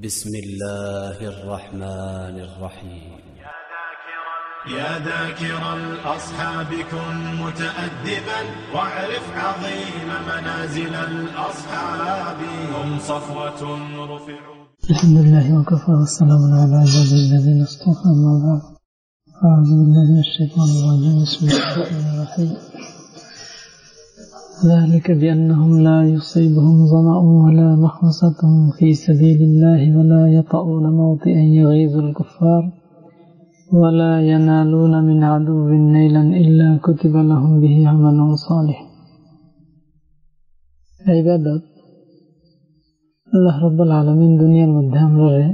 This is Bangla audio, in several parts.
بسم الله الرحمن الرحيم. يا ذاكر الأصحاب كن متأدبا واعرف عظيم منازل الأصحاب. هم صفوة رفعوا. الحمد لله وكفى والسلام على عباده الذين اصطفى أما بعد. أعوذ بالله من الشيطان الرجيم. بسم الله الرحمن الرحيم. ذلك بأنهم لا يصيبهم ظمأ ولا مخمصة في سبيل الله ولا يطؤون موطئا يغيظ الكفار ولا ينالون من عدو نيلا إلا كتب لهم به عمل صالح عبادات আল্লাহ রব্বুল আলমিন দুনিয়ার মধ্যে আমরা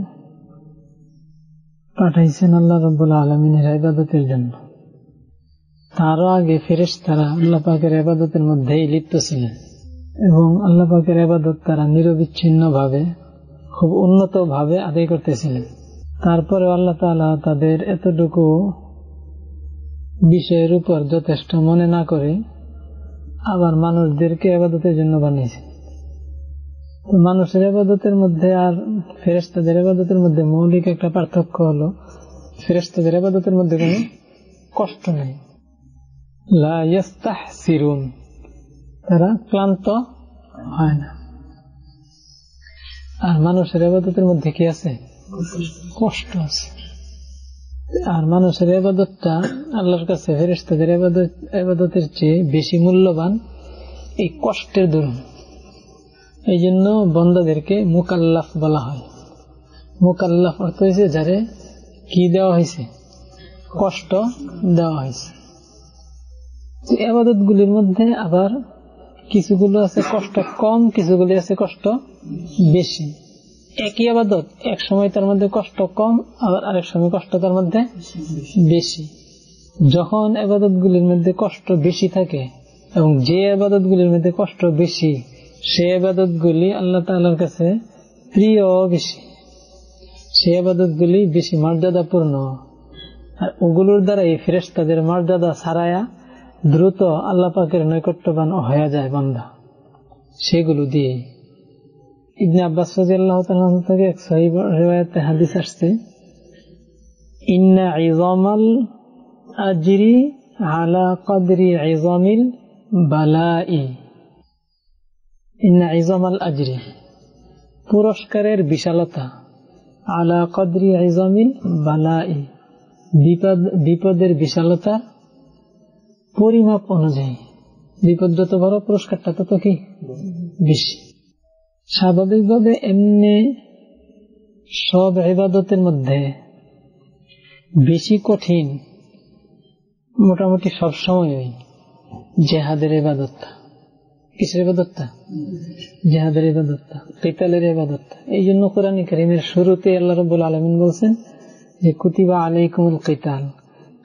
পাঠাইছেন আল্লাহ রব্বুল আলমিনের ইবাদতের জন্য তারও আগে ফেরেস তারা আল্লাহ পাকের আবাদতের মধ্যেই লিপ্ত ছিলেন। এবং আল্লাহ পাকের আবাদত তারা নিরবিচ্ছিন্ন ভাবে খুব উন্নত ভাবে আদায় করতেছিলেন। তারপরে আল্লাহ তালা তাদের এতটুকু বিষয়ের উপর যথেষ্ট মনে না করে আবার মানুষদেরকে আবাদতের জন্য বানিয়েছে মানুষের আবাদতের মধ্যে আর ফেরেস্তাদের আবাদতের মধ্যে মৌলিক একটা পার্থক্য হলো ফেরেস্তাদের আবাদতের মধ্যে কোনো কষ্ট নেই। তারা ক্লান্ত হয় না। আর মানুষের আবাদতের মধ্যে কি আছে? কষ্ট আছে। আর মানুষের আবাদতটা আল্লাহর কাছে ফেরেস্তাদের আবাদতের চেয়ে বেশি মূল্যবান এই কষ্টের দরুন। এই জন্য বন্দাদেরকে মোকাল্লাফ বলা হয়। মোকাল্লাফ অর্থ হয়েছে যারে কি দেওয়া হয়েছে কষ্ট দেওয়া হয়েছে আবাদত গুলির মধ্যে আবার কিছুগুলো আছে কষ্ট কম, কিছুগুলি আছে কষ্ট বেশি। একই আবাদত এক সময় তার মধ্যে কষ্ট কম, আবার আরেক সময় কষ্ট তার মধ্যে বেশি। যখন আবাদত গুলির মধ্যে কষ্ট বেশি থাকে এবং যে আবাদত গুলির মধ্যে কষ্ট বেশি, সে আবাদত গুলি আল্লাহ তালার কাছে প্রিয় বেশি। সে আবাদত গুলি বেশি মর্যাদাপূর্ণ। আর ওগুলোর দ্বারা এই ফেরেস তাদের মর্যাদা ছাড়ায়া দ্রুত আল্লাহ পাকের নৈকট্যবান হয়ে যায় বান্দা। সেগুলো দিয়ে ইবনে আব্বাস থেকে এক সহি রেওয়ায়তে হাদিস আসছে পুরস্কারের বিশালতা, আলা কদরি ইজামিল বালাই বিপদ, বিপদের বিশালতা পরিমাপ অনুযায়ী। বিপদ যত বড় পুরস্কারটা তত কি বেশি। স্বাভাবিকভাবে এমনি সব ইবাদতের মধ্যে বেশি কঠিন মোটামুটি সব সময় জেহাদের ইবাদতটা। কিসের ইবাদতটা? জেহাদের ইবাদতটা কেতালের ইবাদতটা। এই জন্য কোরআন করিমের শুরুতে আল্লাহ রবুল আলমিন বলছেন যে, কুতিবা আলাইকুমুল কেতাল।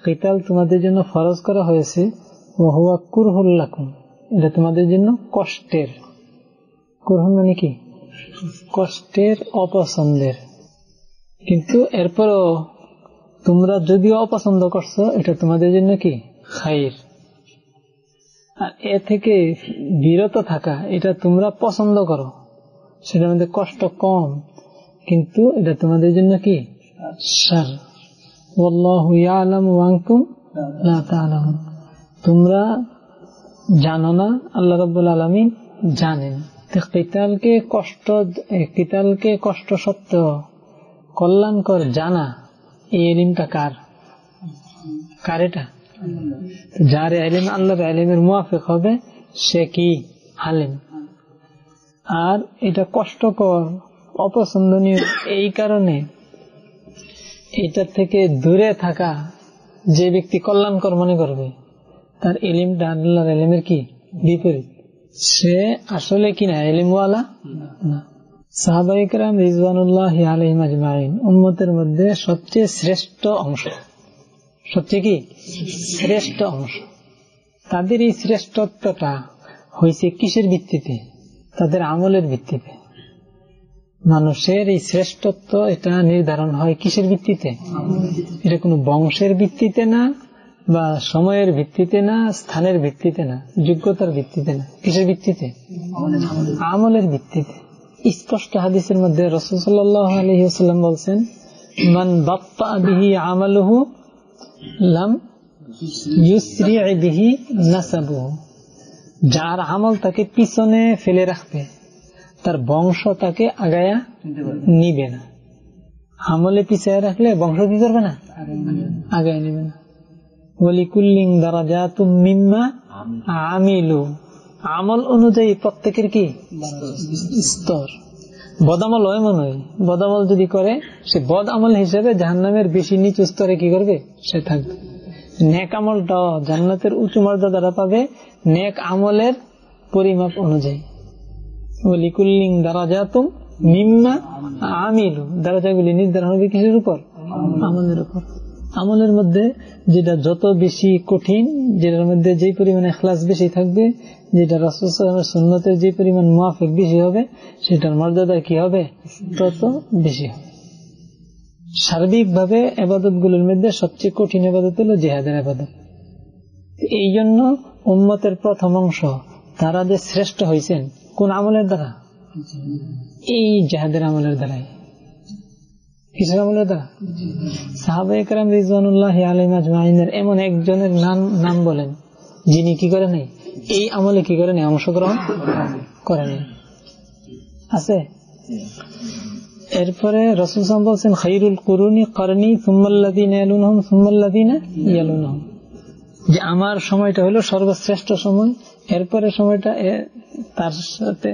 কেতাল তোমাদের জন্য ফরজ করা হয়েছে ওহুয়া কুরহুল্লাকুম এটা তোমাদের জন্য কষ্টের। কুরহুন মানে কি? কষ্টের, অপছন্দের। কিন্তু এরপরও তোমরা যদি অপছন্দ করছ, এটা তোমাদের জন্য কি? খাইর আর এ থেকে বিরত থাকা, এটা তোমরা পছন্দ করো। সেটার মধ্যে কষ্ট কম, কিন্তু এটা তোমাদের জন্য কি? সার তোমরা জানো না, আল্লাহ রব্বুল আলমিন জানেন। কিতালকে কষ্ট কিতালকে কষ্ট সত্ত্বেও কল্যাণকর জানা, এই এলিমটা কার? কার এটা? যার এলিম আল্লাহর এলিমের মুয়াফিক হবে, সে কি? আলিম। আর এটা কষ্টকর, অপছন্দনীয়, এই কারণে এটা থেকে দূরে থাকা যে ব্যক্তি কল্যাণকর মনে করবে, তার এলিমটা আল্লাহর এলিমের কি? বিপরীত। সে আসলে কি না এলিমওয়ালা না। সাহাবাইকরাম রিজওয়ানুল্লাহ আলহিম আজমাইন, উম্মতের মধ্যে সবচেয়ে শ্রেষ্ঠ অংশ। সবচেয়ে কি? শ্রেষ্ঠ অংশ। তাদের এই শ্রেষ্ঠত্বটা হয়েছে কিসের ভিত্তিতে? তাদের আমলের ভিত্তিতে। মানুষের এই শ্রেষ্ঠত্ব এটা নির্ধারণ হয় কিসের ভিত্তিতে? এটা কোনো বংশের ভিত্তিতে না, বা সময়ের ভিত্তিতে না, স্থানের ভিত্তিতে না, যোগ্যতার ভিত্তিতে না? কিসের ভিত্তিতে? আমলের ভিত্তিতে। স্পষ্ট হাদিসের মধ্যে রসুল সাল্লাহ বলছেন, মান বাপ্পা বিহি আমালুহু লাম যার আমল তাকে পিছনে ফেলে রাখবে। তার বংশ তাকে আগায়া নিবে না। আমলে পিছিয়ে রাখলে বংশ কি করবে না? আগায় নিবে না। ওলিকুল্লিং দ্বারা যা মিম্মা আমিলু। আমল অনুযায়ী প্রত্যেকের কি? স্তর। বদামল হয় মনে হয়। বদামল যদি করে, সে বদ আমল হিসেবে জাহান্নামের বেশি নিচু স্তরে কি করবে? সে থাকবে। নেক আমলটাও জান্নাতের উঁচু মর্যাদাটা পাবে। নেক আমলের পরিমাপ অনুযায়ী। ওলিকুল্লিং দ্বারা যা তুম নিম্মা আমিলু। দারাজাগুলি নির্ধারণ হবে কিসের উপর? আমলের উপর। আমলের মধ্যে যেটা যত বেশি কঠিন, যেটার মধ্যে যে পরিমাণে খ্লাস বেশি থাকবে, যেটা রাসুলের সুন্নতের যে পরিমাণ মুয়াফেক বেশি হবে, সেটার মর্যাদা কি হবে? তত বেশি হবে। সার্বিক ভাবে এবাদতগুলোর মধ্যে সবচেয়ে কঠিন এবাদত হলো জেহাদের আবাদত এই জন্য উম্মতের প্রথম অংশ তারা যে শ্রেষ্ঠ হয়েছেন কোন আমলের দ্বারা? এই জেহাদের আমলের দ্বারাই। কিসের আমলের দ্বারা? সাহাবাহাম রিজওয়ানুল্লাহ আলিমাজমাইনের এমন একজনের নাম নাম বলেন, যিনি কি করে নাই? এই আমলে কি করে নাই? অংশগ্রহণ করে নাই। আছে? এরপরে রসুল সাম বলছেন খৈরুল করুনি করনি সুম্মাল্লাদিন ইয়ালুনহম সুম্মাল্লাদিন ইয়ালুনহম। যে আমার সময়টা হলো সর্বশ্রেষ্ঠ সময় এরপরে সময়টা তার সাথে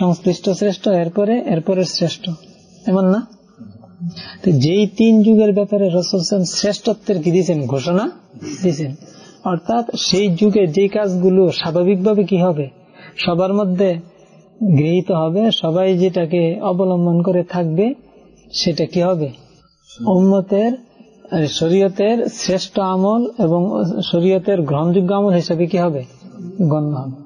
সংশ্লিষ্ট শ্রেষ্ঠ, এরপরে এরপরে শ্রেষ্ঠ। এমন না? যেই তিন যুগের ব্যাপারে রসুল শ্রেষ্ঠত্বের কি দিয়েছেন ঘোষণা দিয়েছেন অর্থাৎ সেই যুগে যে কাজগুলো স্বাভাবিকভাবে কি হবে? সবার মধ্যে গৃহীত হবে, সবাই যেটাকে অবলম্বন করে থাকবে, সেটা কি হবে? উম্মতের শরীয়তের শ্রেষ্ঠ আমল এবং শরীয়তের গ্রহণযোগ্য আমল হিসেবে কি হবে? গণ্য। হবে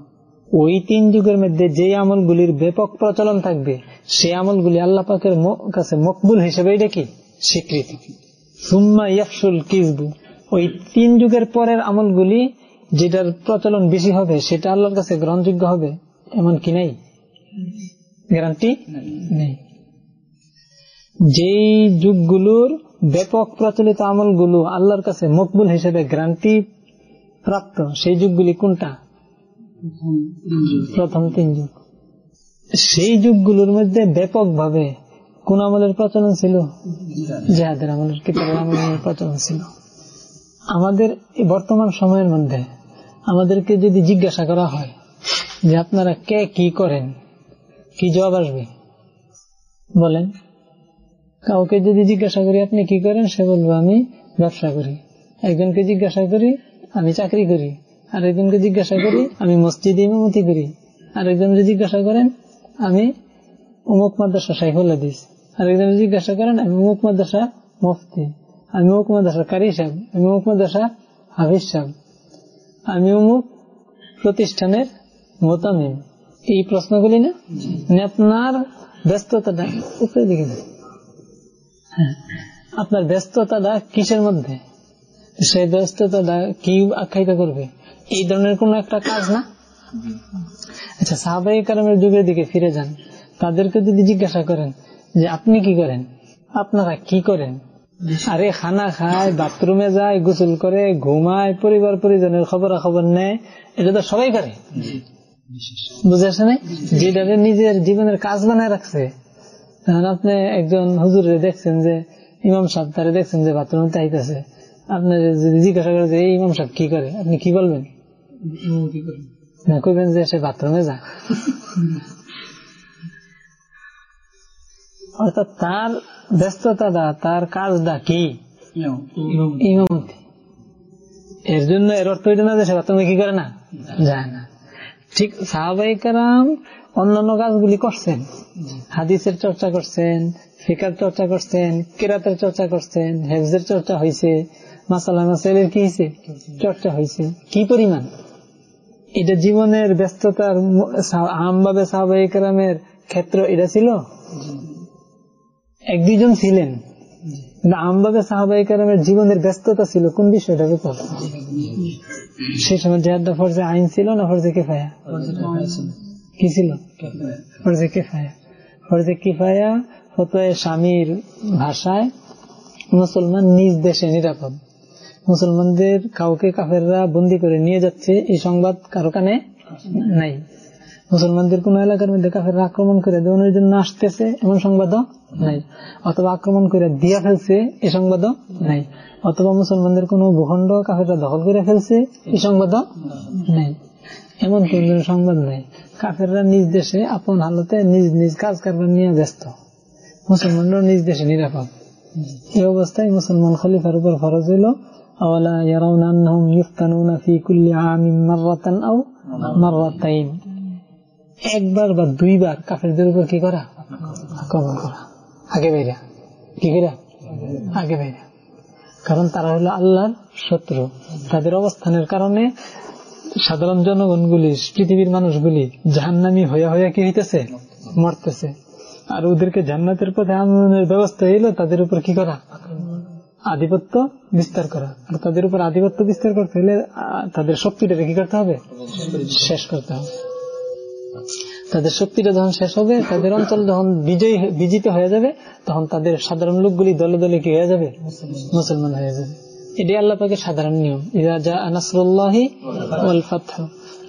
ওই তিন যুগের মধ্যে যে আমলগুলির ব্যাপক প্রচলন থাকবে, সেই আমলগুলি আল্লাহ পাকের কাছে মকবুল হিসেবে এটা কি? স্বীকৃতি। সুম্মা ইয়াফসুল কিসবু ওই তিন যুগের পরের আমলগুলি যেটার প্রচলন বেশি হবে, সেটা আল্লাহর কাছে গ্রহণযোগ্য হবে, এমন কি নাই? গ্যারান্টি নেই। যেই যুগগুলোর ব্যাপক প্রচলিত আমলগুলো আল্লাহর কাছে মকবুল হিসেবে গ্যারান্টি প্রাপ্ত, সেই যুগগুলি কোনটা? প্রথম তিন যুগ। সেই যুগগুলোর মধ্যে ব্যাপকভাবে কোন আমলের প্রচলন ছিল? জেহাদের আমলের কিতাবের আমলের প্রচলন ছিল। আমাদের বর্তমান সময়ের মধ্যে আমাদেরকে যদি জিজ্ঞাসা করা হয় যে আপনারা কে কি করেন কি জবাব আসবে? বলেন কাউকে যদি জিজ্ঞাসা করি আপনি কি করেন? সে বলব আমি ব্যবসা করি। একজনকে জিজ্ঞাসা করি আমি চাকরি করি। আর একজনকে জিজ্ঞাসা করি আমি মসজিদ ইমামতি করি। আর একজনকে জিজ্ঞাসা করেন আমি অমুক মাদ্রাসা সাইফুল হাদিস। আর একজন জিজ্ঞাসা করেন আমি অমুক মাদ্রাসা মুফতি। আমি অমুক মাদ্রাসা কারি সাহেব। আমি অমুক মাদ্রাসা হাফিজ সাহেব। আমি অমুক প্রতিষ্ঠানের মোতামিম। এই প্রশ্নগুলি না আপনার ব্যস্ততাটা উপরে দিকে হ্যাঁ আপনার ব্যস্ততাটা কিসের মধ্যে? সেই ব্যস্ততাটা কি আখ্যায়িত করবে? এই ধরনের কোন একটা কাজ না? আচ্ছা সাহাবাই কালামের যুগের দিকে ফিরে যান। তাদেরকে যদি জিজ্ঞাসা করেন যে, আপনি কি করেন? আপনারা কি করেন? আরে, খানা খায়, বাথরুমে যায়, গোসল করে, ঘুমায়, পরিবার পরিজনের খবর খবর নেয়, এটা তো সবাই করে। বুঝে আসে নাই? যেটা নিজের জীবনের কাজ বানায় রাখছে। আপনি একজন হুজুরে দেখছেন যে, ইমাম সাহেব তারা দেখছেন যে, বাথরুমে তাইতেছে। আপনার যদি জিজ্ঞাসা করে যে, এই ইমাম সাহেব কি করে? আপনি কি বলবেন? না কইবেন যে সে বাথরুমে যা অর্থাৎ তার ব্যস্ততাটা তার কাজটা কি ইমামতি এর জন্য এর অর্থ এটা না যে সে বাথরুমে কি করে না যায় না ঠিক সাহাবাই কারাম অন্যান্য কাজগুলি করছেন হাদিসের চর্চা করছেন ফিকার চর্চা করছেন কেরাতের চর্চা করছেন হেফজের চর্চা হয়েছে মাসালা মাসাইলের কি হয়েছে চর্চা হয়েছে কি পরিমাণ এটা জীবনের ব্যস্ততার আমভাবে সাহাবাই কারামের ক্ষেত্র এটা ছিল এক দুজন ছিলেন আমভাবে সাহাবাই কারামের জীবনের ব্যস্ততা ছিল কোন বিষয়টার উপর সেই সময় জেহাদা ফরজে আইন ছিল না ফরজে কেফায়া কি ছিল ফরজে কেফায়া ফরজে কিফায়া ফতোয় স্বামীর ভাষায় মুসলমান নিজ দেশে নিরাপদ মুসলমানদের কাউকে কাফেররা বন্দি করে নিয়ে যাচ্ছে, এই সংবাদ কারও কানে নাই। মুসলমানদের কোন এলাকার মধ্যে কাফেররা আক্রমণ করে দেওয়ানোর জন্য আসতেছে, এমন সংবাদও নাই। অথবা আক্রমণ করে দিয়া ফেলছে, এই সংবাদও নাই। অথবা মুসলমানদের কোন ভূখণ্ড কাফেররা দখল করে ফেলছে, এই সংবাদও নাই। এমন কোন সংবাদ নাই। কাফেররা নিজ দেশে আপন হালতে নিজ নিজ কাজ কারবার নিয়ে ব্যস্ত। মুসলমানরা নিজ দেশে নিরাপদ। এই অবস্থায় মুসলমান খলিফার উপর ফরজ হইল أولا يرون أنهم يفتنون في كل عام مرة أو مرتين একবার বা দুইবার কাফেরদের উপর কি করা আক্রমণ করা আগে বেরা কি করা আগে বেরা কারণ তারা হলো আল্লাহর শত্রু তাদের অবস্থানের কারণে সাধারণ জনগণগুলি পৃথিবীর মানুষগুলি জাহান্নামি হইয়া হইয়া কি হইতেছে মরতেছে আর ওদেরকে জান্নাতের পথে আনন্দের ব্যবস্থা এলো তাদের উপর কি করা আধিপত্য বিস্তার করা। আর তাদের উপর আধিপত্য বিস্তার করতে হলে তাদের শক্তিটা কি করতে হবে? শেষ করতে হবে। তাদের শক্তিটা যখন শেষ হবে, তাদের অঞ্চল যখন বিজয়ী বিজিত হয়ে যাবে, তখন তাদের সাধারণ লোকগুলি দলে দলে কি হয়ে যাবে? মুসলমান হয়ে যাবে। এটাই আল্লাহ পাকে সাধারণ নিয়ম।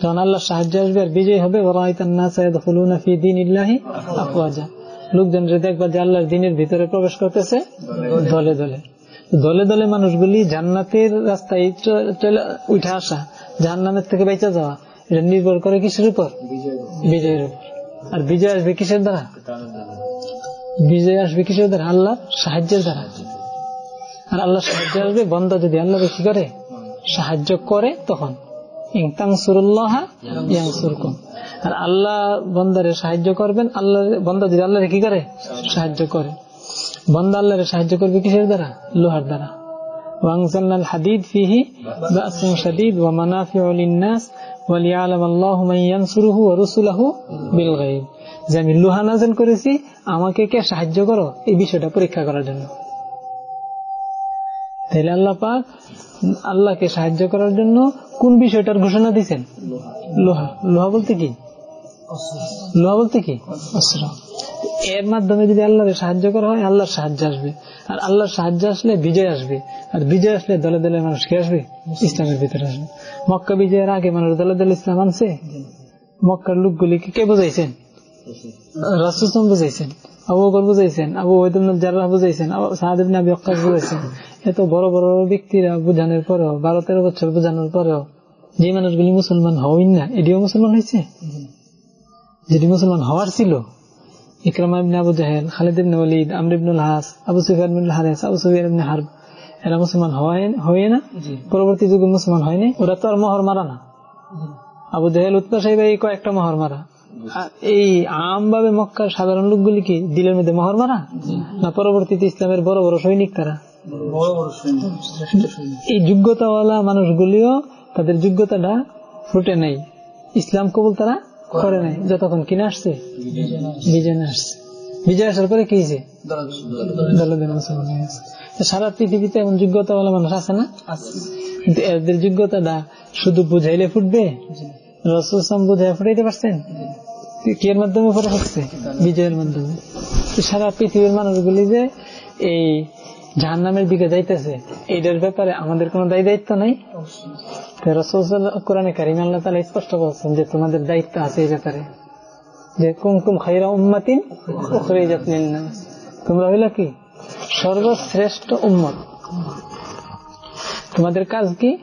যখন আল্লাহ সাহায্য আসবে আর বিজয় হবে লোকজন যদি দেখবা যে আল্লাহর দিনের ভিতরে প্রবেশ করতেছে, দলে দলে। দলে দলে মানুষগুলি জান্নাতের রাস্তায় উঠে আসা জাহান্নামের থেকে বেঁচে যাওয়া এটা নির্ভর করে কিসের উপর? বিজয়ের উপর। আর বিজয় আসবে কিসের দ্বারা? বিজয় আসবে কিসের দ্বারা? আল্লাহ সাহায্যের দ্বারা। আর আল্লাহ সাহায্য আসবে বন্ধ যদি আল্লাহ কি করে সাহায্য করে তখন। আর আল্লাহ বন্দারে সাহায্য করবেন আল্লাহ বন্দা যদি আল্লাহ কি করে? সাহায্য করে। বন্দা আল্লাহরে সাহায্য করবে কিসের দ্বারা লোহার দ্বারা وأنزلنا الحديد فيه بأس شديد ومنافع للناس وليعلم الله من ينصره ورسله بالغيب যে আমি লোহা নাজেল করেছি আমাকে কে সাহায্য করো এই বিষয়টা পরীক্ষা করার জন্য তাহলে আল্লাহ পাক আল্লাহকে সাহায্য করার জন্য কোন বিষয়টার ঘোষণা দিচ্ছেন লোহা লোহা বলতে কি লোহা বলতে কি? অস্ত্র এর মাধ্যমে যদি আল্লাহরে সাহায্য করা হয় আল্লাহর সাহায্য আসবে। আর আল্লাহর সাহায্য আসলে বিজয় আসবে। আর বিজয় আসলে দলে দলে মানুষ কে আসবে? ইসলামের ভিতরে আসবে। মক্কা বিজয়ের আগে মানুষ দলে দলে ইসলাম আনছে? মক্কার লোকগুলিকে কে বুঝাইছেন? রাসুসম বুঝাইছেন। আবু বকর বুঝাইছেন। আবু বুঝাইছেন। সাহাদিন আবি অক্কাস বুঝাইছেন। এত বড় বড় ব্যক্তিরা বুঝানোর পরেও বারো তেরো বছর বুঝানোর পরেও যে মানুষগুলি মুসলমান হওয়াই না এটিও মুসলমান হয়েছে? যেটি মুসলমান হওয়ার ছিল ইকরামা ইবনে আবু জাহেল খালিদ ইবনে ওয়ালিদ আমর ইবনুল হাস আবু সুফিয়ান ইবনুল হারিস আবু সুফিয়ান ইবনে হারব এরা মুসলমান হয়ে না? পরবর্তী যুগে মুসলমান হয়নি? ওরা তো আর মোহর মারা না। আবু জাহেল উত্তর সাহেব এই কয়েকটা মোহর মারা। এই মক্কার সাধারণ লোকগুলি কি দিলের মধ্যে মোহর মারা? না পরবর্তীতে ইসলামের বড় বড় সৈনিক তারা? এই যোগ্যতাওয়ালা মানুষগুলিও তাদের যোগ্যতাটা ফুটে নেই। ইসলাম কবুল তারা করে নাই। যতক্ষণ কিনে আসছে বিজয় না আসছে। বিজয় আসার পরে কি হয়েছে সারা পৃথিবীতে এমন যোগ্যতাওয়ালা মানুষ আছে না? এদের যোগ্যতাটা শুধু বুঝাইলে ফুটবে? রসুলাম বুঝাই ফুটাইতে পারছেন? কি এর মাধ্যমে ফুটে ফুটছে বিজয়ের মাধ্যমে। সারা পৃথিবীর মানুষগুলি যে এই জাহান নামের দিকে যাইতেছে এইটার ব্যাপারে আমাদের কোন দায়ী দায়িত্ব নাই? কোরআনে কারিম আল্লাহ তালা স্পষ্ট করছেন যে তোমাদের দায়িত্ব আছে এই ব্যাপারে। যে কুমকুম খাইরা উম্মাতিন তোমরা হইল কি? সর্বশ্রেষ্ঠ উম্মত। তোমাদের কাজ কি?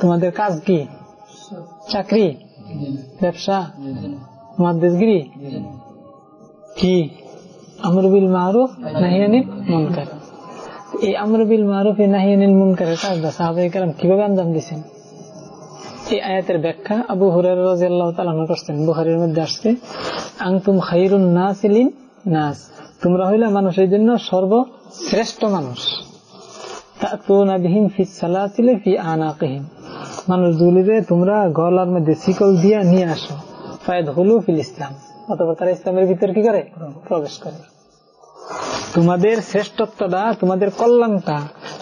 তোমাদের কাজ কি? চাকরি, ব্যবসা মাদ্দেশগিরি কি? আমরবিল মারুফ নাহিয়ানিল মুনকার এই আমরবিল মারুফ নাহিয়ানিল মুনকারের কাজটা সাহাবাই কালাম কীভাবে আঞ্জাম দিচ্ছেন এই আয়াতের ব্যাখ্যা আবু হুরার রাজিয়াল্লাহ তালানো করছেন। বুহারির মধ্যে আসছে আংতুম খাইরুন নাসিলিন নাস। তোমরা হইলে মানুষের জন্য সর্বশ্রেষ্ঠ মানুষ। মানুষগুলিরে তোমরা গলার মধ্যে শিকল দিয়া নিয়ে আসো। ফায়দ হলু ফিল ইসলাম। অথবা তারা ইসলামের ভিতর কি করে? প্রবেশ করে। তোমাদের শ্রেষ্ঠত্বটা, তোমাদের কল্যাণটা,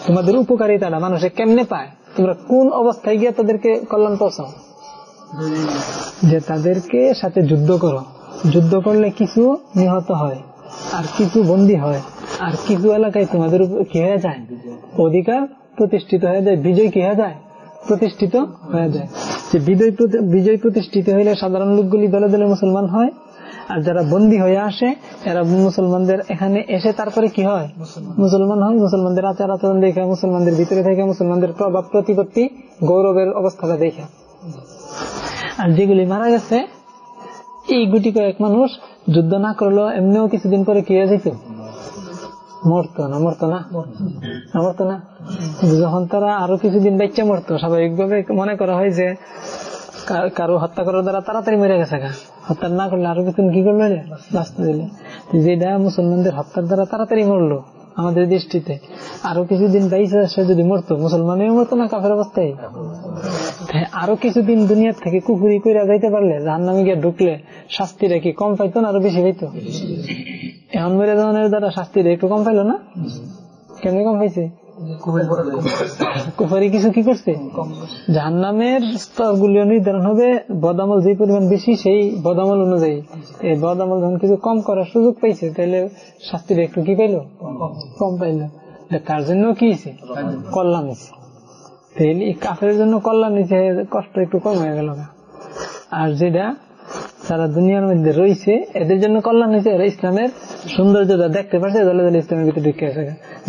তোমাদের উপকারিতাটা মানুষে কেমনে পায়? তোমরা কোন অবস্থায় গিয়ে তাদেরকে কল্যাণ পৌঁছাও যে তাদেরকে সাথে যুদ্ধ করো। যুদ্ধ করলে কিছু নিহত হয়, আর কিছু বন্দী হয়, আর কিছু এলাকায় তোমাদের কি হয়ে যায়? অধিকার প্রতিষ্ঠিত হয়ে যায়, বিজয় কি হয়ে যায়? প্রতিষ্ঠিত হয়ে যায়। যে বিজয় বিজয় প্রতিষ্ঠিত হইলে সাধারণ লোকগুলি দলে দলে মুসলমান হয় আর যারা বন্দী হয়ে আসে এরা মুসলমানদের এখানে এসে তারপরে কি হয়? মুসলমান। হয়। মুসলমানদের আচার আচরণ দেখে মুসলমানদের ভিতরে থেকে মুসলমানদের প্রভাব প্রতিপত্তি গৌরবের অবস্থাটা দেখে। আর যেগুলি মারা গেছে এই গুটি কয়েক মানুষ যুদ্ধ না করল এমনিও কিছুদিন পরে কি হয়ে যেত? মরতো না মরতো না? মরতো না? যখন তারা আরও কিছুদিন বাচ্চা মরতো স্বাভাবিকভাবে মনে করা হয় যে কারও হত্যা করার দ্বারা তাড়াতাড়ি মরে গেছে হত্যা না করলে আরও কিছুদিন কি করল রে বাঁচতে দিলে। যেটা মুসলমানদের হত্যার দ্বারা তাড়াতাড়ি মরলো আমাদের দৃষ্টিতে আরও কিছুদিন বাইশে সে যদি মরতো, মুসলমানেও মরতো না কাফের অবস্থায়? আরও কিছুদিন দুনিয়ার থেকে কুকুরি কইরা যাইতে পারলে জাহান নামে গিয়ে ঢুকলে শাস্তিটা কি কম পাইতো না আরও বেশি পাইতো? এখন মেরে দেওয়ানের দ্বারা শাস্তিটা একটু কম পাইলো না? কেমনি কম পাইছে? কুফারি কিছু কি করছে? জাহান নামের স্তর গুলিও নির্ধারণ হবে, বদামল যে পরিমাণ বেশি, সেই বদামল অনুযায়ী। এই বদামল যখন কিছু কম করার সুযোগ পাইছে, তাহলে শাস্তিটা একটু কি পাইলো? কম পাইলো। তার জন্য কি হয়েছে কল্যাণ হয়েছে কাফের জন্য কল্যাণ কষ্ট একটু কম হয়ে গেল আর যেটা সারা দুনিয়ার মধ্যে রয়েছে, এদের জন্য কল্যাণ হয়েছে, এরা ইসলামের সৌন্দর্যতা দেখতে পারছে, দলে দলে ইসলামের ভিতরে ঢুকে আসে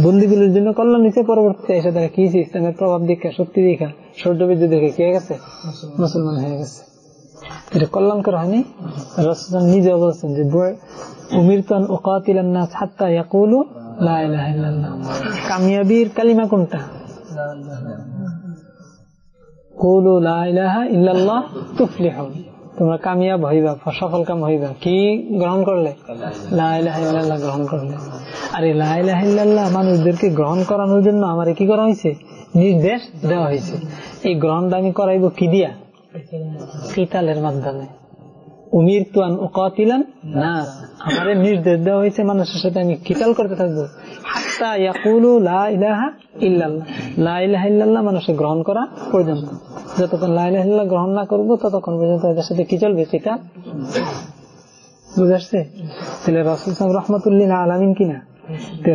বন্দীগুলোর জন্য কল্যাণ হয়েছে, পরবর্তীতে এসে তারা কি ইসলামের প্রভাব দেখা, শক্তি দেখা সৌর্য বিদ্যুৎ দেখে, কে গেছে? মুসলমান হয়ে গেছে। এটা কল্যাণ করা হয়নি। রসুল নিজে বলছেন যে উমিরতান ওকাতিলান নাস হাত্তা ইয়াকুলু কামিয়াবির কালিমা কোনটা? কুলু লা ইলাহা ইল্লাল্লাহ তুফলিহুন। তোমরা কামিয়াব হইবা, সফল কাম হইবা। কি গ্রহণ করলে? লা গ্রহণ করলে। আর এই লা ইলাহা মানুষদেরকে গ্রহণ করানোর জন্য আমার কি করা হয়েছে নির্দেশ দেওয়া হয়েছে এই গ্রহণটা আমি করাইব কি দিয়া? কিতালের মাধ্যমে। উমির তুয়ান ও কতিলান না আমাদের নির্দেশ দেওয়া হয়েছে মানুষের সাথে আমি কিতাল করতে থাকব। হাত্তা ইয়াকুলু লা ইলাহা ইল্লাল্লাহ। লা ইলাহা ইল্লাল্লাহ মানুষের গ্রহণ করা পর্যন্ত যতক্ষণ লা ইলাহা গ্রহণ না করব, ততক্ষণ পর্যন্ত এদের সাথে কি চলবে কিতাল বুঝে আসছে? তাহলে রসুল সাহেব রহমতুল্লিল আলামিন কিনা?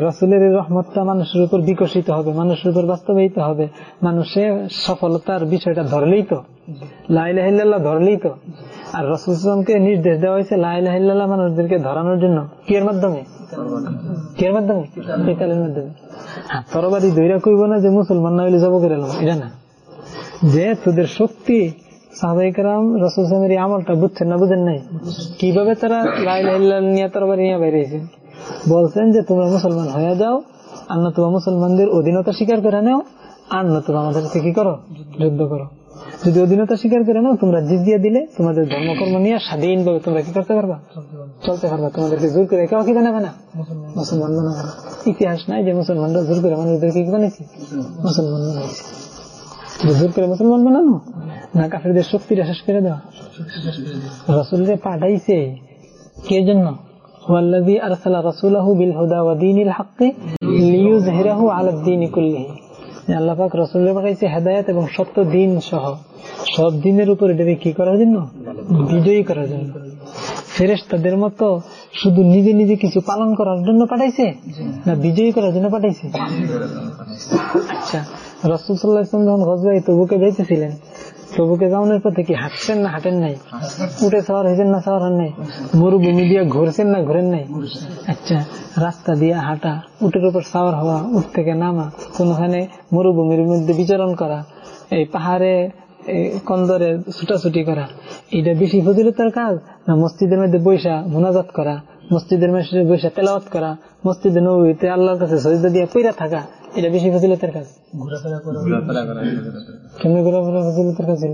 রসুলের রহমতটা মানুষের উপর বিকশিত হবে, মানুষের উপর বাস্তবায়িত হবে। মানুষের সফলতার বিষয়টা ধরলেই তো লাইলাহিল্লাহ ধরলেই তো। আর রসুলকে নির্দেশ দেওয়া হয়েছে লাইলাহিল্লাহ মানুষদেরকে ধরানোর জন্য। কি এর মাধ্যমে? কি এর মাধ্যমে? কেতালের মাধ্যমে। হ্যাঁ তরবারি দৈরা কইব না যে মুসলমান না হইলে জব করে এটা না। যে তোদের শক্তি সাহাবাইকার রসুল সাহেবের এই আমলটা বুঝছেন না বুঝেন নাই? কীভাবে তারা নিয়ে তরবারি নিয়ে বাইরেছে বলছেন যে, তোমরা মুসলমান হয়ে যাও, আর নতুবা মুসলমানদের অধীনতা স্বীকার করে নাও, আর নতুবা আমাদের সাথে কি করো? যুদ্ধ করো। যদি অধীনতা স্বীকার করে নাও, তোমরা জিজিয়া দিলে, তোমাদের ধর্মকর্ম নিয়ে স্বাধীন ভাবে তোমরা কি করতে পারবা? চলতে পারবা। তোমাদেরকে জোর করে কেউ কি বানাবে না। মুসলমান বানাবে না। ইতিহাস নাই যে মুসলমানরা জোর করে মানুষদেরকে কি বানিয়েছে মুসলমান বানাইছে। জোর করে মুসলমান বানানো না কাফেরদের শক্তিটা শেষ করে দেওয়া রসুলরে পাঠাইছে কে জন্য هو الذي أرسل رسوله بالهدى ودين الحق ليظهره على الدين كله আল্লাহ পাক রসুলের পাঠাইছে হেদায়ত এবং সত্য দিন সহ সব দিনের উপর এটাকে কি করার জন্য বিজয়ী করার জন্য ফেরেস্তাদের মতো শুধু নিজে নিজে কিছু পালন করার জন্য পাঠাইছে না বিজয়ী করার জন্য পাঠাইছে আচ্ছা যখন গজবাই তবুকে যাইতেছিলেন তবুকে যাওয়ানোর হাঁটছেন না হাঁটেন নাই? উঠে সাওয়ার হয়েছেন না সাওয়ার হন নাই? মরুভূমি দিয়ে ঘুরছেন না ঘুরেন নাই? আচ্ছা রাস্তা দিয়ে হাঁটা, উটের উপর সাওয়ার হওয়া, উঠ থেকে নামা, কোনখানে মরুভূমির মধ্যে বিচরণ করা, এই পাহাড়ে কন্দরে ছুটাছুটি করা এটা বেশি ফজিলতার কাজ? না মসজিদের মধ্যে বৈশা মোনাজাত করা, মসজিদের মধ্যে বৈশা তেলাওয়াত করা, মসজিদে নবীতে আল্লাহর কাছে সজিদা দিয়ে পইরা থাকা? এটা বেশি ফজিলতের কাজ। কেমনি ঘোরাফেরা ফজিলতের কাজ ছিল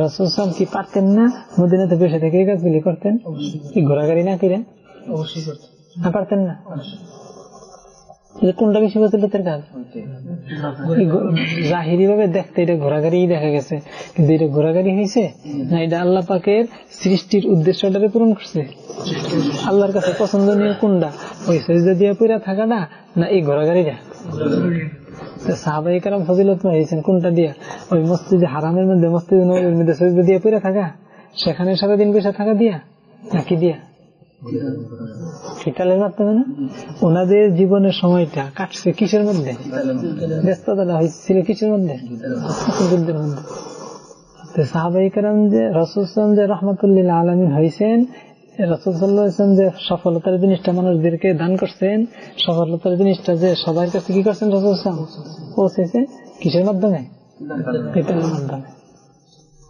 রাসুল কি পারতেন না? মদিনাতে বসে থেকে এই কাজগুলি করতেন? কি ঘোরাঘুরি না কিরেন? অবশ্যই করতেন। না পারতেন না? কোনটা বেশি ফজিলতের কাজ জাহিরি ভাবে দেখতে এটা ঘোরাঘাড়ি দেখা গেছে। কিন্তু এটা ঘোরাঘাড়ি হয়েছে না এটা আল্লাহ পাকের সৃষ্টির উদ্দেশ্যটারে পূরণ করছে? আল্লাহর কাছে পছন্দনীয় কোনটা? ওই সরিজা দিয়ে পুরা থাকাটা না এই ঘোরাঘাড়িটা সাহাবাই ফজিলত হয়েছেন কোনটা দিয়া? ওই মসজিদে হারামের মধ্যে মসজিদ নবীর মধ্যে সরিজা দিয়ে পুরা থাকা? সেখানে সারাদিন বসে থাকা দিয়া নাকি দিয়া? শীতালের মাধ্যমে না। ওনাদের জীবনের সময়টা কাটছে কিসের মধ্যে? ব্যস্ততা হয়েছিল কিসের মধ্যে? যুদ্ধের মধ্যে। যে রহমতুল্লিল হয়েছেন রসুলাম যে সফলতার জিনিসটা মানুষদেরকে দান করছেন, সফলতার জিনিসটা যে সবার কাছে কি করছেন রসুলাম পৌঁছেছে কিসের মাধ্যমে? মাধ্যমে।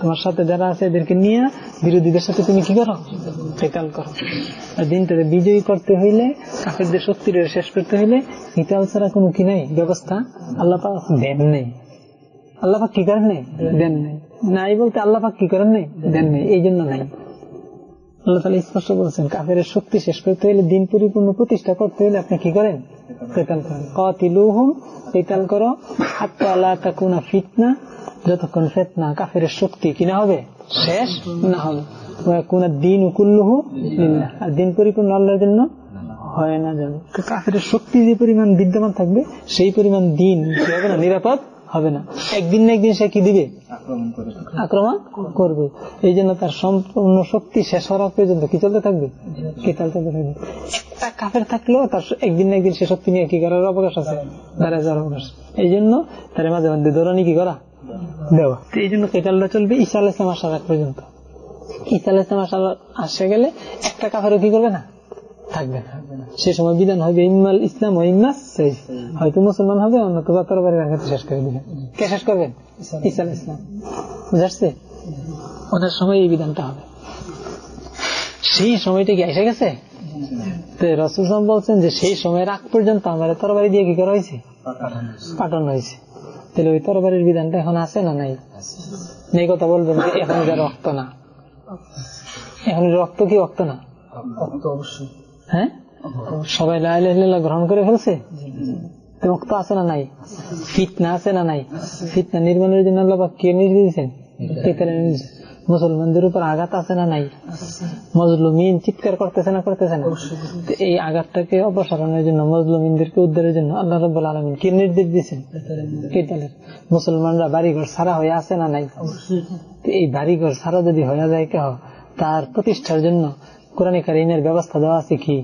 তোমার সাথে যারা আছে এদেরকে নিয়ে বিরোধীদের সাথে তুমি কি করো? কেতাল করো। আর দিনটাতে বিজয়ী করতে হইলে, কাফেরদের শক্তির শেষ করতে হইলে কিতাল ছাড়া কোনো কি নাই? ব্যবস্থা আল্লাহ দেন নেই। আল্লাহ কি করেন নেই? দেন নেই। নাই বলতে আল্লাহ কি করেন নেই? দেন নেই। এই জন্য নাই। আল্লাহ তালা স্পষ্ট বলছেন কাফের শক্তি শেষ করতে হলে দিন পরিপূর্ণ প্রতিষ্ঠা করতে হলে আপনি কি করেন? কেতাল করেন। কতিলুহুম কেতাল করো। তাকুনা ফিতনা, যতক্ষণ ফেতনা কাফের শক্তি কিনা হবে? শেষ না হবে। কোন দিন উকুল্লুহু আর দিন পরিপূর্ণ আল্লাহর জন্য হয় না যাবে কাফের শক্তি যে পরিমাণ বিদ্যমান থাকবে, সেই পরিমাণ দিন কি হবে না? নিরাপদ হবে না। একদিন না একদিন সে কি দিবে? আক্রমণ করবে। এই জন্য তার সম্পূর্ণ শক্তি শেষ হওয়ার পর্যন্ত কি চলতে থাকবে? কেতাল চলতে থাকবে? একটা কাফের থাকলেও তার একদিন না একদিন সে শক্তি নিয়ে কি করার অবকাশ আছে? দাঁড়ায় যাওয়ার অবকাশ এই জন্য তার মাঝে মধ্যে দৌড়ানি কি করা? দেওয়া। এই জন্য কেতালটা চলবে ঈসা আল ইসলাম আসার পর্যন্ত। ঈসা আল ইসলাম আসার আসে গেলে একটা কাফেরও কি করবে না? থাকবে না। সে সময় বিধান হবে ইমাল ইসলাম ও ইমাস হয়তো মুসলমান হবে অন্য অন্যতবা তরবারের আঘাতে শেষ করে দিবেন কে শেষ করবেন ইসা ইসলাম বুঝাচ্ছে ওনার সময় এই বিধানটা হবে। সেই সময়টা কি এসে গেছে? রসুল বলছেন যে সেই সময়ের আগ পর্যন্ত আমার তরবারি দিয়ে কি করা হয়েছে? পাঠানো হয়েছে। তাহলে ওই তরবারির বিধানটা এখন আছে না নাই? নেই কথা বলবেন যে এখন যা রক্ত না। এখন রক্ত কি রক্ত না? হ্যাঁ? সবাই লাইলা গ্রহণ করে ফেলছে? রক্ত আছে না নাই? ফিতনা আছে না নাই? ফিতনা নির্মাণের জন্য আল্লাহ কে নির্দেশ দিয়েছেন? মুসলমানদের উপর আঘাত আছে না নাই? মজলুমিন চিৎকার করতেছে না করতেছে না? এই আঘাতটাকে অপসারণের জন্য, মজলুমিনদেরকে উদ্ধারের জন্য আল্লাহ রব আলমিন কি নির্দেশ কেতালের মুসলমানরা বাড়িঘর সারা হয়ে আছে না নাই? এই বাড়িঘর সারা যদি হয়ে যায় কেহ তার প্রতিষ্ঠার জন্য কোরআন কারিনের ব্যবস্থা দেওয়া আছে কি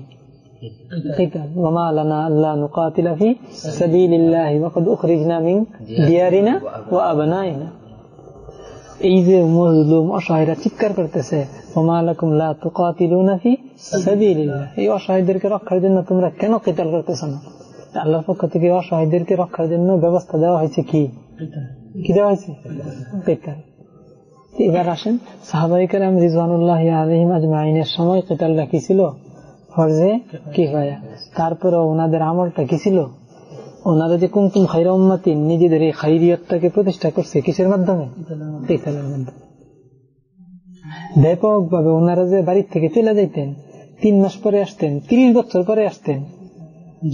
وما لنا ألا نقاتل في سبيل الله وقد أخرجنا من ديارنا وأبنائنا এই যে মজলুম অসহায়রা চিৎকার করতেছে এই অসহায়দেরকে রক্ষার জন্য তোমরা কেন কেতাল করতেছ না আল্লাহর পক্ষ থেকে অসহায়দেরকে রক্ষার জন্য ব্যবস্থা দেওয়া হয়েছে কি কি দেওয়া হয়েছে কেতাল এবার আসেন সাহাবাহিকের রিজওয়ানুল্লাহ আলহিম আজমাইনের সময় কেতালটা কি ছিল? ফরজে কি হয় তারপরে ওনাদের আমলটা কি ছিল? ওনারা যে কুমকুম উম্মাতি নিজেদের এই খাইরিয়তটাকে প্রতিষ্ঠা করছে কিসের মাধ্যমে? ব্যাপক ভাবে ওনারা যে বাড়ির থেকে চলে যাইতেন, তিন মাস পরে আসতেন, তিরিশ বছর পরে আসতেন,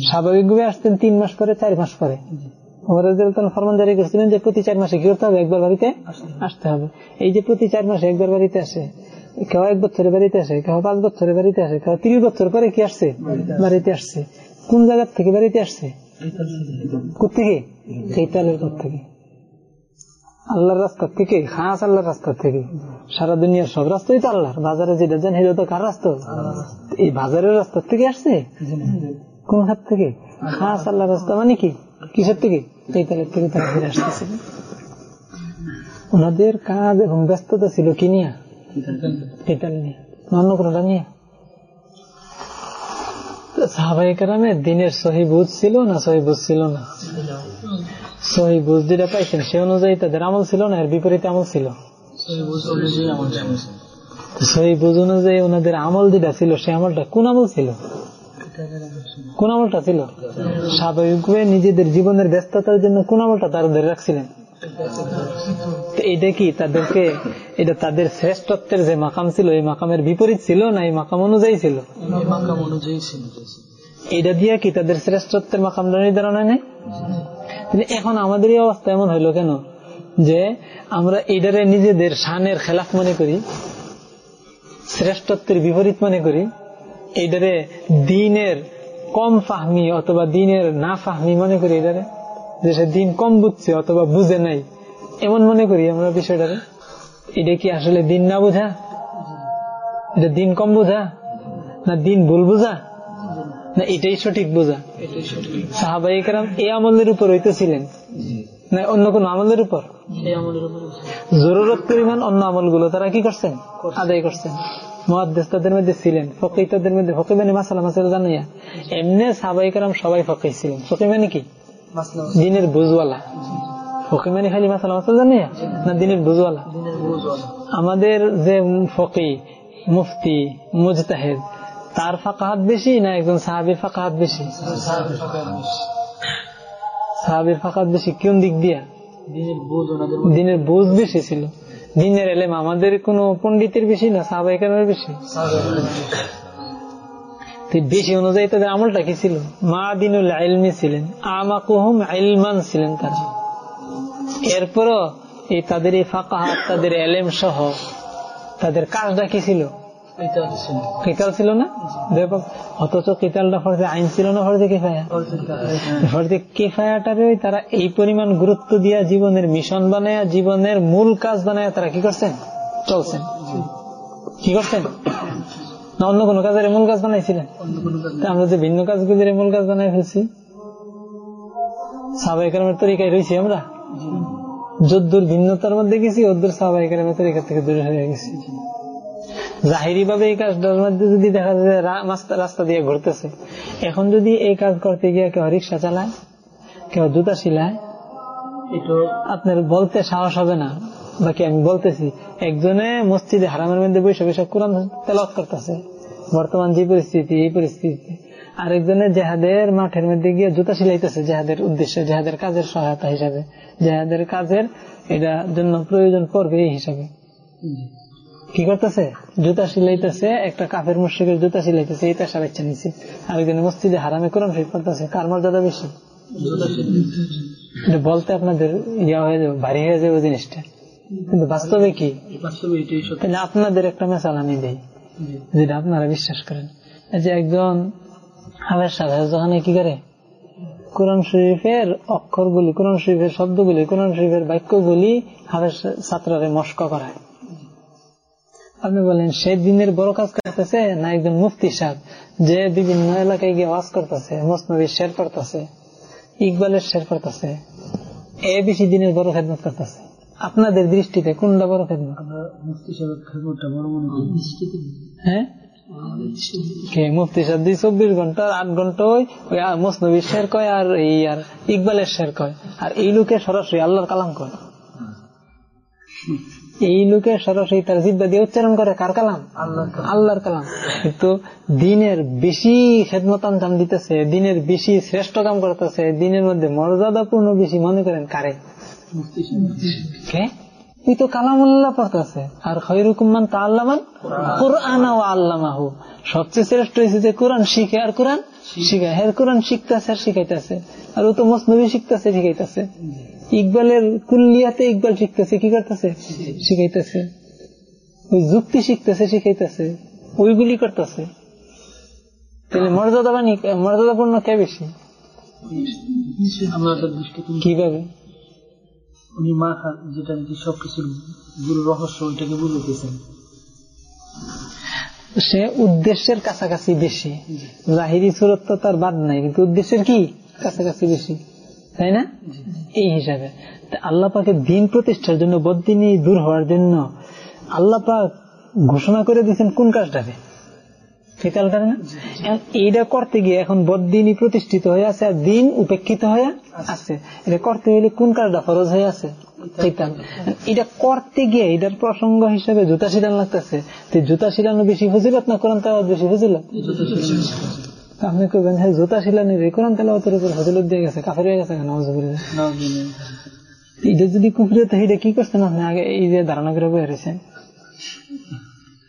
স্বাভাবিকভাবে আসতেন তিন মাস পরে, চার মাস পরে। ফরমান জারি করছিলেন যে প্রতি চার মাসে কি করতে হবে একবার বাড়িতে আসতে হবে। এই যে প্রতি চার মাসে একবার বাড়িতে আসে কেউ এক বছরে বাড়িতে আসে কেউ পাঁচ বছরে বাড়িতে আসে কেউ তিরিশ বছর পরে কি আসছে? বাড়িতে আসছে। কোন জায়গার থেকে বাড়িতে আসছে? কোথেকে কেতালের পর থেকে। আল্লাহর রাস্তা থেকে খাস আল্লাহর রাস্তা থেকে। সারা দুনিয়ার সব রাস্তাই তো আল্লাহর। বাজারে যেটা যান সেটা তো কার রাস্তা? এই বাজারের রাস্তা থেকে আসছে? কোন হাত থেকে? খাস আল্লাহর রাস্তা মানে কি? কিসের থেকে কেতালের থেকে তারা ফিরে আসতেছে ওনাদের কাজ এবং ব্যস্ততা ছিল কি নিয়ে? কেতাল নিয়ে। অন্য কোনটা নিয়ে? সাহাবাহিকারামের দিনের সহি ছিল না, সহি ছিল না? সহি বুঝ যেটা পাইছেন সে অনুযায়ী তাদের আমল ছিল না, এর বিপরীতে আমল ছিল? সেই বুঝুন যে ওনাদের আমল যেটা ছিল সে আমলটা কোন আমল ছিল? কোন আমলটা ছিল। স্বাভাবিকভাবে নিজেদের জীবনের ব্যস্ততার জন্য কোন আমলটা তারা ধরে রাখছিলেন। এটা কি তাদেরকে, এটা তাদের শ্রেষ্ঠত্বের যে মাকাম ছিল, এই মাকামের বিপরীত ছিল না এই মাকাম অনুযায়ী ছিল? এটা দিয়ে কি তাদের শ্রেষ্ঠত্বের মাকামটা নির্ধারণ হয় নাই? এখন আমাদের এই অবস্থা এমন হইল কেন? যে আমরা এটারে নিজেদের শানের খেলাফ মনে করি, শ্রেষ্ঠত্বের বিপরীত মনে করি এইটারে দিনের কম ফাহমি অথবা দিনের না ফাহমি মনে করি এটারে? যে সে দিন কম বুঝছে অথবা বুঝে নাই। এমন মনে করি আমরা বিষয়টারে। এটা কি আসলে দিন না বোঝা? এটা দিন কম বোঝা? না দিন ভুল বোঝা? না এটাই সঠিক বোঝা? সাহাবাই কারাম এই আমলের উপর হইতেছিলেন? না অন্য কোন আমলের উপর? জরুরত পরিমাণ অন্য আমলগুলো তারা কি করছেন। আদায় করছেন। মহাদেশ তাদের মধ্যে ছিলেন ফকি তাদের মধ্যে ফকি মানে মাসালা মাসালা জানাইয়া এমনি সাহাবাই কারাম সবাই ফকি ছিলেন। ফকি মানে কি? দিনের বুঝওয়ালা ফকি মানে খালি মাসালা মাসালা জানাইয়া না দিনের বুঝওয়ালা আমাদের যে ফকি মুফতি মুজতাহেদ তার ফাঁকাহাত বেশি না একজন সাহাবির ফাঁকাহাত বেশি? সাহাবির ফাঁকাহাত বেশি। কোন দিক দিয়া? দিনের বোঝ বেশি ছিল। দিনের এলেম আমাদের কোন পন্ডিতের বেশি না সাহাবাহিকের বেশি। বেশি অনুযায়ী তাদের আমলটা কি ছিল? মা দিনুল আইলমি ছিলেন, আমাকুহম আইলমান ছিলেন তারা। এরপরও এই তাদের এই ফাঁকা হাত তাদের এলেম সহ তাদের কাজটা কি ছিল? কিতাল ছিল। না? অথচ কিতালটা ফর্জে আইন ছিল না ফর্জে কেফায়া? ফর্জে কেফায়াটারে তারা এই পরিমাণ গুরুত্ব দিয়া জীবনের মিশন বানায় জীবনের মূল কাজ বানায় তারা কি করছেন? চলছেন। কি করছেন? না অন্য কোন কাজের মূল কাজ বানাইছিলেন? আমরা যে ভিন্ন কাজগুলির মূল কাজ বানাই ফেলছি। সাবাইকার তরিকায় রয়েছি আমরা। যদ্দুর ভিন্নতার মধ্যে গেছি ওদ্দুর সাবাইকার তরিকা থেকে দূরে হয়ে গেছি। জাহিরি ভাবে এই কাজটার মধ্যে যদি দেখা যায় রাস্তা দিয়ে ঘুরতেছে। এখন যদি এই কাজ করতে গিয়ে কেউ রিক্সা চালায় কেউ জুতা শিলায় আপনার বলতে সাহস হবে না। বাকি আমি বলতেছি একজনে মসজিদে হারামের মধ্যে বসে বসে কোরআন তেলত করতেছে। বর্তমান যে পরিস্থিতি এই পরিস্থিতি। আরেকজনের জেহাদের মাঠের মধ্যে গিয়ে জুতা সিলাইতেছে জেহাদের উদ্দেশ্যে জেহাদের কাজের সহায়তা হিসাবে। জেহাদের কাজের এটা জন্য প্রয়োজন পড়বে এই হিসাবে। কি করতেছে? জুতা সিলাইতেছে একটা কাফের মুশ্রিকের জুতা সিলাইতেছে এই পেশা বাচ্চা নিচ্ছে আরেকজন মসজিদে হারামে কোরআন শরীফ করতেছে কার মর্যাদা বেশি? বলতে আপনাদের ইয়া হয়ে যাবে ভারী হয়ে যাবে জিনিসটা। কিন্তু বাস্তবে কি? তাহলে আপনাদের একটা মেসাল আমি দেই যেটা আপনারা বিশ্বাস করেন। যে একজন হামের সাহেব যখন কি করে? কোরআন শরীফের অক্ষরগুলি কোরআন শরীফের শব্দগুলি কোরআন শরীফের বাক্যগুলি হাবের ছাত্ররে মস্ক করায়। আপনি বলেন সে দিনের বড় কাজ করতেছে না একজন মুফতি সাহেব যে বিভিন্ন এলাকায় গিয়ে ওয়াজ করতেছে মসনবীর শের করতেছে ইকবালের শের করতেছে এ বেশি দিনের বড় খেদমত করতেছে। আপনাদের দৃষ্টিতে কোনটা বড় খেদমত? হ্যাঁ? মুফতি সাহেব দুই চব্বিশ ঘণ্টা আট ঘণ্টা ওই মসনবীর শের কয় আর এই আর ইকবালের শের কয়। আর এই লোকে সরাসরি আল্লাহর কালাম কয়। এই লোকে সরাসরি তার জিব্বা দিয়ে উচ্চারণ করে কার কালাম? আল্লাহর কালাম। কিন্তু দিনের বেশি খেদমত আঞ্জাম দিতেছে দিনের বেশি শ্রেষ্ঠ কাম করতেছে দিনের মধ্যে মর্যাদাপূর্ণ বেশি মনে করেন কারে? তুই তো কালামুল্লাহ পড়তেছে। আর খৈরুকুমান তা আল্লামান কোরআন। ও আল্লামাহু। সবচেয়ে শ্রেষ্ঠ হয়েছে যে কোরআন শিখে আর কোরআন শিখায় হ্যাঁ কোরআন শিখতেছে আর শিখাইতেছে। আর ও তো মসনবী শিখতেছে শিখাইতেছে। ইকবালের কুল্লিয়াতে ইকবাল শিখতেছে কি করতেছে? শিখাইতেছে। ওই যুক্তি শিখতেছে শিখাইতেছে। ওইগুলি করতেছে। তাহলে মর্যাদা বানি মর্যাদাপূর্ণ কে বেশি? কীভাবে? উনি মা যেটা নাকি সবকিছুর গুরু রহস্য ওইটাকে বুঝতেছেন সে উদ্দেশ্যের কাছাকাছি বেশি। জাহিরি সুরত তো তার বাদ নাই কিন্তু উদ্দেশ্যের কি কাছাকাছি বেশি? তাই না? এই হিসাবে। আল্লাহ পাকে দিন প্রতিষ্ঠার জন্য বদিনী দূর হওয়ার জন্য আল্লাহ পাক ঘোষণা করে দিয়েছেন কোন কাজটাকে? ফিতালটা না? এইটা করতে গিয়ে এখন বদিনী প্রতিষ্ঠিত হয়ে আছে আর দিন উপেক্ষিত হয়ে আছে। এটা করতে হইলে কোন কাজটা ফরজ হয়ে আছে? এটা করতে গিয়ে এটার প্রসঙ্গ হিসেবে জুতা শিলান লাগতেছে। জুতা শিলানো বেশি ফজিলত না কোরআন তেলাওয়াত বেশি ফজিলত? আপনি কবেন হ্যাঁ জুতা শিলানি কোরআন তেলাওয়াতের উপর ফজিলত দিয়ে গেছে, কাফের হয়ে গেছে। এটা যদি কুফরি তো এটা কি করছেন আপনি আগে? এই যে ধারণা করে বয়ে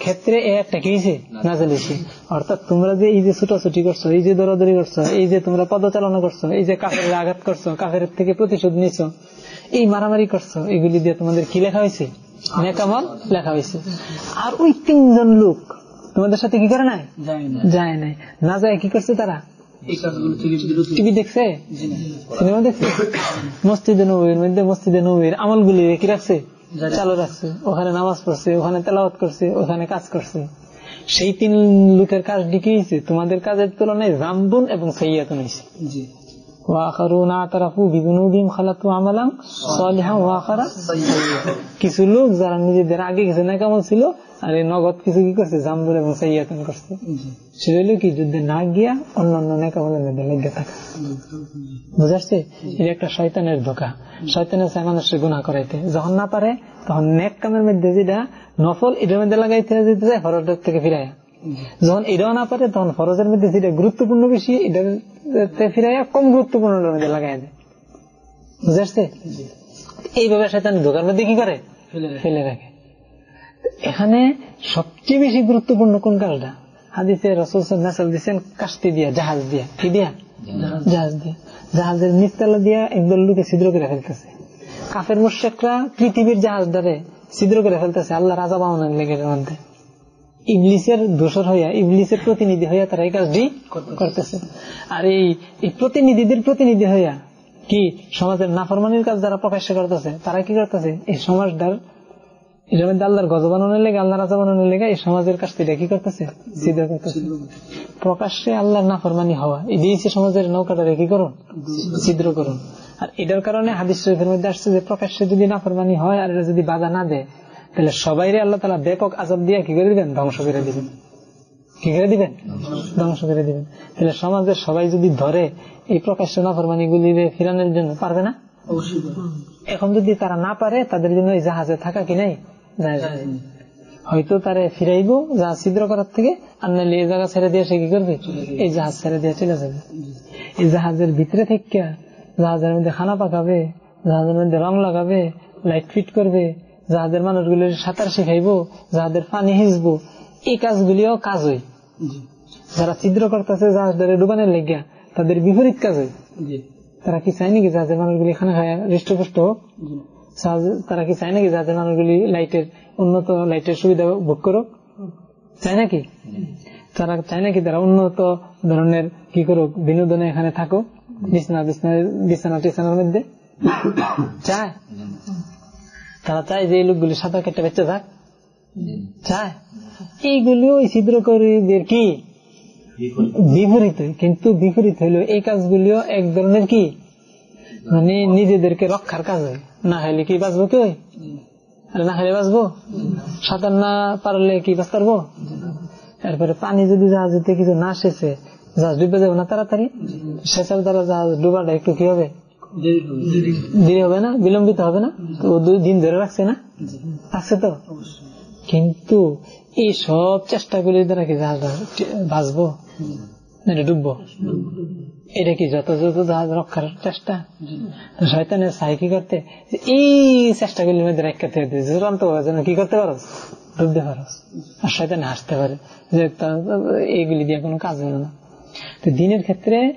ক্ষেত্রে এ একটা কি হয়েছে নাজেল হয়েছে অর্থাৎ তোমরা যে এই যে ছুটাছুটি করছ এই যে দৌড়াদৌড়ি করছ এই যে তোমরা পদচালনা করছ এই যে কাফের আঘাত করছ কাফের থেকে প্রতিশোধ নিছো এই মারামারি করছ এগুলি দিয়ে তোমাদের কি লেখা হয়েছে? নেকামল লেখা হয়েছে। আর ওই তিনজন লোক তোমাদের সাথে কি করে নাই? যায় নাই। না যায় কি করছে তারা? টিভি দেখছে? সিনেমা দেখছে? মসজিদে নবীর মধ্যে মসজিদে নবীর আমলগুলি কি রাখছে? চালু রাখছে, ওখানে নামাজ পড়ছে, ওখানে তেলাওয়াত করছে, ওখানে কাজ করছে। সেই তিন লোকের কাজ ডিকেছে তোমাদের কাজের তুলনায় রামবন এবং সৈয়াতুন হয়েছে ওয়াখারুন আতারাফু বিদুনুবিহিম খালাতু আমালান সালিহান ওয়াখারা কিছু লোক যারা নিজেদের আগে কিছু ছিল আর এই নগদ কিছু কি করছে? জাম্বুর এবং সৈয়াতুন করছে। জি। সেটা হলো কি যুদ্ধে না গিয়া অন্যান্য নেকামলের মধ্যে লেগে থাকা। বুঝাচ্ছে এটা একটা শয়তানের ধোকা। শয়তানের চায় মানুষের গুণা করাইতে। যখন না পারে তখন নেক কামের মধ্যে যেটা নফল এটার মধ্যে লাগাইতে যেতে যায় ফরজের থেকে ফিরাইয়া। যখন এটাও না পারে তখন ফরজের মধ্যে যেটা গুরুত্বপূর্ণ বেশি এটার ফিরাইয়া কম গুরুত্বপূর্ণটার মধ্যে লাগাই দেয়। বুঝাচ্ছে এইভাবে শয়তান ধোকার মধ্যে কি করে? ফেলে রাখে। এখানে সবচেয়ে বেশি গুরুত্বপূর্ণ কোন কাজটা? হাদিসে রসুল মেসাল দিচ্ছেন কাস্তি দিয়া জাহাজ দিয়া। কি দিয়া? জাহাজ। দিয়া। জাহাজের নিচতলা দিয়া একদল লোকে ছিদ্র করে ফেলতেছে। কাফের মুর্শেকরা পৃথিবীর জাহাজ দ্বারে ছিদ্র করে ফেলতেছে। আল্লাহ রাজা বামনের লেগের মধ্যে। ইবলিসের দোষর হইয়া, ইবলিসের প্রতিনিধি হইয়া তারা এই কাজটি করতেছে। আর এই প্রতিনিধিদের প্রতিনিধি হইয়া কি সমাজের নাফরমানির কাজ যারা প্রকাশ্য করতেছে, তারা কি করতেছে? এই সমাজটার, এটার মধ্যে আল্লাহর গজ বানানোর লেগে আল্লাহ রাজা বানানোর লেগে এই সমাজের কাছ থেকে কি করতেছে? সিদ্ধ করতেছে। প্রকাশ্যে আল্লাহর নাফরমানি হওয়া, এই দিয়েছে সমাজের নৌকাটারে কি করুন? ছিদ্র করুন। আর এটার কারণে হাদিস শরীফের মধ্যে আসছে যে প্রকাশ্যে যদি নাফরমানি হয় আর এটা যদি বাধা না দেয় তাহলে সবাইরে আল্লাহ তালা ব্যাপক আজাব দিয়ে কি করে দিবেন? ধ্বংস করে দিবেন। কি করে দিবেন? ধ্বংস করে দিবেন। তাহলে সমাজের সবাই যদি ধরে এই প্রকাশ্য নাফরমানি গুলি ফিরানোর জন্য পারবে না? এখন যদি তারা না পারে তাদের জন্য এই জাহাজে থাকা কি নাই? হয়তো তারে ফিরাইবো জাহাজ ছিদ্র করার থেকে আর নাহলে এই জায়গা ছেড়ে দিয়ে সে কি করবে? এই জাহাজ ছেড়ে দিয়ে চলে যাবে। এই জাহাজের ভিতরে থেকে জাহাজের মধ্যে খানা পাকাবে জাহাজের মধ্যে রং লাগাবে লাইট ফিট করবে জাহাজের মানুষগুলো সাঁতার শিখাইবো যাহাদের পানি হিসবো এই কাজগুলিও কাজ জি। যারা ছিদ্র করতেছে ধরে ডুবানের লেগিয়া তাদের বিপরীত কাজ জি। তারা কি চায় নাকি জাহাজের মানুষগুলি খানা খায় হৃষ্টপুষ্ট? হোক তারা কি চায় নাকি যাতে মানুষগুলি লাইটের উন্নত লাইটের সুবিধা ভোগ করুক? চায় নাকি? তারা চায় নাকি তারা উন্নত ধরনের কি করুক বিনোদনে এখানে থাকুক বিছনা বিছনা বিছানা টিছানার মধ্যে? চায়? তারা চায় যে এই লোকগুলি সাঁতার কেটে বেঁচে থাক। চায়। এইগুলিও ওই ছিদ্রকারীদের কি? বিপরীত। কিন্তু বিপরীত হইল এই কাজগুলিও এক ধরনের কি? মানে নিজেদেরকে রক্ষার কাজ হয়। না হলে কি বাঁচবো কে না হলে বাঁচবো? সাঁতার না পারলে কি বাঁচতে পারব? এরপরে পানি যদি জাহাজেতে কিছু না শেষে জাহাজ ডুবে যাবে না তাড়াতাড়ি? শেষের দ্বারা জাহাজ ডুবাটা একটু কি হবে? দেরি হবে না, বিলম্বিত হবে না, তো দুই দিন ধরে রাখছে না? রাখছে তো? কিন্তু এই সব চেষ্টাগুলির দ্বারা কি জাহাজ বাঁচবো? না ডুববো? এটা কি যথাযথ জাহাজ রক্ষার চেষ্টা? তো শয়তানের সাই কি করতে, এই চেষ্টাগুলির মধ্যে রাখতে হবে। চূড়ান্ত যেন কি করতে পারো? ডুবতে পারো। আর শয়তানে হাসতে পারে। যে এইগুলি দিয়ে কোনো কাজ হলো না। তো দিনের ক্ষেত্রে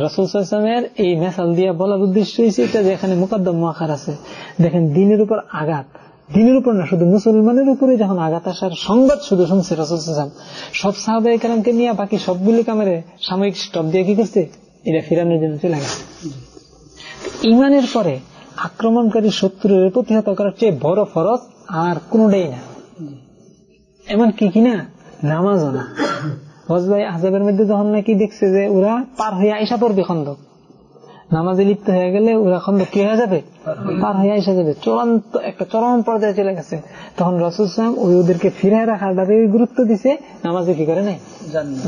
রসুলের এই মেসাল দিয়ে বলার উদ্দেশ্য হয়েছে এটা যে এখানে মুকদ্দম আকার আছে। দেখেন, দিনের উপর আঘাত। দিনের উপর না, শুধু মুসলমানের উপরে যখন আঘাত আসার সংবাদ শুধু শুনছে রসুল সব সাহাবাই কালামকে নিয়ে বাকি সবগুলি কামেরে সাময়িক স্টপ দিয়ে কি করছে? এটা ফিরানোর জন্য চলে গেছে। ইমানের পরে আক্রমণকারী শত্রুর প্রতিহত করার চেয়ে বড় ফরজ আর কোনটাই না। এমন কি কিনা নামাজও না। হজবাই আজাবের মধ্যে যখন নাকি দেখছে যে ওরা পার হয়ে আইসা পড়বে খন্দক নামাজে লিপ্ত হয়ে গেলে ওরা খন্দক কি হয়ে যাবে? পার হয়ে আইসা যাবে। চূড়ান্ত একটা চরম পর্যায়ে চলে গেছে। তখন রসুল সালাম ওই ওদেরকে ফিরে রাখাটাকে গুরুত্ব দিছে। নামাজে কি করে নাই?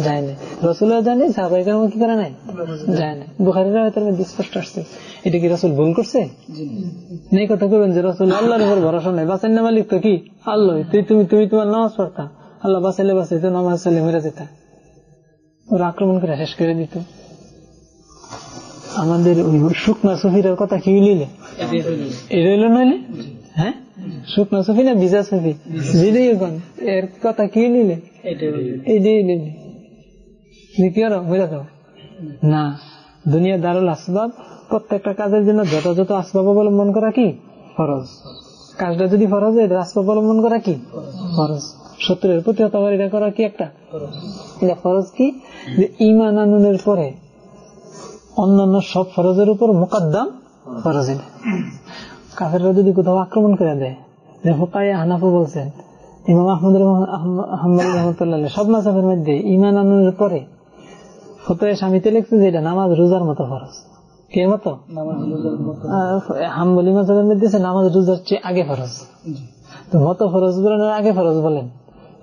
যায় না রসুলও জানে সাহাবাহিকের কি করে নাই? যায় না বুখারির মধ্যে স্পষ্ট আসছে। এটা কি রসুল ভুল করছে? নেই কথা করবেন যে রসুল আল্লাহর উপর ভরসা নাই। বাসেন না মালিক তো কি? আল্লাহ তুই তুমি তুমি তোমার নামাজ পড়তা। আল্লাহ বাসাইলে বাসাইতো নামাজ চালে মেরে যেতা। ওরা আক্রমণ করে শেষ করে দিত। আমাদের ওই শুকনা সফিরের কথা কি লিলে? এটা নইলে? হ্যাঁ? শুকনা সফি না ভিজা সফি? যেটাই এর কথা কি নিলে নিলে না, দুনিয়া দারুল আসবাব, প্রত্যেকটা কাজের জন্য যথাযথ আসবাব অবলম্বন করা কি? ফরজ। কাজটা যদি ফরজ হয় আসবাব অবলম্বন করা কি? ফরজ। শত্রুর প্রতি হতাবার এটা করা কি একটা? এটা ফরজ কি? যে ইমান আননের পরে অন্যান্য সব ফরজের উপর মোকাদ্দাম ফরজ এটা। কাফেররা যদি কোথাও আক্রমণ করে দেয় যে ফোকায় হানাফু বলছেন ইমাম আহমদ রহমতুল্লাহ সব মাসাফের মধ্যে ইমান আনন্দের পরে ফতোয় স্বামীতে লিখছে যে এটা নামাজ রোজার মতো ফরজ কে মতো? হাম্বলি মাসাফের মধ্যে নামাজ রোজার চেয়ে আগে ফরজ তো মতো ফরজ বলেন আগে ফরজ বলেন।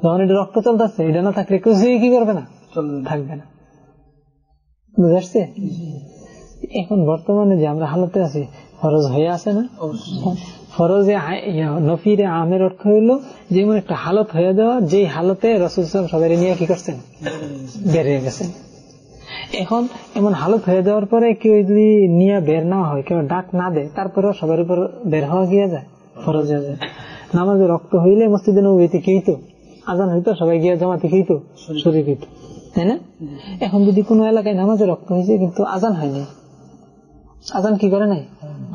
যখন এটা রক্ত চলতেছে এটা না থাকলে কেউ কি করবে না? থাকবে না। বুঝে আসছে এখন বর্তমানে যে আমরা হালতে আছি ফরজ হয়ে আছে না? ফরজে নফিরে আমের অর্থ হইল যেমন একটা হালত হয়ে যাওয়া যে হালতে রসুল সবাই নিয়ে কি করছেন? বের হয়ে গেছেন। এখন এমন হালত হয়ে যাওয়ার পরে কেউ যদি নিয়ে বের না হয় কেউ ডাক না দেয় তারপরেও সবার উপর বের হওয়া গিয়ে যায়? ফরজ হয়ে যায়। নামাজে রক্ত হইলে মসজিদে নবীতে কি হইতো? আজান হইতো সবাই গিয়ে জমাতে হইতো শরীর হইতো। তাই না? এখন যদি কোনো এলাকায় নামাজে রক্ত হয়েছে কিন্তু আজান হয়নি আজান কি করে নাই?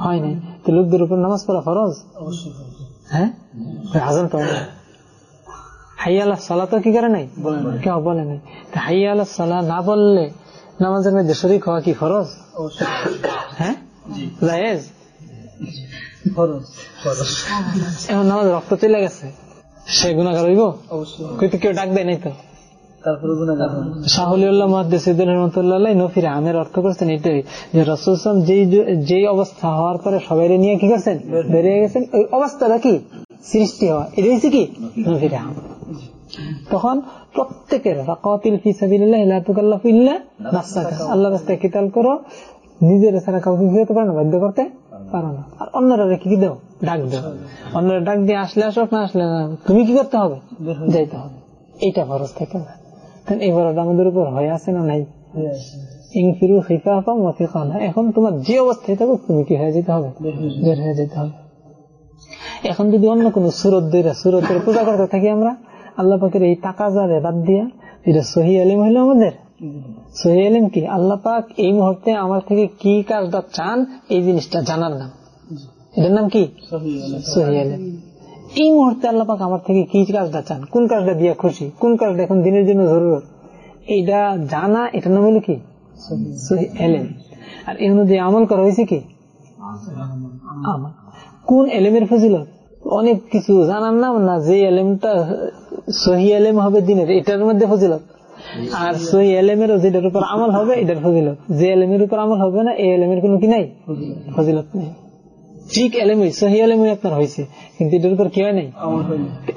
হয় নাই। তো লোকদের উপর নামাজ পড়া ফরজ? হ্যাঁ? আজান পড়ে না হাইয়ালা সালা তো কি করে নাই? কেউ বলে নাই। হাইয়ালা সালা না বললে নামাজের মধ্যে শরিক হওয়া কি ফরজ? হ্যাঁ? জায়েজ? এখন নামাজ রক্ত চলে গেছে। সে গুণাগার হইব? কিন্তু কেউ ডাক দেয় নাই তো? তারপরে গুণাগার শাহুলিউল্লাহ মহাদ্দেসিদ্দিন রহমতুল্লাহ নফির আমের অর্থ করছেন এটাই যে রসুলাম যেই অবস্থা হওয়ার পরে সবাই নিয়ে কি করছেন? বেরিয়ে গেছেন। ওই অবস্থাটা কি? সৃষ্টি হওয়া। এটা হচ্ছে কি? নফির আম। তখন প্রত্যেকের রাকাতিল ফি সাবিলিল্লাহ লা তুকাল্লাফু ইল্লা নাফসাকা। আল্লাহ রাস্তায় কিতাল করো। নিজের ছাড়া কাউকে কি পারে না বাধ্য করতে পারো না। আর অন্যরা রেখে কি দাও? ডাক দাও। অন্যরা ডাক দিয়ে আসলে আসো না আসলে না তুমি কি করতে হবে? যাইতে হবে। এইটা খরচ থেকে না। এই বড়টা আমাদের উপর হয়ে আছে না নাই? এখন তোমার যে অবস্থায় থাকো তুমি কি হয়ে যেতে হবে? বের হয়ে যেতে হবে। এখন যদি অন্য কোন সুরত দইরা সুরতের পূজা করতে থাকি আমরা আল্লাহ পাখির এই টাকা যারে বাদ দিয়া এটা সহি আলিম হইল আমাদের সহি কি? আল্লাহ পাক এই মুহূর্তে আমার থেকে কি কাজটা চান এই জিনিসটা জানার নাম। এটার নাম কি? সহি এই মুহূর্তে আল্লাহ পাক আমার থেকে কি কাজটা চান? কোন কাজটা দিয়া খুশি? কোন কাজটা এখন দিনের জন্য জরুরত? এইটা জানা এটার নাম হলো কি? এলেম আর এই অনুযায়ী আমল করা হয়েছে কি? আমল। কোন এলেমের ফজিলত? অনেক কিছু জানার নাম না যে এলেমটা সহি এলেম হবে দিনের এটার মধ্যে ফজিলত। আর সহি এলেমের যেটার উপর আমল হবে এটার ফজিলত। যে এলেমের উপর আমল হবে না এই এলেমের কোনো কি নাই? ফজিলত নেই। ঠিক এলেমই সহি এলেমই আপনার হয়েছে কিন্তু এটার উপর কি হয় নাই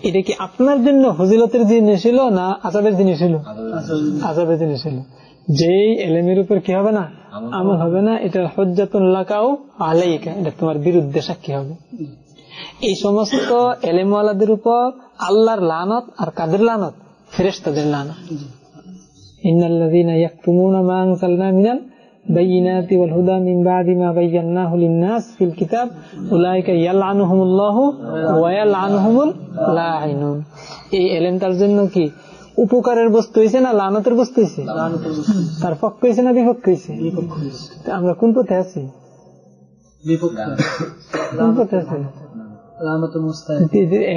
এটা কি আপনার জন্য ফজিলতের জিনিস ছিল না আজাবের জিনিস ছিল? আজাবের জিনিস ছিল। যেই এলেমের উপর কি হবে না? আমল হবে না এটা হজ্জাতুল্লাকাও আলাইকা এটা তোমার বিরুদ্ধে সাক্ষী হবে। এই সমস্ত এলেমওয়ালাদের উপর আল্লাহর লানত আর কাদের লানত? ফেরেস্তাদের লানত। ইন্নাল্লাযীনা ইয়াকতুমুনা মা আনজালনা মিনাল বাইয়িনাতি ওয়াল হুদা মিন বাদি মা বায়্যানাহু লিন-নাস ফিল কিতাব। উলাইকা ইয়ালআনুহুমুল্লাহু ওয়া ইয়ালআনুহুমুল লাঈনুন এই এলেম তার জন্য কি? উপকারের বস্তু হয়েছে না লানতের বস্তু হয়েছে তার পক্ষ হয়েছে না বিপক্ষ হয়েছে আমরা কোন পথে আছি? কোন পথে আছি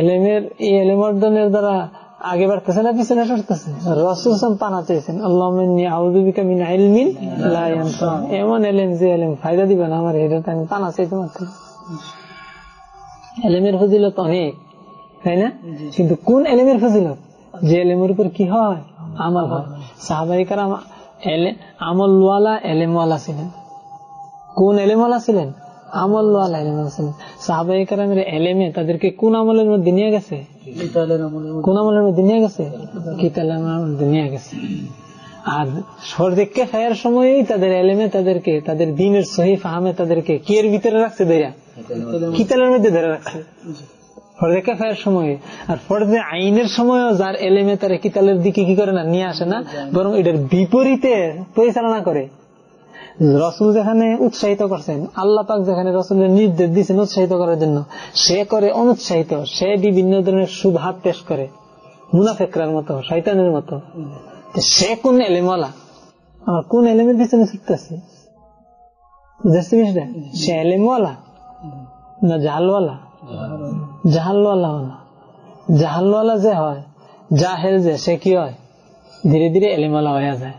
এলেমের এই এলেম অর্জনের দ্বারা আগে বাড়তেছে না পিছনে সরতেছে? রসুল পানা আল্লাহ এমন এলেম যে এলেম ফায়দা দিবে না আমার এটা আমি পানা চাইতে মাত্র। এলেমের ফজিলত অনেক তাই না? কিন্তু কোন এলেমের ফজিলত? যে এলেমের উপর কি হয়? আমল হয়। সাহাবাহিকার আমলওয়ালা এলেমওয়ালা ছিলেন। কোন এলেমওয়ালা ছিলেন? ছিলেন সাহাবাহিকার এলেমে তাদেরকে কোন আমলের মধ্যে নিয়ে গেছে? কোন আমলের মধ্যে নিয়ে গেছে? কিতালের মধ্যে নিয়ে গেছে। আর সর্দেককে খায়ার সময়ই তাদের এলেমে তাদেরকে তাদের দিনের সহি ফাহামে তাদেরকে কি এর ভিতরে রাখছে দেয়া কিতালের মধ্যে। ধরে রাখছে। ফরজে খায়ের সময়। আর ফরজে আইনের সময়ও যার এলেমে তারা কিতালের দিকে কি করে না নিয়ে আসে না বরং এটার বিপরীতে পরিচালনা করে। রসুল যেখানে উৎসাহিত করছেন, আল্লাহ পাক যেখানে রসুলের নির্দেশ দিচ্ছেন উৎসাহিত করার জন্য, সে করে অনুৎসাহিত, সে বিভিন্ন ধরনের সুভাব পেশ করে। মুনাফেকরার মতো শৈতানের মতো। সে কোন এলেমওয়ালা? আমার কোন এলেমের পিছনে ছুটতেছে বুঝতে বিষয়টা সে এলেমওয়ালা? না জাহালওয়ালা? জাহালওয়ালা হলো। জাহালওয়ালা যে হয়, জাহেল যে, সে কি হয়? ধীরে ধীরে এলিমালা হয়ে যায়।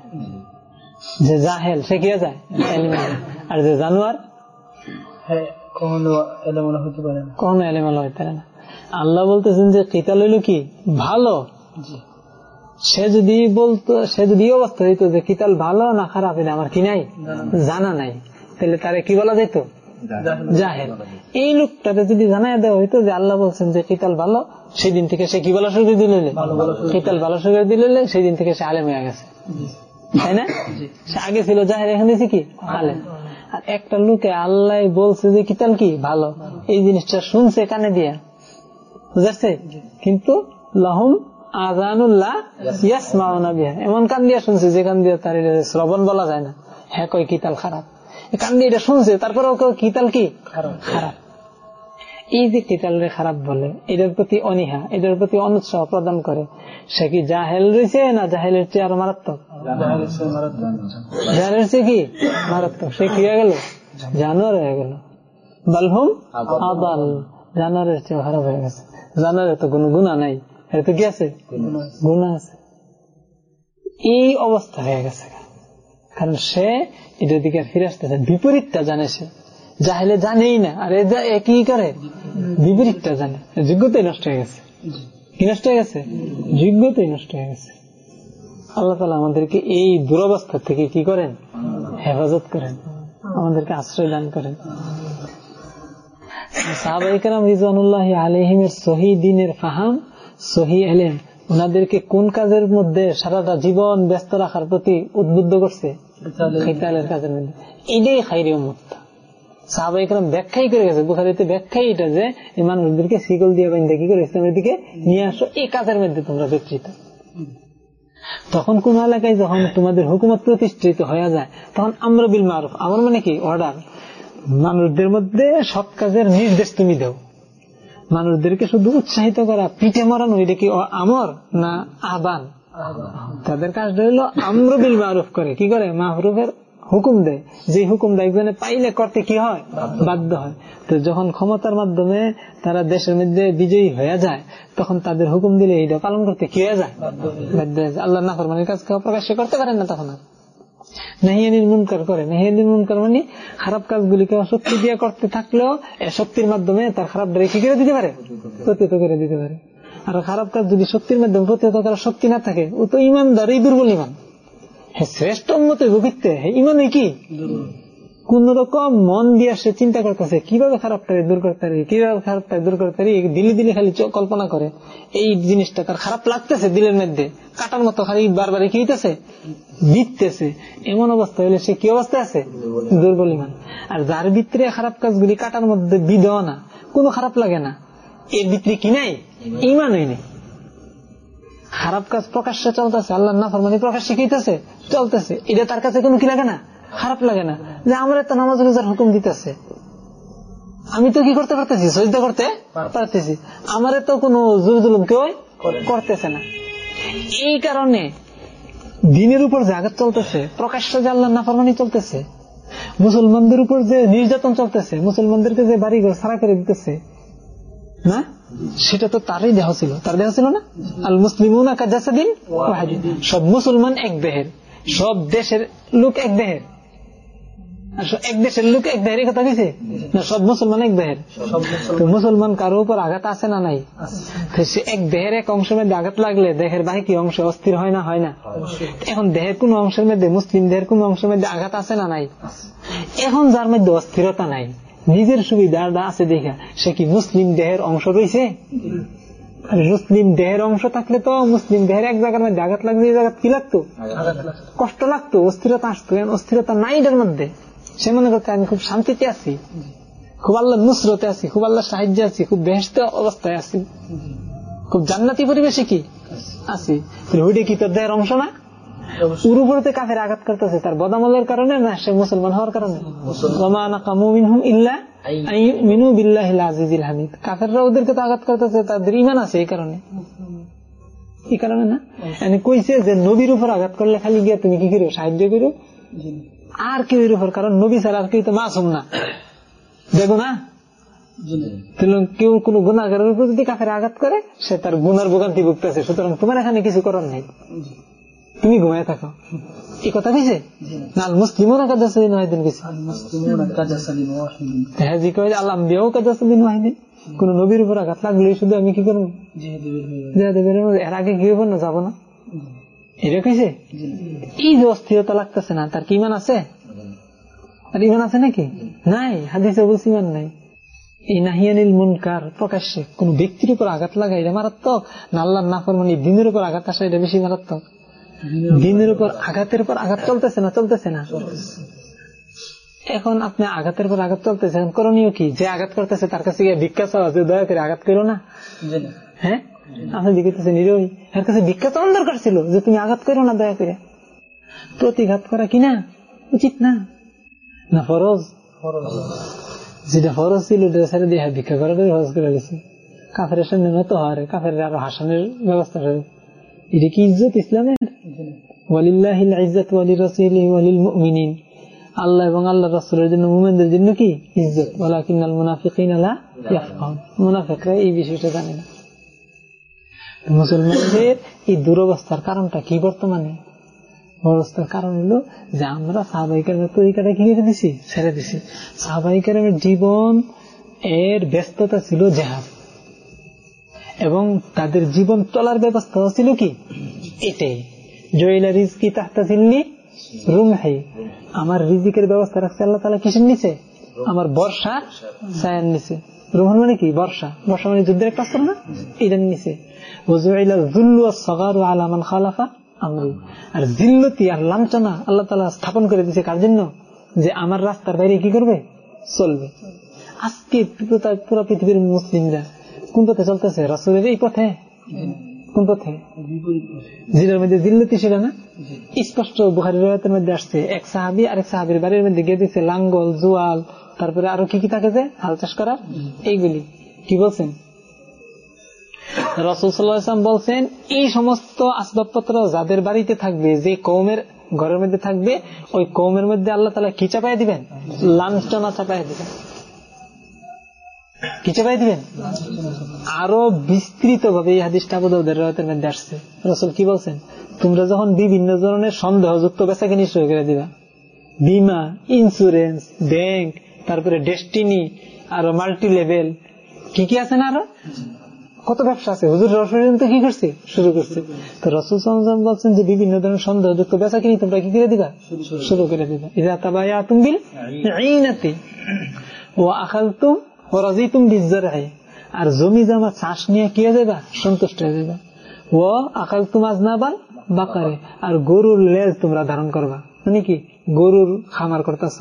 যে জাহেল সে কি যায়? আর যে জানোয়ার কখনো এলেমনা হতে পারে না কখনো এলিমালা হইতে পারে না। আল্লাহ বলতেছেন যে কিতাল হইল কি? ভালো। সে যদি বলতো সে যদি অবস্থা হইতো যে কিতাল ভালো না খারাপ এটা আমার কি নাই? জানা নাই। তাহলে তারে কি বলা যেত জাহেল। এই লোকটাকে যদি জানাই দেওয়া হইতো যে আল্লাহ বলছেন যে কিতাল ভালো সেই দিন থেকে সে কি বলা শুরু করে দিল? কিতাল ভালো শুরু করে দিল সেই দিন থেকে সে আলেম হয়ে গেছে। তাই না? সে আগে ছিল জাহের এখন দিয়েছে কি? আলেম আর একটা লোকে আল্লাহ বলছে যে কিতাল কি? ভালো। এই জিনিসটা শুনছে কানে দিয়া। বুঝাচ্ছে কিন্তু লহম আজানুল্লাহ ইয়াস মাওনা বিহা। এমন কান দিয়া শুনছে যে কান দিয়া তার শ্রবণ বলা যায় না। হ্যাঁ কয় কিতাল খারাপ? কান দিয়ে এটা শুনছে তারপরেও কেউ কিতাল কি? খারাপ। এই যে কিতালরে খারাপ বলে। এটার প্রতি অনীহা এটার প্রতি অনুৎসাহ প্রদান করে। সে কি জাহেল রয়েছে না জাহেলের চেয়ে আরও মারাত্মক? জাহেলের চেয়ে কি? মারাত্মক। সে কি হয়ে গেল? জানোয়ার হয়ে গেল। বালহুম আবাল জানোয়ারের চেয়ে খারাপ হয়ে গেছে। জানোয়ারের তো কোনো গুণা নাই। এর তো কি আছে? গুণা আছে। এই অবস্থা হয়ে গেছে। কারণ সে এটার দিকে ফিরে আসতেছে। বিপরীতটা জানে সে। জাহেলে জানেই না আর এ কি করে? বিপরীতটা জানে। যোগ্যতাই নষ্ট হয়ে গেছে। কি নষ্ট হয়ে গেছে? যোগ্যতাই নষ্ট হয়ে গেছে। আল্লাহ তালা আমাদেরকে এই দুরবস্থা থেকে কি করেন? হেফাজত করেন। আমাদেরকে আশ্রয় দান করেন। সাহাবাইকার রিজওয়ানুল্লাহ আলহিমের সহি দিনের ফাহাম সহি এলেন ওনাদেরকে কোন কাজের মধ্যে সারাটা জীবন ব্যস্ত রাখার প্রতি উদ্বুদ্ধ করছে? খিতালের কাজের মধ্যে। এটাই খাইরি সাহাবাইকরাম ব্যাখ্যাই করে গেছে। বুখারিতে ব্যাখ্যাই এটা যে এই মানুষদেরকে শিকল দিয়ে করে? ইসলামের দিকে নিয়ে আসো। এই কাজের মধ্যে তোমরা বিকৃত তখন কোন এলাকায় যখন তোমাদের হুকুমত প্রতিষ্ঠিত হয়ে যায়, তখন আমরা বিল মারুফ, আমার মানে কি? অর্ডার। মানুষদের মধ্যে সৎ কাজের নির্দেশ তুমি দাও। মানুষদেরকে শুধু উৎসাহিত করা, পিঠে মরানো, এটা কি আমর না আহ্বান? তাদের কাজটা হলো আমরবিল মারুফ করে। কি করে? মাহরুফের হুকুম দেয়। যে হুকুম দেয় একজনে পাইলে করতে কি হয়? বাধ্য হয়। তো যখন ক্ষমতার মাধ্যমে তারা দেশের মধ্যে বিজয়ী হয়ে যায় তখন তাদের হুকুম দিলে এইটা পালন করতে কি হয়ে যায়? বাধ্য হয়ে যায়। আল্লাহ নাফরমানির কাজ কেউ প্রকাশ করতে পারেন না তখন আর। নাহিয়ানির মুনকার করে। নাহিয়ানির মুনকার মানে খারাপ কাজগুলিকে শক্তি দিয়ে করতে থাকলেও শক্তির মাধ্যমে তার খারাপ কি করে দিতে পারে? প্রতিহত করে দিতে পারে। আর খারাপ কাজ যদি শক্তির মাধ্যমে প্রতিহত করার শক্তি না থাকে ও তো ইমানদার এই দুর্বল ইমান। শ্রেষ্ঠ মতো ভুগিতে ইমানে কি? কোন রকম মন দিয়ে সে চিন্তা করতেছে, কীভাবে খারাপটাকে দূর করতে পারি, কীভাবে খারাপটাকে দূর করতে পারি, দিলে দিলে খালি কল্পনা করে। এই জিনিসটা তার খারাপ লাগতেছে দিলের মধ্যে। কাটার মতো খালি বারবার কি দিতেছে। এমন অবস্থা হইলে সে কি অবস্থায় আছে? দুর্বল ইমান। আর যার ভিতরে খারাপ কাজগুলি কাটার মধ্যে বিধেও না, কোনো খারাপ লাগে না। এর ভিতরে কি নাই? ইমান হয়নি খারাপ কাজ প্রকাশ্যে চলতেছে আল্লাহ না ফরমানি প্রকাশ্যে কিতেছে চলতেছে। এটা তার কাছে কোনো কি লাগে না? খারাপ লাগে না। যে আমরা তো নামাজ রোজার হুকুম দিতেছে। আমি তো কি করতে পারতেছি? সজিদা করতে পারতেছি। আমার তো কোনো জুল জুলুম কেউ করতেছে না। এই কারণে দিনের উপর যে আঘাত চলতেছে প্রকাশ্য যে আল্লাহ নাফরমানি চলতেছে মুসলমানদের উপর যে নির্যাতন চলতেছে মুসলমানদেরকে যে বাড়িঘর সারা করে দিতেছে না? সেটা তো তারই দেহ ছিল। তার দেহ ছিল না? আল মুসলিম সব মুসলমান এক দেহের। সব দেশের লোক এক দেহের। এক দেশের লোক এক দেহের কথা কইছে? না, সব মুসলমান এক দেহের। মুসলমান কারও উপর আঘাত আছে না নাই? সে এক দেহের এক অংশের মধ্যে আঘাত লাগলে দেহের বাকি অংশ অস্থির হয় না হয় না? এখন দেহের কোন অংশের মধ্যে, মুসলিম দেহের কোন অংশের মধ্যে আঘাত আছে না নাই? এখন যার মধ্যে অস্থিরতা নাই নিজের সুবিধাটা আছে দেখা সে কি মুসলিম দেহের অংশ রয়েছে? মুসলিম দেহের অংশ থাকলে তো মুসলিম দেহের এক জায়গার মধ্যে আঘাত লাগলে এই জায়গা কি লাগতো? কষ্ট লাগতো অস্থিরতা আসতো অস্থিরতা নাই এটার মধ্যে। সে মনে করতে আমি খুব শান্তিতে আছি। খুব আল্লাহ নুসরতে আছি খুব আল্লাহ সাহায্যে আছি খুব বেহস্ত অবস্থায় আছি। খুব জান্নাতি পরিবেশে কি? আছি। ওইটা কি তোর দেহের অংশ না? অবশ্যই কাফের আঘাত করতেছে তার বদামলের কারণে না সে মুসলমান হওয়ার কারণে? হামিদ। কাফেররা ওদেরকে তো আঘাত করতেছে তাদের ইমান আছে এই কারণে। এই কারণে না? এনে কইছে যে নবীর উপর আঘাত করলে খালি গিয়া তুমি কি করো সাহায্য করো আর কেউ এর উপর কারণ নবী ছাড়া আর কেউ তো মাসুম না। দেখো না? কেউ কোন গুণাগারের উপর যদি কাফের আঘাত করে সে তার গুনার ভোগান্তি ভুগতেছে। সুতরাং তোমার এখানে কিছু করার নেই। তুমি ঘুমায় থাকো। এই কথা কইছে? না মুসলিমরা কাজা সালিন ওয়াহিদিন কিছু হ্যাঁ জি কয় আল আম্বিয়াও কাজা সালিন ওয়াহিদিন কোন নবীর উপর আঘাত লাগলে শুধু আমি কি করব? এর আগে কি হব না যাব না? এটা কইছে? এই যে অস্থিরতা লাগতেছে না তার কি ইমান আছে? আর ইমান আছে নাকি? নাই হাদিস বলছি ইমান নাই। এই নাহিয়ানিল মুনকার প্রকাশ্যে কোন ব্যক্তির উপর আঘাত লাগা এটা মারাত্মক? না আল্লাহ নাফর মানে দিনের উপর আঘাত আসা এটা বেশি মারাত্মক। দিনের উপর আঘাতের পর আঘাত চলতেছে না চলতেছে না। এখন আপনি আঘাতের পর আঘাত চলতেছে, এখন করণীয় কি? যে আঘাত করতেছে, তার কাছে গিয়ে ভিক্ষা চাওয়া যে দয়া করে আঘাত করো না। হ্যাঁ? আপনি দেখিতেছে নিরোহী তার কাছে ভিক্ষা চাওয়ার দরকার ছিল যে তুমি আঘাত করো না, দয়া করে। প্রতিঘাত করা কিনা উচিত না। না, ফরজ। যেটা ফরজ ছিল ছেড়ে দিয়ে হ্যাঁ, ভিক্ষা করা করে ফরজ করে গেছে। কাফের সামনে নত হওয়ার কাফের আরও হাসানের ব্যবস্থা এটা কি ইজ্জত ইসলামের? ওয়ালিল্লাহিল ওয়ালি রাসূলিহি ওয়ালিল মুমিনিন আল্লাহ এবং রাসূলের জন্য মুমিনদের জন্য কি? ইজ্জত। ওয়ালাকিন্নাল মুনাফিকিনা লা মুনাফিকরা এই বিষয়টা জানে না। মুসলমানদের এই দুরবস্থার কারণটা কি বর্তমানে? অবস্থার কারণ হলো যে আমরা সাহাবাহিকের তরিকাটা কি করে দিছি ছেড়ে দিছি। সাহাবাহিকের জীবন এর ব্যস্ততা ছিল জেহাদ। এবং তাদের জীবন চলার ব্যবস্থা ছিল কি? এটাই। জয়লা রিজকি তাহতা ছিলনি রুম হাই আমার রিজিকের ব্যবস্থা রাখছে, আল্লাহ তালা কিসের নিচে? আমার বর্ষা, ছায়ার নিচে। রোহন মানে কি? বর্ষা। বর্ষা মানে যুদ্ধের একটা অস্ত্র না? এটার নিচে। আর জিল্লতি আর লাঞ্ছনা আল্লাহ তালা স্থাপন করে দিছে কার জন্য? যে আমার রাস্তার বাইরে কি করবে? চলবে। আজকে পুরো পৃথিবীর মুসলিমরা কোন পথে চলতেছে? রাসুলের এই পথে? কোন পথে জিলের মধ্যে জিল্লতি ছিল না স্পষ্ট বুহারি মধ্যে আসছে। এক সাহাবি আরেক সাহাবির বাড়ির মধ্যে গিয়ে দিচ্ছে লাঙ্গল জুয়াল তারপরে আরও কি কি থাকে যে? হাল চাষ করা এইগুলি। কি বলছেন? রসুল সাল্লাম বলছেন এই সমস্ত আসবাবপত্র যাদের বাড়িতে থাকবে যে কৌমের ঘরের মধ্যে থাকবে ওই কৌমের মধ্যে আল্লাহ তালা কি চাপাই দিবেন? লাঞ্ছনা চাপাই দিবেন। কি চাপাই দিবেন? আরও বিস্তৃত ভাবে এই হাদিসটা আবুদের মধ্যে আসছে। রসুল কি বলছেন? তোমরা যখন বিভিন্ন ধরনের সন্দেহযুক্ত বেচা কিনি শুরু করে দিবা। বিমা ইন্স্যুরেন্স ব্যাংক তারপরে ডেস্টিনি আরও মাল্টি লেভেল কি কি আছে না আরও? কত ব্যবসা আছে? হুজুর রসুল তো কি করছে? শুরু করছে। তো রসুল সাল্লাম বলছেন যে বিভিন্ন ধরনের সন্দেহযুক্ত বেচা কিনি তোমরা কি করে দিবা? শুরু করে দিবা। ইদা তাবায়া আইনাতি ও আখাল তুম ও রাজি তুম বিজ্জার আর জমি জামা চাষ নিয়ে কি হয়ে যাবা? সন্তুষ্ট হয়ে যাবা। ও আকাল তুম আজনাবাল বাকারে আর গরুর লেজ তোমরা ধারণ করবা। মানে কি? গরুর খামার করতেছ,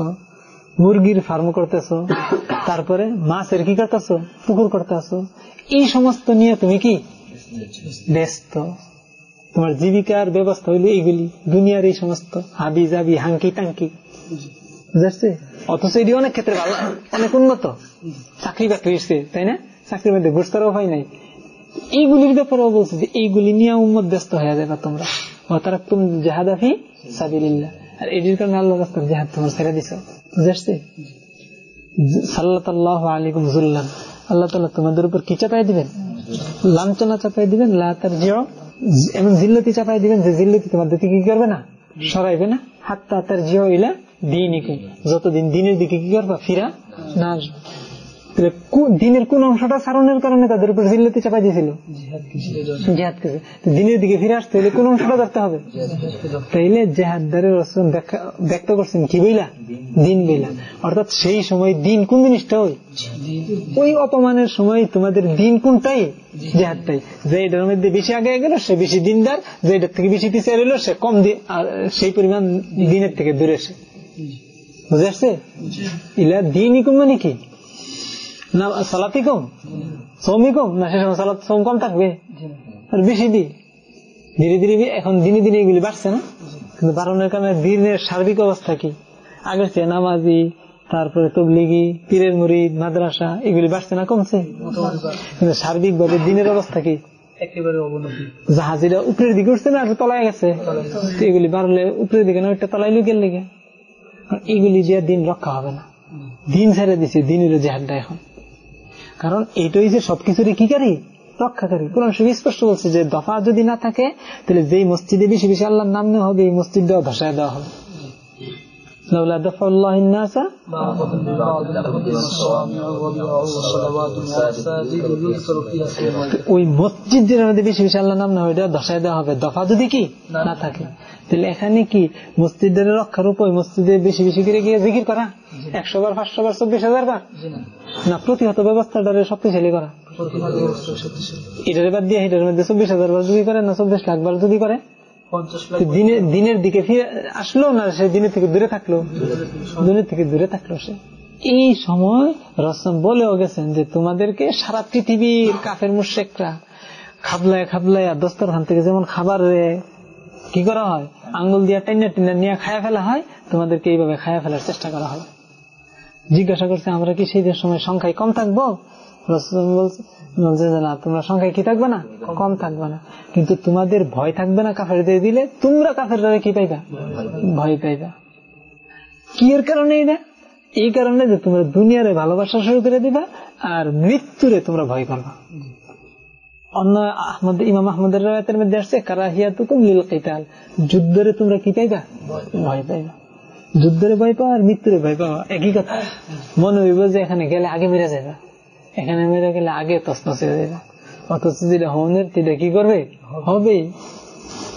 মুরগির ফার্ম করতেছ, তারপরে মাছের কি করতেছ? পুকুর করতেছ। এই সমস্ত নিয়ে তুমি কি? ব্যস্ত। তোমার জীবিকার ব্যবস্থা হইল এইগুলি। দুনিয়ার এই সমস্ত হাবি জাবি হাঙ্কি টাঙ্কি বুঝাচ্ছে অথচ এটি অনেক ক্ষেত্রে ভালো, অনেক উন্নত। চাকরি বাকরি এসছে, তাই না? চাকরির মধ্যে ঘুষ করার উপায় নাই। এইগুলির ব্যাপারেও বলছে যে এইগুলি নিয়ে উম্মত ব্যস্ত হয়ে যাবে তোমরা। তারা তুমি জাহাদাফি সাবিল্লাহ আর এটির কারণে আল্লাহ রাস্তার জাহাদ তোমার ছেড়ে দিছ। বুঝাচ্ছে সাল্লাহ আলিকুম জুল্লান আল্লাহ তালা তোমাদের উপর কি চাপাই দিবেন? লাঞ্ছনা চাপাই দিবেন লাতার জিও এমন জিল্লতি চাপাই দিবেন, যে জিল্লতি তোমার দিকে কি করবে না? সরাইবে না। হাত তার জিও ইলা দিনই কুম যতদিন দিনের দিকে কি করবা? ফিরা? না আসবে। তাহলে দিনের কোন অংশটা সারণের কারণে তাদের উপর জিল্লতি চাপাই দিয়েছিল জেহাদ কেছে দিনের দিকে ফিরে আসতে হলে কোন অংশটা ধরতে হবে? তাইলে জেহাদদারের রসুন ব্যক্ত করছেন কি বইলা? দিন বইলা। অর্থাৎ সেই সময় দিন কোন জিনিসটা ওই? ওই অপমানের সময় তোমাদের দিন কোনটাই? জেহাদটাই। যে এটার মধ্যে বেশি আগে গেল সে বেশি দিনদার। যে এটার থেকে বেশি পিছিয়ে রইল সে কম সেই পরিমাণ দিনের থেকে দূরে সে। বুঝে আসছে? ইলা দিনই কম মানে কি? না সালাতি কম শ্রমই কম না সে সময় সালাত শ্রম কম থাকবে। আর বেশি দি ধীরে ধীরে এখন দিনে দিনে এগুলি বাড়ছে না? কিন্তু বাড়ানোর কারণে দিনের সার্বিক অবস্থা কি? আগের চেয়ে নামাজি তারপরে তবলিগি পীরের মুরিদ মাদ্রাসা এগুলি বাড়ছে না কমছে? কিন্তু সার্বিক ভাবে দিনের অবস্থা কি? একেবারে জাহাজিরা উপরের দিকে উঠছে না আর তলায় গেছে? এগুলি বাড়লে উপরের দিকে না ওইটা তলায় লুকের লেগে। এগুলি যে দিন রক্ষা হবে না। দিন ছেড়ে দিছে, দিনের জেহাদটা এখন। কারণ এটাই যে সবকিছুরই কি কারি? রক্ষাকারী। কোরআন শরীফ স্পষ্ট বলছে যে, দফা যদি না থাকে, তাহলে যেই মসজিদে বেশি বেশি আল্লাহর নাম নেওয়া হবে, এই মসজিদটাও ধসায় দেওয়া হবে। ওই মসজিদ যেটা বেশি বেশি আল্লাহ নাম না ওইটা ধসায় দেওয়া হবে। দফা যদি কি? না থাকে। তাহলে এখানে কি মসজিদের রক্ষার উপায়? মসজিদে বেশি বেশি করে গিয়ে জিকির করা? একশো বার পাঁচশো বার চব্বিশ হাজার বার? না। প্রতিহত ব্যবস্থাটারে শক্তিশালী করা। এটার বাদ দিয়ে এটার মধ্যে চব্বিশ হাজার বার যদি করে না চব্বিশ লাখ বার যদি করে? দিনের দিকে ফিরে আসলো না সে দিনের থেকে দূরে থাকল? দিনের থেকে দূরে থাকল সে। এই সময় রসম বলেও গেছেন যে তোমাদেরকে সারা পৃথিবীর কাফের মুশেকরা খাবলায় খাবলায় দস্তরখান থেকে যেমন খাবার কি করা হয়? আঙ্গুল দিয়ে টাইনা টিনা নিয়ে খায়া ফেলা হয়, তোমাদেরকে এইভাবে খায়া ফেলার চেষ্টা করা হবে জিজ্ঞাসা করছে, আমরা কি সেই সময় সংখ্যায় কম থাকব? না, তোমরা সংখ্যায় কি থাকবে না? কম থাকবে না। কিন্তু তোমাদের ভয় থাকবে না কাফের দিয়ে দিলে, তোমরা কাফের কি পাইবা? ভয় পাইবা। কি এর কারণে এটা এই কারণে যে তোমরা দুনিয়ারে ভালোবাসা শুরু করে দিবা, আর মৃত্যুরে তোমরা ভয় করবা অন্য আহমদ ইমাম আহমদের রায়তের মধ্যে আসছে কারাহিয়া তুকুম লীল কেতাল। যুদ্ধরে তোমরা কি পাইবা? ভয় পাইবা। যুদ্ধরে ভয় পাওয়া আর মৃত্যুরে ভয় পাওয়া একই কথা। মনে হইব যে এখানে গেলে আগে মেরে যাবে এখানে মেরে গেলে আগে তসনসে যাবে অথচ যেটা হনের সেটা কি করবে? হবে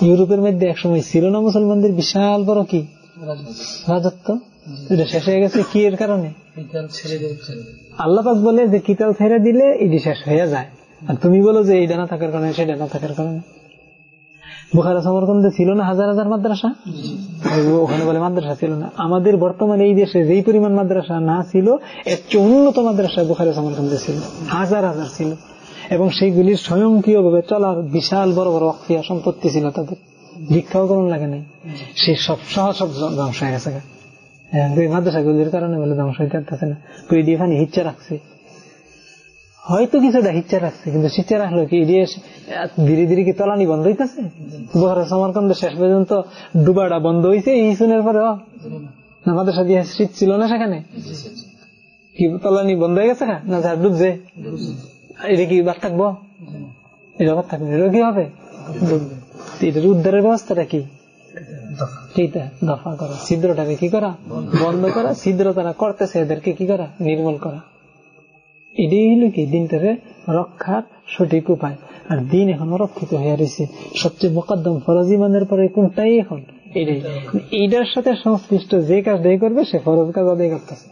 ইউরোপের মধ্যে একসময় ছিল না মুসলমানদের বিশাল বড় কি? রাজত্ব। এটা শেষ হয়ে গেছে কি এর কারণে? আল্লাপাক বলে যে কিতাল ছেড়ে দিলে এটি শেষ হয়ে যায়। আর তুমি বলো যে এইটা না থাকার কারণে সেটা না থাকার কারণে। বুখারা সমরকন্দে ছিল না হাজার হাজার মাদ্রাসা? ওখানে বলে মাদ্রাসা ছিল না। আমাদের বর্তমানে এই দেশে যেই পরিমাণ মাদ্রাসা না ছিল, এর চেয়ে উন্নত মাদ্রাসা বুখারা সমরকন্দে ছিল। হাজার হাজার ছিল। এবং সেইগুলির স্বয়ংক্রিয় ভাবে চলার বিশাল বড় বড় অক্রিয়া সম্পত্তি ছিল তাদের। ভিক্ষাও করুন লাগে নাই। সেই সব সহ সব ধ্বংস হয়ে গেছে এই মাদ্রাসাগুলির কারণে বলে ধ্বংস হইতে পারতেছে না। পানি হিচ্ছা রাখছে? হয়তো কিছুটা হিচ্ছা রাখছে কিন্তু শিচ্ছা রাখল কি ধীরে ধীরে কি তলানি বন্ধ হইতেছে? বহরা সমরকন্দ শেষ পর্যন্ত ডুবাটা বন্ধ হয়েছে এই শুনের পরে না, মাদ্রাসা দিয়ে শীত ছিল না সেখানে? কি তলানি বন্ধ হয়ে গেছে না, যা ডুবছে। এটা কি বাদ থাকব? এটা বাদ থাকবে, এটা কি হবে। এটার উদ্ধারের ব্যবস্থাটা কি? দফা করা, ছিদ্রটাকে কি করা? বন্ধ করা, ছিদ্র তারা করতেছে, এদেরকে কি করা? নির্মূল করা। এটাই হলো কি দিনটারে রক্ষার সঠিক উপায়। আর দিন এখন রক্ষিত হয়ে রয়েছে। সবচেয়ে মোকদ্দম ফরজ ইমানের পরে কোনটাই এখন এটাই এইটার সাথে সংশ্লিষ্ট যে কাজটাই করবে, সে ফরজ কাজ আদায় করতেছে।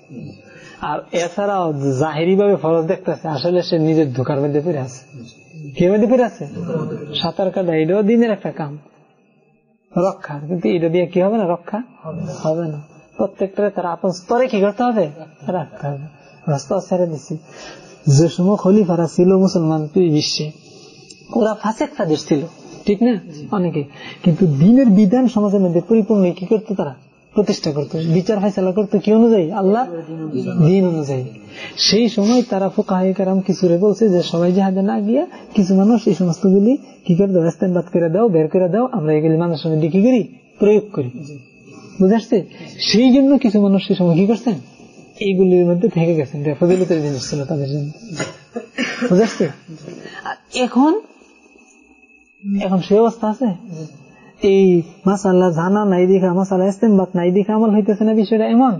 আর এছাড়াও জাহেরি ভাবে ফরজ দেখতেছে, আসলে সে নিজের ধোকার মধ্যে ফিরে আছে। কে মধ্যে ফিরে আছে? সাঁতার কাটা, এটাও দিনের একটা কাম। রক্ষা, কিন্তু এটা দিয়ে কি হবে না? রক্ষা হবে না। প্রত্যেকটা তার আপন স্তরে কি করতে হবে? রাখতে হবে। রাস্তা ছেড়ে দিছি। যে সময় খলিফারা ছিল মুসলমান বিশ্বে ওরা ফাঁসেক ফাদেশ ছিল ঠিক না? অনেকে। কিন্তু দিনের বিধান সমাজের মধ্যে পরিপূর্ণ কি করতো তারা? প্রতিষ্ঠা করতো। বিচার ফাইসলা করতো কি অনুযায়ী? আল্লাহ দিন অনুযায়ী। সেই সময় তারা ফোকাহাম কিছুরে বলছে যে সবাই জাহাজে না গিয়া কিছু মানুষ এই সমস্ত গুলি কি করে দাও? বাদ করে দাও বের করে দাও আমরা এগুলি মানুষের মধ্যে কি করি? প্রয়োগ করি। বুঝে আসছে? সেই জন্য কিছু মানুষ সেই সময় কি করছেন? এইগুলির মধ্যে থেকে গেছেন। ফজিলতের জিনিস ছিল তাদের জন্য। বুঝে আসছে আর এখন? এখন সে অবস্থা আছে? এই মাসাল্লা জানা নাই দেখা মাসাল্লা ইস্তেমবাদ নাই দেখা আমল হইতেছে না বিষয়টা এমন?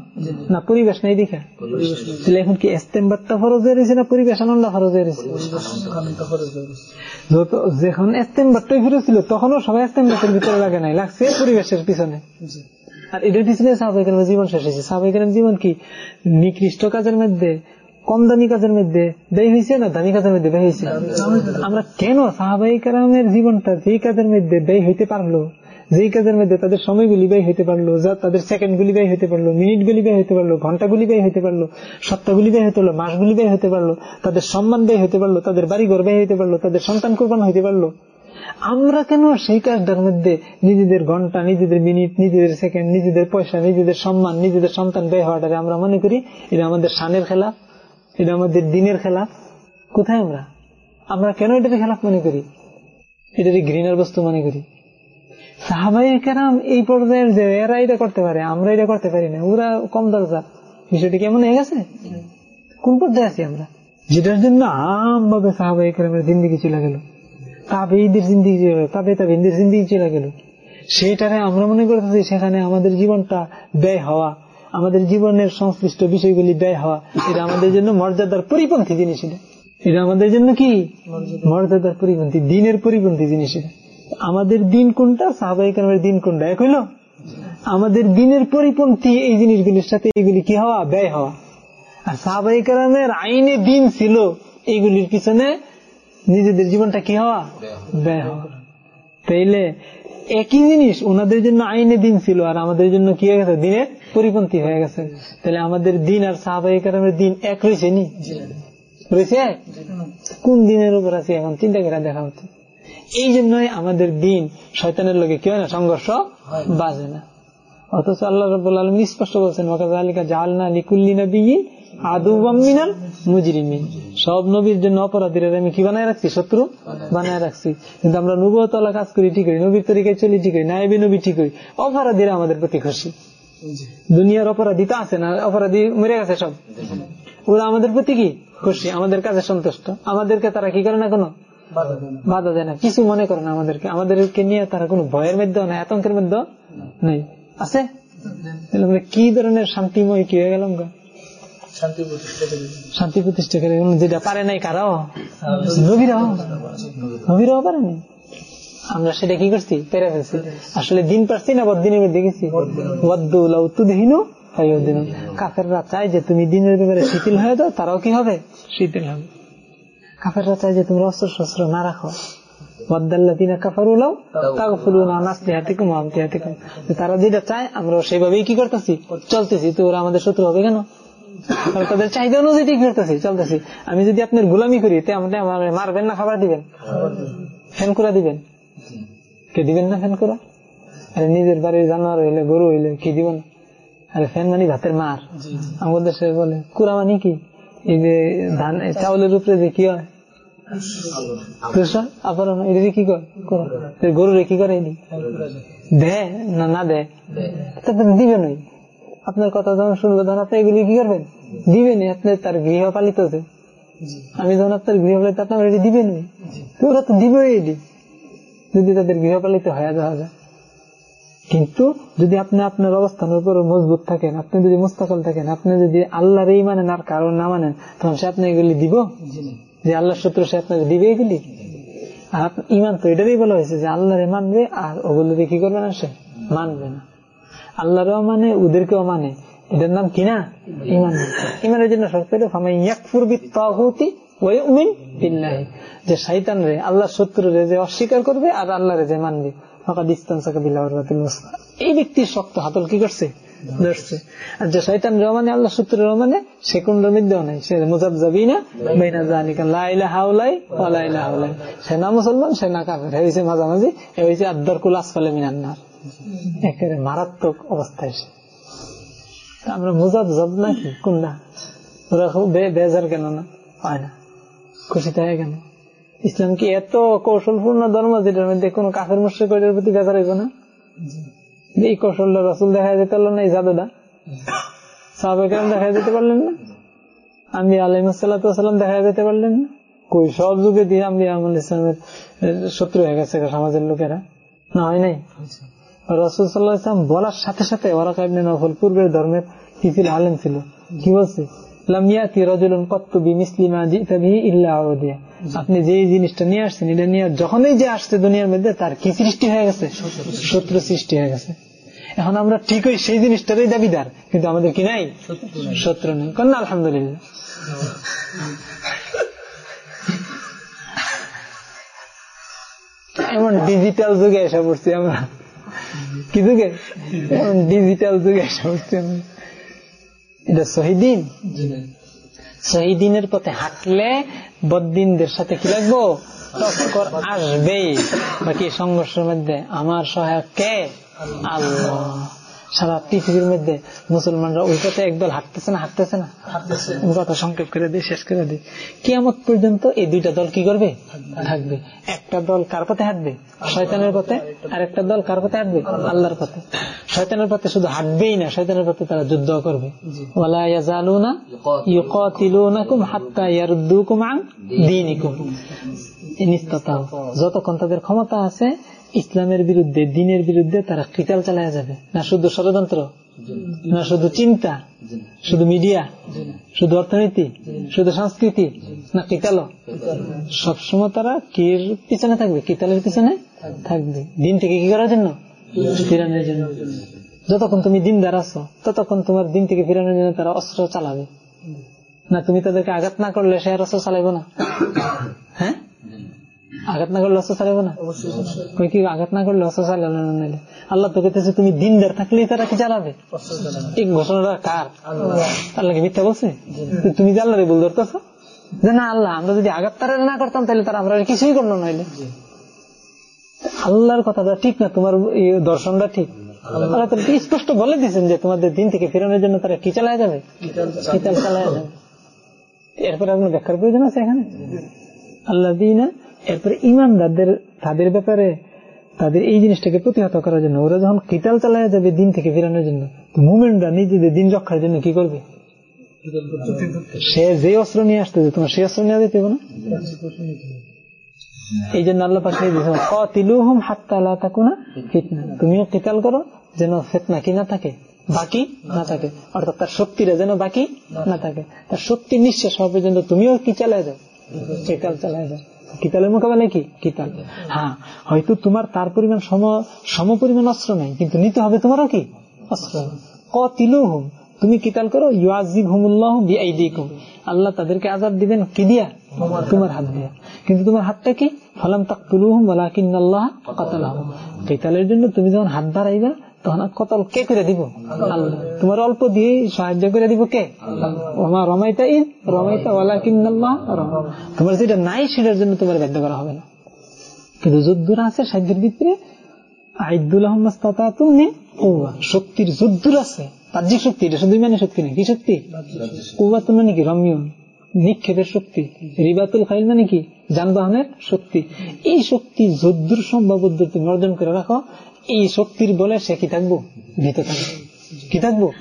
না পরিবেশ নাই দেখা? তাহলে এখন কি ইস্তেমবাদটা ফরজ হয়ে রয়েছে না পরিবেশ আনন্দ ফরজ হয়ে রয়েছে। যত- যখন ইস্তেমবাদটাই ফিরে ছিল তখনও সবাই ইস্তেমবাদের ভিতরে লাগে নাই লাগছে পরিবেশের পিছনে। আর এটার পিছনে সাহাবাহিকের জীবন শেষ হয়েছে সাহাবাহিকের জীবন কি নিকৃষ্ট কাজের মধ্যে কম দামি কাজের মধ্যে ব্যয় হয়েছে না দামি কাজের মধ্যে ব্যয় হয়েছে আমরা কেন সাহাবাহিকের জীবনটা যেই কাজের মধ্যে ব্যয় হইতে পারল যেই কাজের মধ্যে তাদের সময়গুলি ব্যয় হইতে পারল যা তাদের সেকেন্ড গুলি ব্যয় হইতে পারল মিনিট গুলি ব্যয় হইতে পারল ঘন্টাগুলি ব্যয় হইতে পারল সপ্তাহগুলি ব্যয় হইতে পারল মাসগুলি ব্যয় হতে পারল তাদের সম্মান ব্যয় হইতে পারল তাদের বাড়ি ঘর ব্যয় হইতে পারল তাদের সন্তান কোরবান হইতে পারল আমরা কেন সেই কাজটার মধ্যে নিজেদের ঘণ্টা, নিজেদের মিনিট নিজেদের সেকেন্ড নিজেদের পয়সা, নিজেদের সম্মান, নিজেদের সন্তান ব্যয় হওয়াটাকে আমরা মনে করি এটা আমাদের সানের খেলা, এটা আমাদের দিনের খেলা। কোথায় আমরা? আমরা কেন এটাকে খেলাফ মনে করি? এটাকে ঘৃণার বস্তু মনে করি। সাহাবাই কেরাম এই পর্যায়ের যে এরা এটা করতে পারে, আমরা এটা করতে পারি না, ওরা কম দরজা। বিষয়টি কেমন হয়ে গেছে? কোন পর্যায়ে আছি আমরা? যেটার জন্য আম ভাবে সাহাবাই কেরামের জিন্দিগি চলে গেল। তাবে ঈদের জিন্দিগি চলে তাবে তাবে ঈদের জিন্দিগি চলে গেল। সেটারে আমরা মনে করতেছি সেখানে আমাদের জীবনটা ব্যয় হওয়া আমাদের জীবনের সংশ্লিষ্ট বিষয়গুলি ব্যয় হওয়া এটা আমাদের জন্য মর্যাদার পরিপন্থী জিনিস এটা। এটা আমাদের জন্য কি? মর্যাদার পরিপন্থী দিনের পরিপন্থী জিনিস এটা। আমাদের দিন কোনটা? সাহাবাহিক দিন কোনটা? এক হইল আমাদের দিনের পরিপন্থী এই জিনিসগুলির সাথে এগুলি কি হওয়া? ব্যয় হওয়া। আর সাহাবাহিক আইনে দিন ছিল এইগুলির পিছনে নিজেদের জীবনটা কি হওয়া? ব্যয় হওয়া। তাইলে একই জিনিস ওনাদের জন্য আইনে দিন ছিল আর আমাদের জন্য কি হয়ে গেছে? দিনের পরিপন্থী হয়ে গেছে। তাহলে আমাদের দিন আর সাহাবাহিক দিন এক রয়েছে নি? রয়েছে কোন দিনের উপর আছে এখন? চিন্তা করে দেখা হচ্ছে। এই জন্যই আমাদের দিন শয়তানের লোকে কি হয় না? সংঘর্ষ বাজে না। অথচ আল্লাহ রব আলম স্পষ্ট বলছেন ওয়াকালিকা জালনা লিকুল্লি নবীন সব নবীর জন্য অপরাধীরা আমি কি বানায় রাখছি? শত্রু বানায় রাখছি। কিন্তু আমরা নবতলা কাজ করি, ঠিক নবীর তরিকায় চলি, ঠিক করি। নাইবি নবী ঠিক অপরাধীরা আমাদের প্রতি খুশি। দুনিয়ার অপরাধী তো আছে না? অপরাধী মরে গেছে সব। ওরা আমাদের প্রতি কি? খুশি। আমাদের কাছে সন্তুষ্ট। আমাদেরকে তারা কি করে না কোনো? বাধা দেয় না। কিছু মনে করে না আমাদেরকে। আমাদেরকে নিয়ে তারা কোনো ভয়ের মধ্যেও নাই, আতঙ্কের মধ্যে নেই। আছে? কি ধরনের শান্তিময় কি হয়ে গেলাম গো? শান্তি প্রতিষ্ঠা করে যেটা পারে নাই কারাও নবীরাও। নবীরাও পারেনি আমরা সেটা কি করছি? পেরে ফেলছি। আসলে দিন পারছি না বদিনের মধ্যে গেছি বদ্দুলাউ কাফেররা চায় যে তুমি দিনের ব্যাপারে শিথিল হয়ে দাও তারাও কি হবে? শিথিল হবে। কাফেররা চায় যে তুমি অস্ত্র শস্ত্র না রাখো তারা যেটা চায় আমরা সেইভাবেই কি করতেছি। চলতেছি। তো ওরা আমাদের শত্রু হবে কেন? তাদের চাহিদা অনুযায়ী ঠিক করতেছি চলতেছি। আমি যদি আপনার গোলামি করি তে আমার মারবেন না খাবার দিবেন? ফ্যান করা দিবেন? কে দিবেন না ফ্যান করা আরে নিজের বাড়ির জানোয়ার হইলে গরু হইলে কি দিবেন? আরে ফ্যান মানি ভাতের মার। আমাদের দেশে বলে কুড়া মানি কি? এই যে ধান চাউলের উপরে যে কি হয়? আবরণ এটা কি করে। গরুরে কি করে এটি দে না না দে তারপর দিবেন ওই আপনার কথা যখন শুনব তখন আপনি এগুলি কি করবেন দিবেন আপনি তার গৃহপালিত যে আমি যখন আপনার গৃহপালিত আপনার এটি দিবেন ওরা তো দিবে এটি। যদি তাদের গৃহপালিত হয়ে যাওয়া যায়। কিন্তু যদি আপনি আপনার অবস্থানের উপর মজবুত থাকেন, আপনি যদি মুস্তাকল থাকেন, আপনি যদি আল্লাহর এই মানেন আর কারণ না মানেন, তখন সে আপনি এগুলি দিব? যে আল্লাহর শত্রু, সে আপনাকে দিবে এগুলি? আর ইমান তো এটারই বলা হয়েছে যে আল্লাহরে মানবে আর ওগুলো কি করবে না সে? মানবে না। আল্লাহরও মানে ওদেরকেও মানে। এটার নাম কি না? ইমান। ইমানের জন্য যে শয়তান রে আল্লাহর শত্রু রে যে অস্বীকার করবে, আর আল্লাহরে যে মানবে। এই ব্যক্তি শক্ত হাতল কি করছে? ধরছে। আর যে শয়তান রে মানে আল্লাহ শত্রু রে মানে সে কোনটার মধ্যেও নাই। সে মুজাব যাবি না বাইনা জানিকা লা ইলাহা হাউলাই ওয়া লা ইলাহা হাউলাই সে না মুসলমান, সে না কাফের। হে হইছে মাঝামাঝি, এ হইছে আদ্দার কুল আসফালে মিনান নার। একেবারে মারাত্মক অবস্থায় সে তা আমরা মুজাব জব নাকি? কোনটা ওরা খুব বেজার কেন না? হয় না। খুশি থাকে কেন? ইসলাম কি এত কৌশলপূর্ণ ধর্ম যেটার মধ্যে কোনো কাফের মুশ্রিক ওইটার প্রতি বেজার হইব না? এই কৌশল রসুল দেখা যেতে পারল না এই জাদুটা সাহাবেকার দেখা যেতে পারলেন না? আমি আলহিমসাল্লাম দেখা যেতে পারলেন না? কই সব যুগে দিয়ে আমি আমল ইসলামের শত্রু হয়ে গেছে সমাজের লোকেরা। না হয় নাই? রসুল সাল্লাহ ইসলাম বলার সাথে সাথে ওরা কাবনে নফল পূর্বের ধর্মের কি ছিল আলেম ছিল। কি বলছে? আপনি যে জিনিসটা নিয়ে আসছেন, এটা নিয়ে যখনই যে আসছে দুনিয়ার মধ্যে, তার কি সৃষ্টি হয়ে গেছে? শত্রু সৃষ্টি হয়ে গেছে। এখন আমরা ঠিকই সেই জিনিসটারই দাবিদার, কিন্তু আমাদের কি নাই? শত্রু নেই। কন্যা, আলহামদুলিল্লাহ। এমন ডিজিটাল যুগে এসে পড়ছি আমরা। কি যুগে? ডিজিটাল যুগে এটা শহীদিন? শহীদিনের পথে হাঁটলে বদিনদের সাথে কি লাগবো? টক্কর আসবেই। বাকি সংঘর্ষের মধ্যে আমার সহায়ক কে? আল্লাহ। সারা পৃথিবীর মধ্যে মুসলমানরা ওই পথে একদল হাঁটতেছে না হাঁটতেছে না। কথা সংক্ষেপ করে দিই শেষ করে দিই। কিয়ামত পর্যন্ত এই দুইটা দল কি করবে? থাকবে। একটা দল কার পথে হাঁটবে? শয়তানের পথে? আর একটা দল কার পথে হাঁটবে? আল্লাহর পথে। শয়তানের পথে শুধু হাঁটবেই না শয়তানের পথে তারা যুদ্ধ করবে। যতক্ষণ তাদের ক্ষমতা আছে ইসলামের বিরুদ্ধে, দিনের বিরুদ্ধে তারা কিতাল চালায় যাবে। না শুধু ষড়যন্ত্র, না শুধু চিন্তা, শুধু মিডিয়া, শুধু অর্থনীতি, শুধু সংস্কৃতি, না কিতালও। সবসময় তারা কির পিছনে থাকবে? কিতালের পিছনে থাকবে। দিন থেকে কি করার জন্য? ফিরানোর জন্য। যতক্ষণ তুমি দিনদার আছো, ততক্ষণ তোমার দিন থেকে ফিরানোর জন্য তারা অস্ত্র চালাবে। না তুমি তাদেরকে আঘাত না করলে সে আর অস্ত্র চালাইবো না। হ্যাঁ? আঘাত না করলে অস্ত্র চালাবো না কই কি আঘাত না করলে অস্ত্র চালাবো না নাইলে আল্লাহ তো কেতেছে তুমি দিনদার থাকলেই তারা কি চালাবে? এই ঘোষণাটা কার? আল্লাহকে মিথ্যা বলছে? তুমি যে আল্লাহরে ভুল ধরতেছ? যে না আল্লাহ আমরা যদি আঘাত তারা না করতাম তাহলে তারা আমরা কিছুই করল নাইলে আল্লাহর কথাটা ঠিক না তোমার দর্শনটা ঠিক? আল্লাহ। তো স্পষ্ট বলে দিয়েছেন যে তোমাদের দিন থেকে ফেরানোর জন্য তারা কি চালায় যাবে? চালায় যাবে? এরপরে আপনার ব্যাখ্যার প্রয়োজন আছে এখানে? আল্লাহ দিনা এরপরে ইমানদারদের, তাদের ব্যাপারে, তাদের এই জিনিসটাকে প্রতিহত করার জন্য, ওরা যখন কিতাল চালায় যাবে দিন থেকে ফেরানোর জন্য মুভমেন্টরা নিজেদের দিন রক্ষার জন্য কি করবে? সে যে অস্ত্র নিয়ে আসতেছে, তোমার সে অস্ত্র নিয়ে যেতে না? এই জন্য আল্লাহ পাশে কতিলুহুম হাত্তালা থাকো না ফিতনা। তুমিও কিতাল করো, যেন ফেতনা কি না থাকে, বাকি না থাকে। অর্থাৎ তার শক্তিরা যেন বাকি না থাকে। তার শক্তি নিঃশেষ হওয়া পর্যন্ত তুমিও কি চালায় যাও? কিতাল চালায় যাও। কিতালের মোকাবেলায় কি? কিতাল। হ্যাঁ হয়তো তোমার তার পরিমাণ সম সম পরিমাণ অস্ত্র নাই কিন্তু নিতে হবে তোমারও কি? অস্ত্র। কতিলু হুম তুমি কিতাল করো ইয়াজিব হুমুল্লাহ বিআইদিকুম। আল্লাহ তাদেরকে আজাদ দিবেন কি দিয়া? তোমার হাত দিয়া। কিন্তু তোমার হাতটা কি? ফলাম তাক তুলুহুম ওয়ালাকিন আল্লাহ কাতালাহুম। কিতালের জন্য তুমি যখন হাত বাড়াইবা তখন কতল কে করে দিব? তোমার অল্প দিয়ে সাহায্য করে দিব কে? আমার রমাইতা ঈদ রমাইতা ওয়ালাকিন আল্লাহ তোমার যেটা নাই সেটার জন্য তোমার বাধ্য করা হবে না। কিন্তু যুদ্ধরা আছে সাহায্যের ভিতরে। আইদুল আহমদ তুমি শক্তির যুদ্ধুর আছে। বাহ্যিক শক্তি, এটা শুধু মানে শক্তি না, কি শক্তি? কুয়াতুল মানে কি? রমিয়ন নিক্ষেপের শক্তি। রিবাতুল খাইল মানে কি? যানবাহনের শক্তি। এই শক্তি যদ্দুর সম্ভব তুমি অর্জন করে রাখো। এই শক্তির বলে সে কি থাকব? ভীত থাকব। কি থাকব?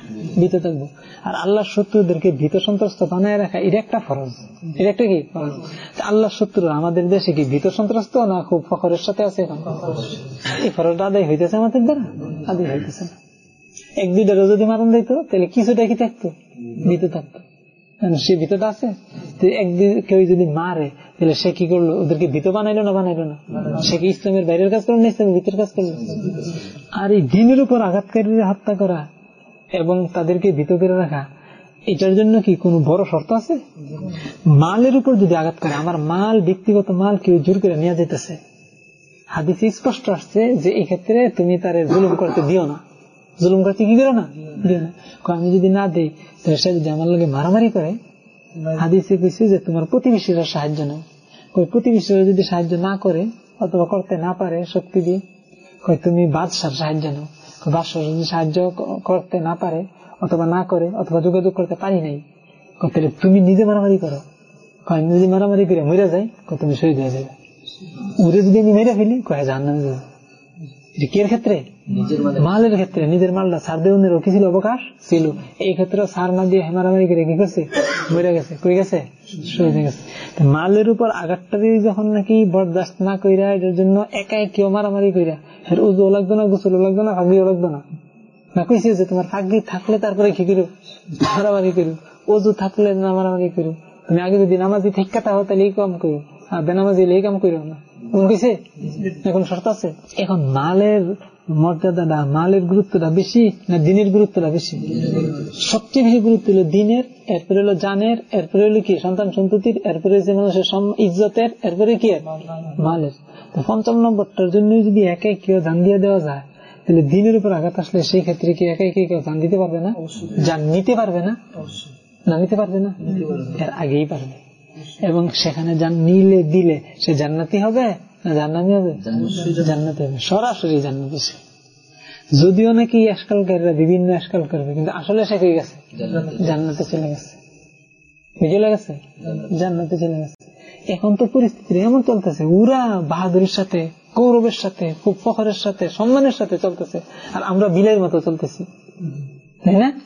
ভীত থাকব। আর আল্লাহ শত্রুদেরকে ভীত সন্ত্রস্ত বানায় রাখা, এটা একটা ফরজ। এটা একটা কি? ফরজ। আল্লাহ শত্রু আমাদের দেশে কি ভীত সন্ত্রস্ত না খুব ফখরের সাথে আছে? এই ফরজটা আদায় হইতেছে আমাদের দ্বারা? আদায় হইতেছে না। এক দুইটারও যদি মারণ দিত, তাহলে কিছুটা কি থাকতো? ভীত থাকতো। সে ভিতরটা আছে? এক কেউ যদি মারে, তাহলে সে কি করল? ওদেরকে ভীত বানাইলো না বানাইলো না? সে কি ইসলামের বাইরের কাজ করল না ইসলামের ভিতরের কাজ করল? আর এই দিনের উপর আঘাতকারী হত্যা করা এবং তাদেরকে ভীত করে রাখা, এটার জন্য কি কোন বড় শর্ত আছে? মালের উপর যদি আঘাত করে, আমার মাল, ব্যক্তিগত মাল কেউ জোর করে নিয়ে যেতেছে হাদিসে স্পষ্ট আসছে যে এই ক্ষেত্রে তুমি তার জুলুম করতে দিও না। জুলুম করতে কি করো না? আমি যদি না দিই তাহলে সে যদি আমার লগে মারামারি করে হাদিসে কইছে যে তোমার প্রতিবেশীরা সাহায্য নেই কই প্রতিবেশীরা যদি সাহায্য না করে অথবা করতে না পারে শক্তি দিয়ে তুমি বাদশার সাহায্য নাও। বাদশাহ যদি সাহায্য করতে না পারে অথবা না করে অথবা যোগাযোগ করতে পারি নাই তাহলে তুমি নিজে মারামারি করো। কয় নিজে মারামারি করে মরে যাই তুমি শহীদ হয়ে যাবে। উড়ে যদি আমি মেরে ফেলি কয়ে জান এটা কি ক্ষেত্রে? মালের। ক্ষেত্রে। নিজের মালটা সার দেওয়ার কি ছিল অবকাশ? ছিল। এই ক্ষেত্রে সার না দিয়ে হেমারামারি করে কি করছে? মরে গেছে। কই গেছে? মালের উপর আঘাতটা দিয়ে যখন নাকি বরদাস্ত না কইরা এটার জন্য একাই কেউ মারামারি কইরা উজও লাগতো না গোসলও লাগতো না ফাঁকিও লাগতো না। না কইছে যে তোমার ফাঁকি থাকলে তারপরে কি করো? মারামারি করো। অজু থাকলে না মারামারি করো। তুমি আগে যদি নামাজি ঠিক কথা হো তাহলে এই কাম করো আর বেনামাজি এই কাম করো না। কইছে এখন শর্ত আছে? এখন মালের মর্যাদাটা মালের গুরুত্বটা বেশি না দিনের গুরুত্বটা বেশি? সবচেয়ে বেশি গুরুত্ব হলো দিনের এরপরে হলো জানের এরপরে হলো কি? সন্তান সন্ততির এরপরে যে মানুষের ইজ্জতের এরপরে কি? মালের। পঞ্চম নম্বরটার জন্য যদি একে কেউ ধান দিয়ে দেওয়া যায় তাহলে দিনের উপর আঘাত আসলে সেই ক্ষেত্রে কি একে কে কেউ ধান দিতে পারবে না? যান নিতে পারবে না? না? নিতে পারবে না। এর আগেই পারবে। এবং সেখানে যান নিলে দিলে সে জান্নাতি হবে না জান্নাতি হবে? জান্নাতি হবে। সরাসরি জান্নাতি সে। যদিও নাকি আজকালকারীরা বিভিন্ন আজকাল করবে কিন্তু আসলে সে হয়ে গেছে? জান্নাতে। চলে গেছে। বুঝে গেছে? জান্নাতে। চলে গেছে। এখন তো পরিস্থিতি এমন চলতেছে উরা বাহাদুরের সাথে গৌরবের সাথে খুব ফখরের সাথে সম্মানের সাথে চলতেছে আর আমরা বিলের মতো চলতেছি। তাই না?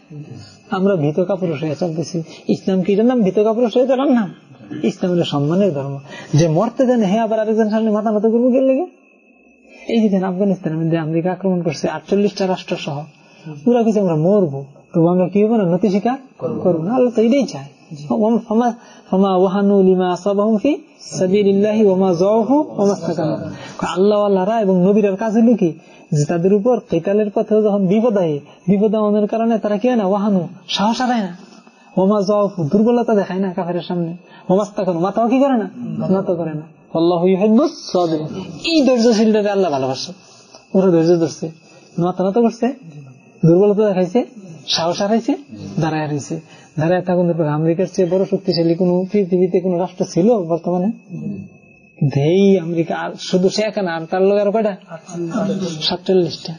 আমরা ভীত কাপুরুষ হয়ে চলতেছি। ইসলাম কি নাম? ভীত কাপুরুষ হয়ে চলার না? ইসলাম হলো সম্মানের ধর্ম। যে মরতে দেন হে আবার আরেকজন সামনে মাথা নত করব গেল এই যে দেন আফগানিস্তানের মধ্যে আমেরিকা আক্রমণ করছে আটচল্লিশটা রাষ্ট্র সহ। পুরা কিছু আমরা মরবো তবু আমরা কি হব না? নতি স্বীকার করব। না। আল্লাহ তো এটাই চায়। আল্লাহ এবং নবীরার কাজ হলো যে তাদের উপর কেতালের পথে যখন বিপদ আয় বিপদ আমাদের কারণে তারা কি হয় না? ওয়াহানু সাহস হারায় না। দুর্বলতা দেখায় না কাফের সামনে। ওমাস্তা করো, মাথাও কি করে না? নত করে না। এই ধৈর্যশীলটাকে আল্লাহ ওরা ধৈর্য ধরছে। করছে। দুর্বলতা দেখাইছে। সাহস হারাইছে। দাঁড়ায় রয়েছে দাঁড়ায় থাকুন আমেরিকার চেয়ে বড় শক্তিশালী কোন পৃথিবীতে কোন রাষ্ট্র ছিল বর্তমানে? এই আমেরিকা, আর শুধু সে একা না, আর তার লোক আরও কয়টা? সাতচল্লিশটা।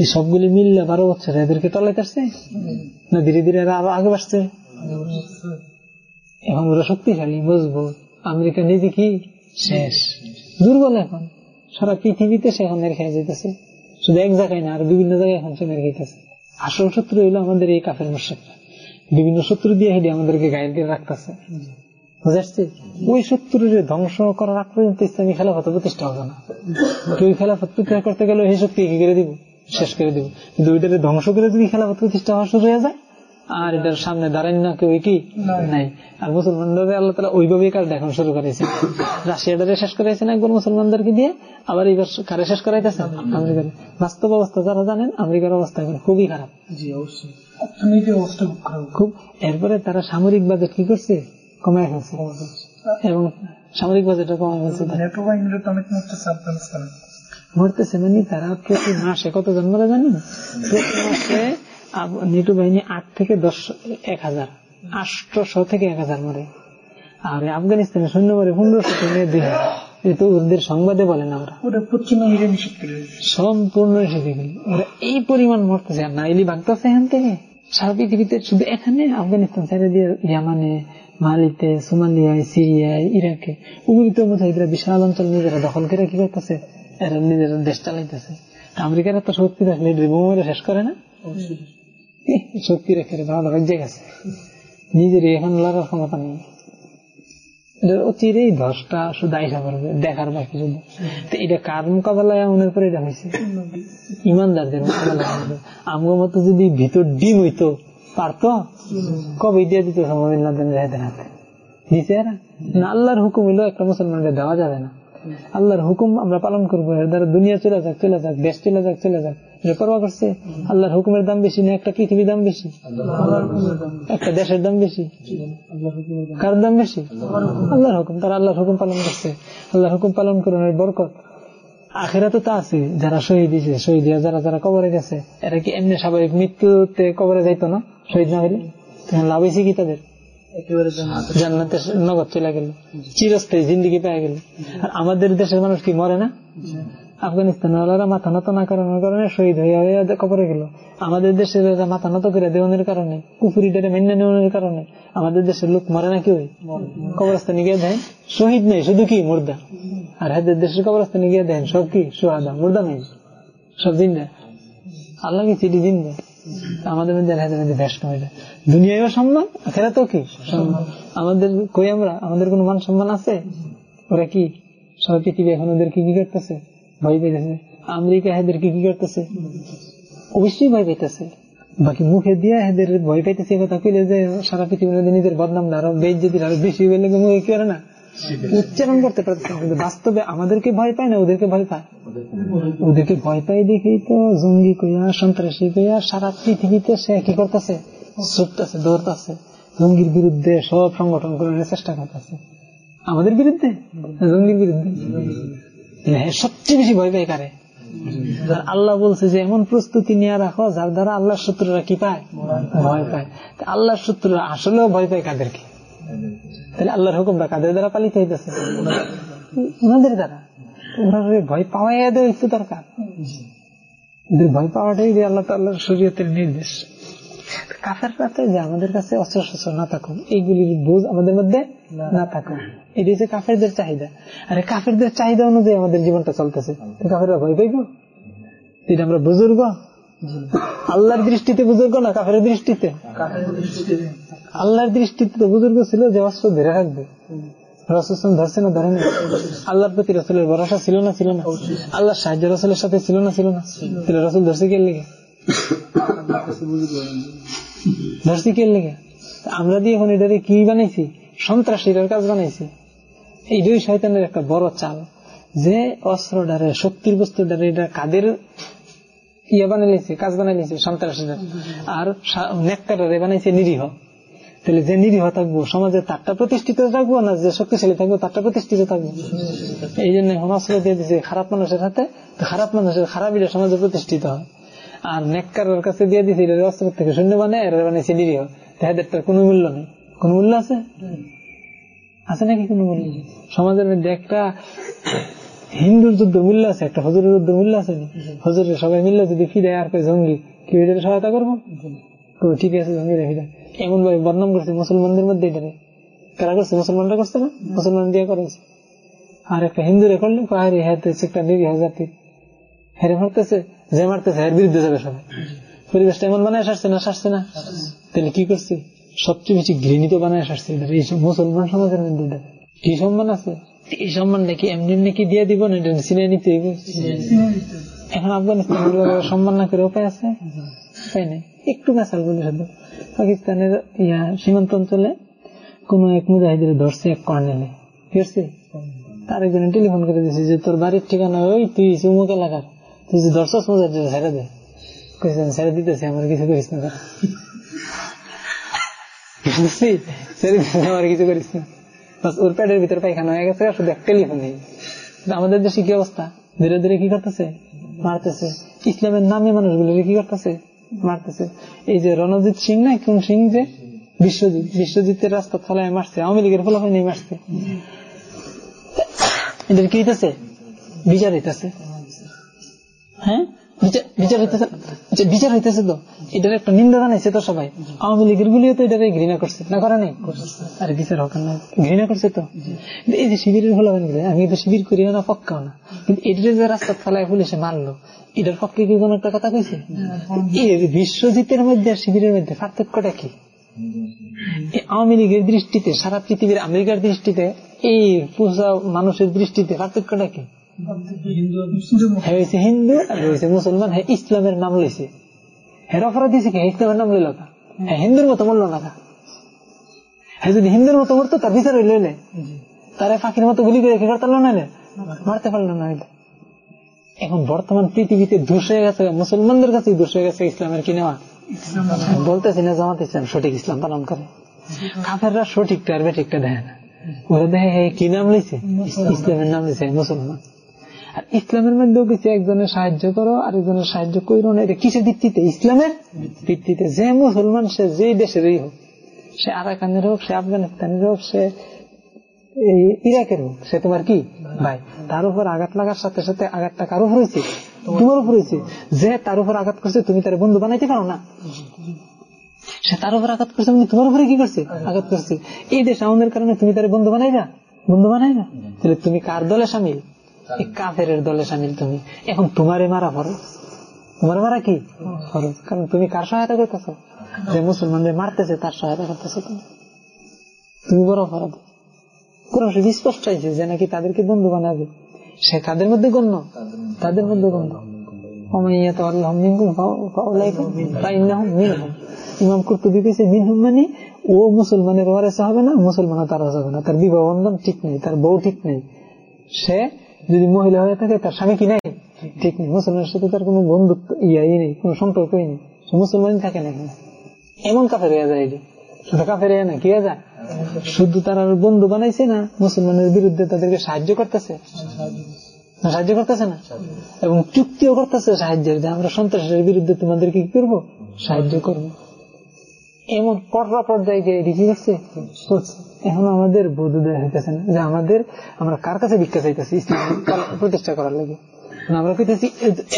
এই সবগুলি মিললে বারো বছর এদেরকে তলাইতে আসছে? না ধীরে ধীরে এরা আরও আগে বাড়ছে? এখন ওরা শক্তিশালী, মজবুত। আমেরিকা নিজে কি? শেষ। দুর্বল এখন। সারা পৃথিবীতে সে এখন মেরে খেয়ে যেতেছে শুধু এক জায়গায় না, আর বিভিন্ন জায়গায় এখন সে মেরে খেতেছে আসল শত্রু হইল আমাদের এই কাফের মোর্শেকরা বিভিন্ন শত্রু দিয়ে হেঁটে আমাদেরকে গায়ের দিয়ে রাখতেছে। বুঝাচ্ছি ওই শত্রুর ধ্বংস করার আগ পর্যন্ত ইসলামী খেলাফত প্রতিষ্ঠা হবে না। কেউ খেলাফত প্রতিষ্ঠা করতে গেলে সেই শক্তি কি করে দিব? শেষ করে দিব। কিন্তু ওইটাকে ধ্বংস করে যদি খেলাফত প্রতিষ্ঠা হওয়া শুরু হয়ে যায়? আর এটার সামনে দাঁড়ান না কেউ কি নাই। আর মুসলমানদের আল্লাহ তালা ওইভাবেই কাজ দেখানো শুরু করেছে? রাশিয়াটারে শেষ করাইছে না একবার মুসলমানদেরকে দিয়ে? আবার এইবার কারে শেষ করাইতেছে? আমেরিকার। বাস্তব অবস্থা যারা জানেন আমেরিকার অবস্থা এখন খুবই খারাপ। খুব এরপরে তারা সামরিক বাজেট কি করছে? কমায় ফেলছে। এবং সামরিক বাজেটটা কমায় ফেলছে। মরতেছে আফগানিস্তানে মানে তারা প্রতি মাসে কত জন? মরে জানেন প্রতি মাসে নেটো বাহিনী আট থেকে দশ এক হাজার। আটশো থেকে এক হাজার মরে। আর এই আফগানিস্তানের সৈন্য মরে পনেরোশো থেকে দুই হাজার। ওদের সংবাদে বলেন আমরা। পশ্চিমা শক্তি রয়েছে সম্পূর্ণ এসে ওরা এই পরিমাণ মরতেছে। আর নাইলি ভাগতেছে এখান থেকে? সারা পৃথিবীতে শুধু এখানে আফগানিস্তান ছেড়ে দিয়ে ইয়ামানে মালিতে সোমালিয়ায় সিরিয়ায় ইরাকে। ওগুলিতে মুজাহিদরা বিশাল অঞ্চল নিজেরা দখল করে কি করতেছে? এরা নিজেরা দেশ চালাইতেছে। আমেরিকার তো শক্তি থাকলে বোমারে শেষ করে না? শক্তি রেখে ভালো রাজ্যে গেছে। নিজের এখন লড়ার ক্ষমতা নেই। অচিরেই ধসটা শুধু আইসা করবে দেখার বাকি শুধু তো এটা কার মোকাবেলায় এমনের পরে এটা হয়েছে ইমানদারদের মোকাবেলায়। আমগো মতো যদি ভিতর ডিম হইতো পারতো? কবে দিয়ে দিত সমদিন জাহেদের হাতে? এরা? না আল্লাহর হুকুম হইল একটা মুসলমানকে দেওয়া যাবে না। আল্লাহর হুকুম আমরা পালন করব। এর দ্বারা দুনিয়া চলে যাক চলে যাক, দেশ চলে যাক চলে যাক। পরোয়া করছে, আল্লাহর হুকুমের দাম বেশি না, একটা পৃথিবীর দাম বেশি? একটা দেশের দাম বেশি? কার দাম বেশি? আল্লাহর হুকুম, তারা আল্লাহর হুকুম পালন করছে। আল্লাহর হুকুম পালন করানোর বরকত আখেরা তো তা আছে। যারা শহীদ দিয়েছে শহীদ হইয়া যারা যারা কবরে গেছে, এরা কি এমনি স্বাভাবিক মৃত্যুতে কবরে যাইতো না, শহীদ না হইলে? লাভ হয়েছে কি তাদের? একেবারে জান্নাত। নগদ চলে গেল। চিরস্থায়ী জিন্দিগি পেয়ে গেল। আর আমাদের দেশের মানুষ কি মরে না? আফগানিস্তান ওরা মাথা নত না করানোর কারণে শহীদ হইয়া হইয়া কবরে গেল। আমাদের দেশের মাথা নত করে দেওয়ানের কারণে কুপুরিটারে মেনে নেওয়ার কারণে আমাদের দেশের লোক মরে না কি ওই কবরস্থানে গিয়ে দেয় শহীদ নেই শুধু কি মুর্দা? আর হাদের দেশের কবরস্থানে গিয়ে দেন সব কি? সোহাদা মুর্দা নেই। সব জিন্দা। আল্লাহকে চিঠি জিন্দা? আমাদের মধ্যে মধ্যে ভ্যাস কমে যায়। দুনিয়ায়ও সম্মান খেলা তো কি আমাদের কই আমরা? আমাদের কোনো মান সম্মান আছে? ওরা কি? সবাই পৃথিবী এখন ওদের কি কি করতেছে? ভয় পেতেছে আমেরিকা এদের কি কি করতেছে? অবশ্যই ভয় পাইতেছে। বাকি মুখে দিয়ে এদের ভয় পাইতেছে কথা কইলে যে সারা পৃথিবীর নিজের বদনাম আরও বেজ যদি আরও বেশি হইলে মুখে কি না? উচ্চারণ করতে পারতেছে কিন্তু বাস্তবে আমাদেরকে ভয় পায় না ওদেরকে ভয় পায়? ওদেরকে ভয় পাই দেখেই তো জঙ্গি কইয়া সন্ত্রাসী কইয়া সারা পৃথিবীতে সে কি করতেছে? ছুটতেছে দৌড়তেছে। জঙ্গির বিরুদ্ধে সব সংগঠন করার চেষ্টা করতেছে। আমাদের বিরুদ্ধে? জঙ্গির বিরুদ্ধে? হ্যাঁ, সবচেয়ে বেশি ভয় পায় কারে? আল্লাহ বলছে যে এমন প্রস্তুতি নিয়ে রাখো যার দ্বারা আল্লাহর শত্রুরা কি পায়? ভয় পায়। তা আল্লাহর শত্রুরা আসলেও ভয় পায় কাদেরকে? তাহলে আল্লাহর হুকুমটা কাদের দ্বারা পালিত হইতেছে? ওনাদের দ্বারা। ওনার ভয় এদের একটু দরকার। ভয় পাওয়াটাই যে আল্লাহ তাল্লাহর শরীয়তের নির্দেশ। কাফেররা তো যে আমাদের কাছে অস্ত্র শস্ত্র না থাকুক এইগুলির বোঝ আমাদের মধ্যে না। থাকুক। এটি হচ্ছে কাফেরদের চাহিদা। আরে কাফেরদের চাহিদা অনুযায়ী আমাদের জীবনটা চলতেছে। কাফেররা ভয় পাইব? এটা আমরা বুজুর্গ আল্লাহর দৃষ্টিতে বুজুর্গ না কাফের দৃষ্টিতে? আল্লাহর দৃষ্টিতে তো বুজুর্গ ছিল যে অস্ত্র ধরে রাখবে। রসুল ধরছে না ধরেনি আল্লাহর প্রতি রসুলের ভরসা ছিল না ছিল না? আল্লাহর সাহায্য রসুলের সাথে ছিল না ছিল না? তাহলে রসুল ধরছে কে লেগে? ধরছি কে লেগে? আমরা দিয়ে এখন এটারে কি বানাইছি? সন্ত্রাসীর কাজ বানাইছি। এই দুই শয়তানের একটা বড় চাল। যে অস্ত্র ডারে শক্তির বস্তু ডারে এটা কাদের ইয়ে বানাইছে কাজ বানাইছে সন্ত্রাসীরা আর নেকটারে বানাইছে নিরীহ। তাহলে যে নিরীহ থাকব, সমাজে তারটা প্রতিষ্ঠিত থাকব না যে শক্তিশালী থাকব, তারটা প্রতিষ্ঠিত থাকব? এই জন্য অস্ত্র দিয়ে দিছে, খারাপ মানুষের হাতে খারাপ মানুষের খারাপ এটা সমাজে প্রতিষ্ঠিত হয়। আর নেককারের কাছে দিয়ে দিছে এটা অস্ত্র থেকে শূন্য বানায় এরা বানাইছে নিরীহ। তাহাদেরটার কোনো মূল্য নেই। কোন মূল্য আছে? আছে নাকি কোনো মূল্য সমাজের মধ্যে একটা হিন্দুর যুদ্ধ মূল্য আছে একটা হজুরের যুদ্ধ মূল্য আছে হজুরের সবাই মিললে যদি ফিরে আর কেউ জঙ্গি কি এটার সহায়তা করব? তো ঠিক আছে জঙ্গি রেখে দেয় এমন ভাবে বদনাম করছে মুসলমানদের মধ্যে এটারে কারা করছে? মুসলমানরা করছে না? মুসলমান দিয়ে করেছে। আর একটা হিন্দু রে করলে পাহাড়ি হ্যাঁ একটা নিরীহ জাতি। হেরে মারতেছে যে মারতেছে এর বিরুদ্ধে যাবে সবাই। পরিবেশটা এমন বানায় সারছে না সারছে না? তাহলে কি করছে? সবচেয়ে বেশি ঘৃণিত বানায় সারছে এই মুসলমান সমাজের মধ্যে কি সম্মান আছে? এই সম্মান নাকি এমনি নাকি দিয়ে দিব, না চিনে নিতে এখন সম্মান না করে উপায় আছে? একটু বলে শুধু পাকিস্তানের ইয়া সীমান্ত অঞ্চলে কোন এক মুজাহিদের ধরছে, এক কর্নেলে। আছে? তার একজনে টেলিফোন করে দিয়েছে যে, তোর বাড়ির ঠিকানা ওই, তুই চুমুক এলাকার। তুই যে দর্শক মুজাহিদ ছেড়ে দে। ছেড়ে দিতেছে, আমার কিছু করিস না। ছেড়ে দিতেছে আমার কিছু করিস না। ওর প্যাডের ভিতরে পায়খানা হয়ে গেছে শুধু এক টেলিফোন নেই। আমাদের দেশে কি অবস্থা? ধীরে ধীরে কি করতেছে? মারতেছে। ইসলামের নামে মানুষগুলো কি করতেছে? মারতেছে। এই যে রণজিৎ সিং না, কোন সিং যে? বিশ্বজিৎ। বিশ্বজিতের রাস্তা ফলায় মারছে। আওয়ামী লীগের ফলাফল নিয়ে মারছে। এদের কি হইতেছে? বিচার হইতেছে। হ্যাঁ? বিচার হইতেছে তো, এটার একটা নিন্দা জানাইছে তো সবাই। আওয়ামী লীগের গুলিও তো এটারে ঘৃণা করছে, না করে নাই? আরে বিচার হোক না ঘৃণা করছে তো। এই যে শিবিরের ফলাফল আমি তো শিবির করিও না পক্কাও না। কিন্তু এটার যে রাস্তা ফলায় পুলিশে মারলো, এটার পক্ষে কি কোন একটা কথা কইছে? বিশ্বজিতের মধ্যে আর শিবিরের মধ্যে পার্থক্যটা কি? আওয়ামী লীগের দৃষ্টিতে, সারা পৃথিবীর আমেরিকার দৃষ্টিতে, এই পূজা মানুষের দৃষ্টিতে পার্থক্যটা কি? হয়েছে হিন্দু আর হয়েছে মুসলমান হ্যাঁ ইসলামের নাম লইছে। হ্যাঁ অপরাধ দিয়েছে কি? ইসলামের নাম লইল হ্যাঁ হিন্দুর মতো মরল না হ্যাঁ যদি হিন্দুর মতো মরতো তার বিচার হইল তারা ফাঁকির মতো গুলি করে রেখে পারতাম না মারতে পারল না এখন বর্তমান পৃথিবীতে দোষ হয়ে গেছে মুসলমানদের কাছে দোষ হয়ে গেছে ইসলামের কি নেওয়া? বলতেছি না জামাত ইসলাম সঠিক ইসলাম পালন করে। কাফেররা সঠিকটা আর বেঠিকটা দেয় না। ওরা দেখে কি নাম লিছে ইসলামের নাম লিছে মুসলমান। আর ইসলামের মধ্যেও কিছু একজনের সাহায্য করো আর একজনের সাহায্য করো না। এটা কিসের ভিত্তিতে? ইসলামের ভিত্তিতে। যে মুসলমান, সে যেই দেশেরই হোক, সে আরাকানের হোক, সে আফগানিস্তানের হোক, সে ইরাকের হোক, সে তোমার কি? ভাই, তার উপর আঘাত লাগার সাথে সাথে আঘাতটা কার হয়েছে? তোমার উপর হয়েছে। যে তার উপর আঘাত করছে, তুমি তার বন্ধু বানাইতে পারো না। সে তার উপর আঘাত করছে মানে তোমার উপরে কি করছে? আঘাত করছে। এই দেশ আমাদের কারণে তুমি তার বন্ধু বানাই না বন্ধু বানাই না তাহলে তুমি কার দলে সামিল? কাফের দলে সামিল তুমি। এখন তোমারে মারা পড়ো। তোমার মারা কি? ফরজ কারণ তুমি কার সহায়তা করতেছো? যে মুসলমানদের মারতেছে তার সহায়তা করতেছো তুমি। তুমি বড় অপরাধ। কোরআন শরীফ স্পষ্ট হয়েছে যে নাকি তাদেরকে বন্ধু বানাবে। সে কাদের মধ্যে গণ্য? তাদের মধ্যে গণ্য। ইমাম কুর্তুবি কেছে মিনহুম মানে ও মুসলমানের ওয়ারেসা হবে না মুসলমান তার হবে না। তার বিবাহ বন্ধন ঠিক নেই তার বউ ঠিক নেই। সে যদি মহিলা হয়ে থাকে, তার স্বামী কি নাই? ঠিক নেই। মুসলমানের সাথে তার কোনো বন্ধুত্ব ইয়াই নেই, কোনো সম্পর্কই নেই। সে মুসলমান থাকে না এখানে। এমন কাফের হয়ে যায় এটি শুধু কাফের না, কি যায়? শুধু তারা বন্ধু বানাইছে না, মুসলমানের বিরুদ্ধে তাদেরকে সাহায্য করতেছে? সাহায্য করতেছে না? এবং চুক্তিও করতেছে সাহায্যের যে আমরা সন্ত্রাসের বিরুদ্ধে তোমাদেরকে কি করব? সাহায্য করব। এমন কটরা পর্যায়ে গিয়ে এটি কি এখন আমাদের বোধোদয় হইতেছে না যে আমাদের, আমরা কার কাছে ভিক্ষা চাইতেছি? প্রতিষ্ঠা করার লাগে। আমরা কইতেছি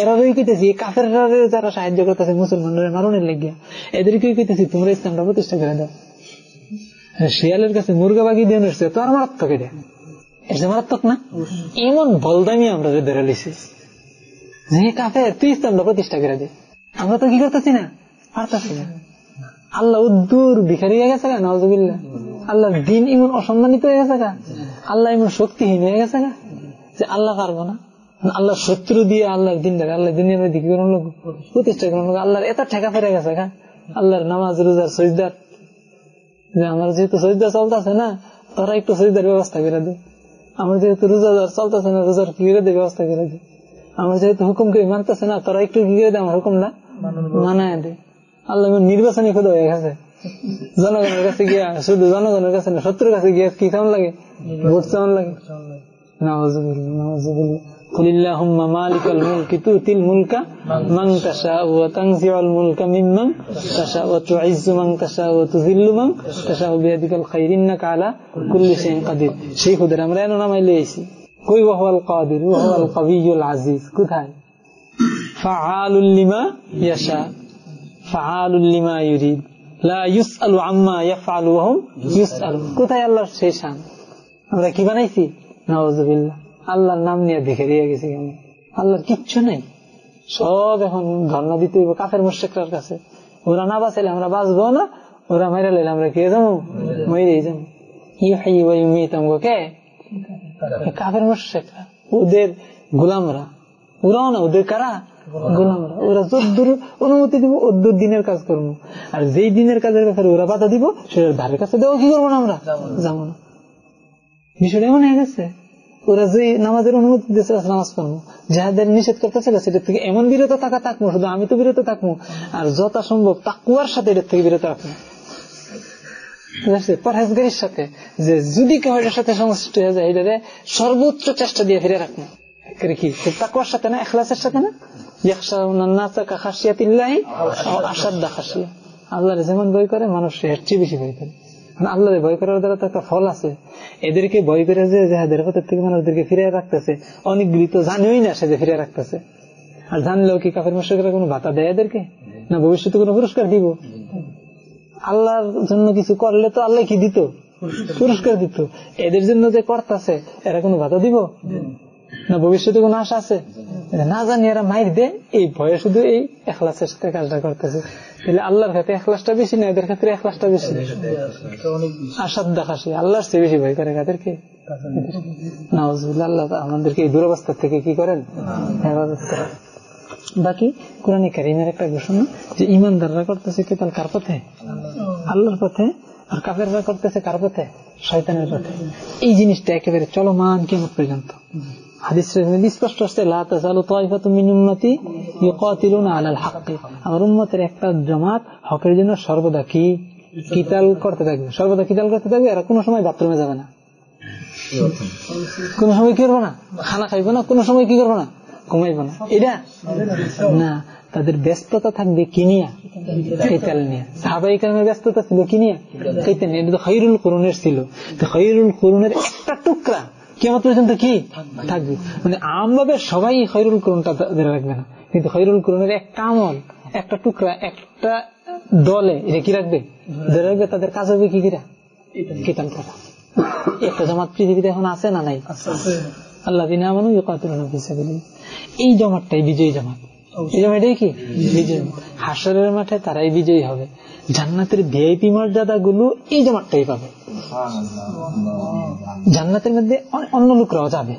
এরারই কইতেছি কাফের যারা সাহায্য করতেছে মুসলমানদের মারণের লেগিয়া, এদেরকে কইতেছি, তোমরা ইসলামটা প্রতিষ্ঠা করে দাও। শিয়ালের কাছে মুরগা বাগি দিয়ে এসছে তো আর মারাত্মক এটা। এটা মারাত্মক না? এমন বলদামি আমরা যে ধরে যে কাফের, তুই ইসলামটা প্রতিষ্ঠা করে দে। আমরা তো কি করতেছি না? পারতেছি না। আল্লাহ উদ্দুর ভিখারি হয়ে গেছে নজবিল্লা আল্লাহর দিন এমন অসম্মানিত হয়ে গেছে গা আল্লাহ এমন শক্তিহীন হয়ে গেছে গা যে আল্লাহ পারব না। আল্লাহ শত্রু দিয়ে আল্লাহর দিন দেখে আল্লাহ দিনের দিকে লোক প্রতিষ্ঠা লোক আল্লাহর এত ঠেকা ফেরে গেছে গা আল্লাহর নামাজ রোজার সজদার যে আমার যেহেতু সজদা চলতেছে না তোরা একটু সজদার ব্যবস্থা করে দে। আমার যেহেতু রোজাদার চলতেছে না রোজার করে দে ব্যবস্থা করে দে। আমার যেহেতু হুকুম কে মানতেছে না তোরা একটু কি করে দে আমার হুকুম না। মানায় দে। আল্লাহ নির্বাচনী খুদ হয়ে গেছে। জনগণের কাছে গিয়া, শুধু জনগণের কাছে না, শত্রুর কাছে গিয়া কি কেমন লাগে? ভোট কেমন লাগে? সেই খুদের আমরা এন নামাই লিয়েছি কই ওয়াল কাদির? ওয়াল আজিজ, কোথায়? আল্লাহর কি বানাইছি? আল্লাহর নাম নিয়ে গেছি কেমন আল্লাহর কিচ্ছু নেই। সব এখন ধর্ণা দিতে কাফের মুশেকরার কাছে। ওরা না বাঁচাইলে আমরা বাঁচবো না। ওরা মাইরা লাইলে আমরা কে যাব? মরেই যাব। কে? কাফের। মুশেকরা ওদের গুলামরা। ওরাও না ওদের কারা? গোলামরা ওরা যদ্দুর অনুমতি দিব ওদ্দুর দিনের কাজ করব। আর যেই দিনের কাজের ব্যাপারে ওরা বাধা দিব সেটার ধারের কাছে দেওয়া কি করব না আমরা? যাব না। বিষয়টা এমন হয়ে গেছে। ওরা যে নামাজের অনুমতি দিয়েছে নামাজ পড়ব। যাহাদের নিষেধ করতেছে সেটার থেকে এমন বিরত থাকা থাকব শুধু আমি তো বিরত থাকব। আর যথা সম্ভব তাকুয়ার সাথে এটার থেকে বিরত রাখব। পরহেজগারির সাথে যে যদি কেউ এটার সাথে সংশ্লিষ্ট হয়ে যায় এটারে সর্বোচ্চ চেষ্টা দিয়ে ফিরে রাখব। সাথে না এখলাসের সাথে না আল্লাহ যেমন করে মানুষ এর চেয়ে বেশি করে আল্লাহ ভয় করার দ্বারা তো একটা ফল আছে এদেরকে করে যে থেকে মানুষদেরকে রাখতেছে অনেকগুলি তো জানেই না সে যে ফিরে রাখতেছে আর জানলেও কি কাফের মশাকেরা কোনো ভাতা দেয় এদেরকে না ভবিষ্যতে কোনো পুরস্কার দিব আল্লাহর জন্য কিছু করলে তো আল্লাহ কি দিত পুরস্কার দিত এদের জন্য যে করতেছে এরা কোনো ভাতা দিব না, ভবিষ্যতে কোনো আশা আছে? না জানি এরা মাইর দে এই ভয়ে শুধু এই এখলাসের সাথে কাজটা করতেছে। তাহলে আল্লাহর ক্ষেত্রে এখলাসটা বেশি না, এদের ক্ষেত্রে এখলাসটা বেশি? আশাদ দেখাসি আল্লাহর চেয়ে বেশি ভয় করে কাদেরকে আল্লাহ আমাদেরকে এই দুরবস্থা থেকে কি করেন? হেফাজত করেন। বাকি, কোরআন কারিমের একটা ঘোষণা যে ইমানদাররা করতেছে কেতাল কার পথে? আল্লাহর পথে। আর কাফেররা করতেছে কার পথে? শয়তানের পথে। এই জিনিসটা একেবারে চলমান কেমন পর্যন্ত। কোনো সময় বাথরুমে যাবে না। কোন সময় কি করব না? খানা খাইবো না? কোনো সময় কি করব না? ঘুমাইবো না। এটা না, তাদের ব্যস্ততা থাকবে কিনিয়া কেতাল নিয়ে। সাহাবাই কারণের ব্যস্ততা ছিল কিনিয়া কেতাল নিয়ে। এটা তো খৈরুল করুনের ছিল। খৈরুল কেমন পর্যন্ত কি? থাকবে। মানে আমভাবে সবাই খৈরুল করুনটা ধরে রাখবে না। কিন্তু খৈরুল করুনের একটা আমল একটা টুকরা একটা দলে এটা কি রাখবে? ধরে রাখবে তাদের কাজ হবে কি কিরা? কেতন করা একটা জমাত পৃথিবীতে এখন আছে না নাই? আল্লাহ দিন এই জমাতটাই বিজয়ী জামাত। এই এটাই কি? বিজয় হাসরের মাঠে তারাই বিজয়ী হবে। জান্নাতের ভিআইপি মর্যাদা গুলো এই জমাটটাই পাবে। জান্নাতের মধ্যে অন্য লোকরাও যাবে।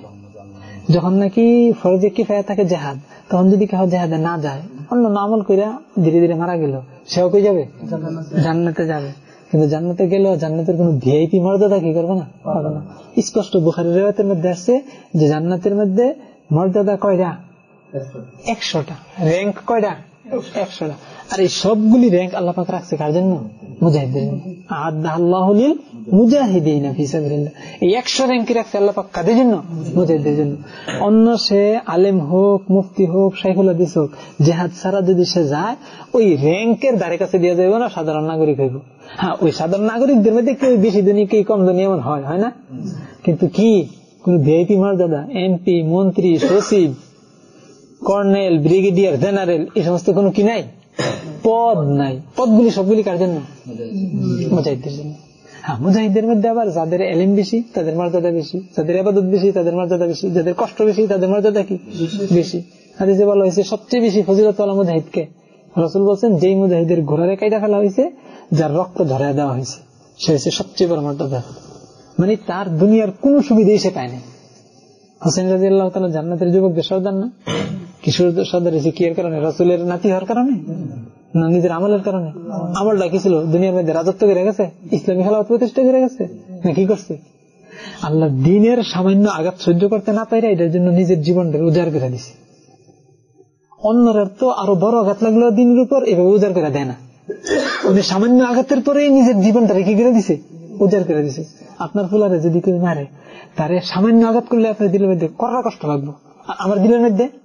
যখন নাকি ফরজে কিফায়া থাকে জেহাদ, তখন যদি কেউ জেহাদে না যায়, অন্য আমল কইরা ধীরে ধীরে মারা গেল। সেও কই যাবে? জান্নাতে যাবে। কিন্তু জান্নাতে গেলেও জান্নাতের কোন ভিআইপি মর্যাদা কি করবে না? পাবে না। স্পষ্ট বুখারের রেওয়াতের মধ্যে আসছে যে জান্নাতের মধ্যে মর্যাদা কয়টা একশোটা। র্যাঙ্ক কয়টা? একশোটা। আর এই সবগুলি র্যাঙ্ক আল্লাহ পাক রাখছে কার জন্য? মুজাহিদের জন্য। আদা আল্লাহলিল মুজাহিদিন এই একশো র্যাঙ্কে রাখছে আল্লাহ পাক কাদের জন্য? মুজাহিদের জন্য। অন্য সে আলেম হোক, মুফতি হোক, শাইখুল হাদিস হোক, জেহাদ ছাড়া যদি সে যায়, ওই র্যাঙ্কের দ্বারে কাছে দিয়ে যাবে না, সাধারণ নাগরিক হইব। হ্যাঁ ওই সাধারণ নাগরিকদের মধ্যে কেউ বেশি ধনী, কেউ কম ধনী এমন হয় হয় না? কিন্তু কি? কোন ভিআইপি মর্যাদা? এমপি মন্ত্রী, সচিব কর্নেল, ব্রিগেডিয়ার, জেনারেল, এই সমস্ত কোনো কি নাই? পদ নাই। পদগুলি সবগুলি কার জন্য? মুজাহিদের জন্য। হ্যাঁ মুজাহিদের মধ্যে আবার যাদের এলিম বেশি, তাদের মর্যাদা বেশি, যাদের আবাদত বেশি, তাদের মর্যাদা বেশি, যাদের কষ্ট বেশি, তাদের মর্যাদা কি? বেশি। হাদিসে বলা হয়েছে, সবচেয়ে বেশি ফজিলত আলা মুজাহিদকে রসুল বলছেন, যেই মুজাহিদের ঘোড়ারে কায়দা ফেলা হয়েছে, যার রক্ত ধরায় দেওয়া হয়েছে, সে হচ্ছে সবচেয়ে বড় মর্যাদা। মানে তার দুনিয়ার কোন সুবিধাই সে পায়নি। হোসেন রাজি আল্লাহ তালা জান্নাতের যুবকদের সর্দার না। কিশোর সর্দার এসে কি এর কারণে, রসুলের নাতি হওয়ার কারণে? না, নিজের আমলের কারণে? আমলটা কি ছিল? দুনিয়ার মধ্যে রাজত্ব করে গেছে? ইসলামী খেলাফত প্রতিষ্ঠা করে গেছে? না, কি করছে? আল্লাহ দিনের সামান্য আঘাত সহ্য করতে না পারে এটার জন্য নিজের জীবনটা উজাড় করে দিছে। অন্যরা তো আরও বড় আঘাত লাগল দিনের উপর এভাবে উজাড় করে দেয় না। উনি সামান্য আঘাতের পরে নিজের জীবনটা রেখে করে দিছে? উজাড় করে দিছে। আপনার ফুলারে যদি কেউ মারে, তারে সামান্য আঘাত করলে আপনার দিলের মধ্যে করা কষ্ট লাগবো। আমার দিলের মধ্যে?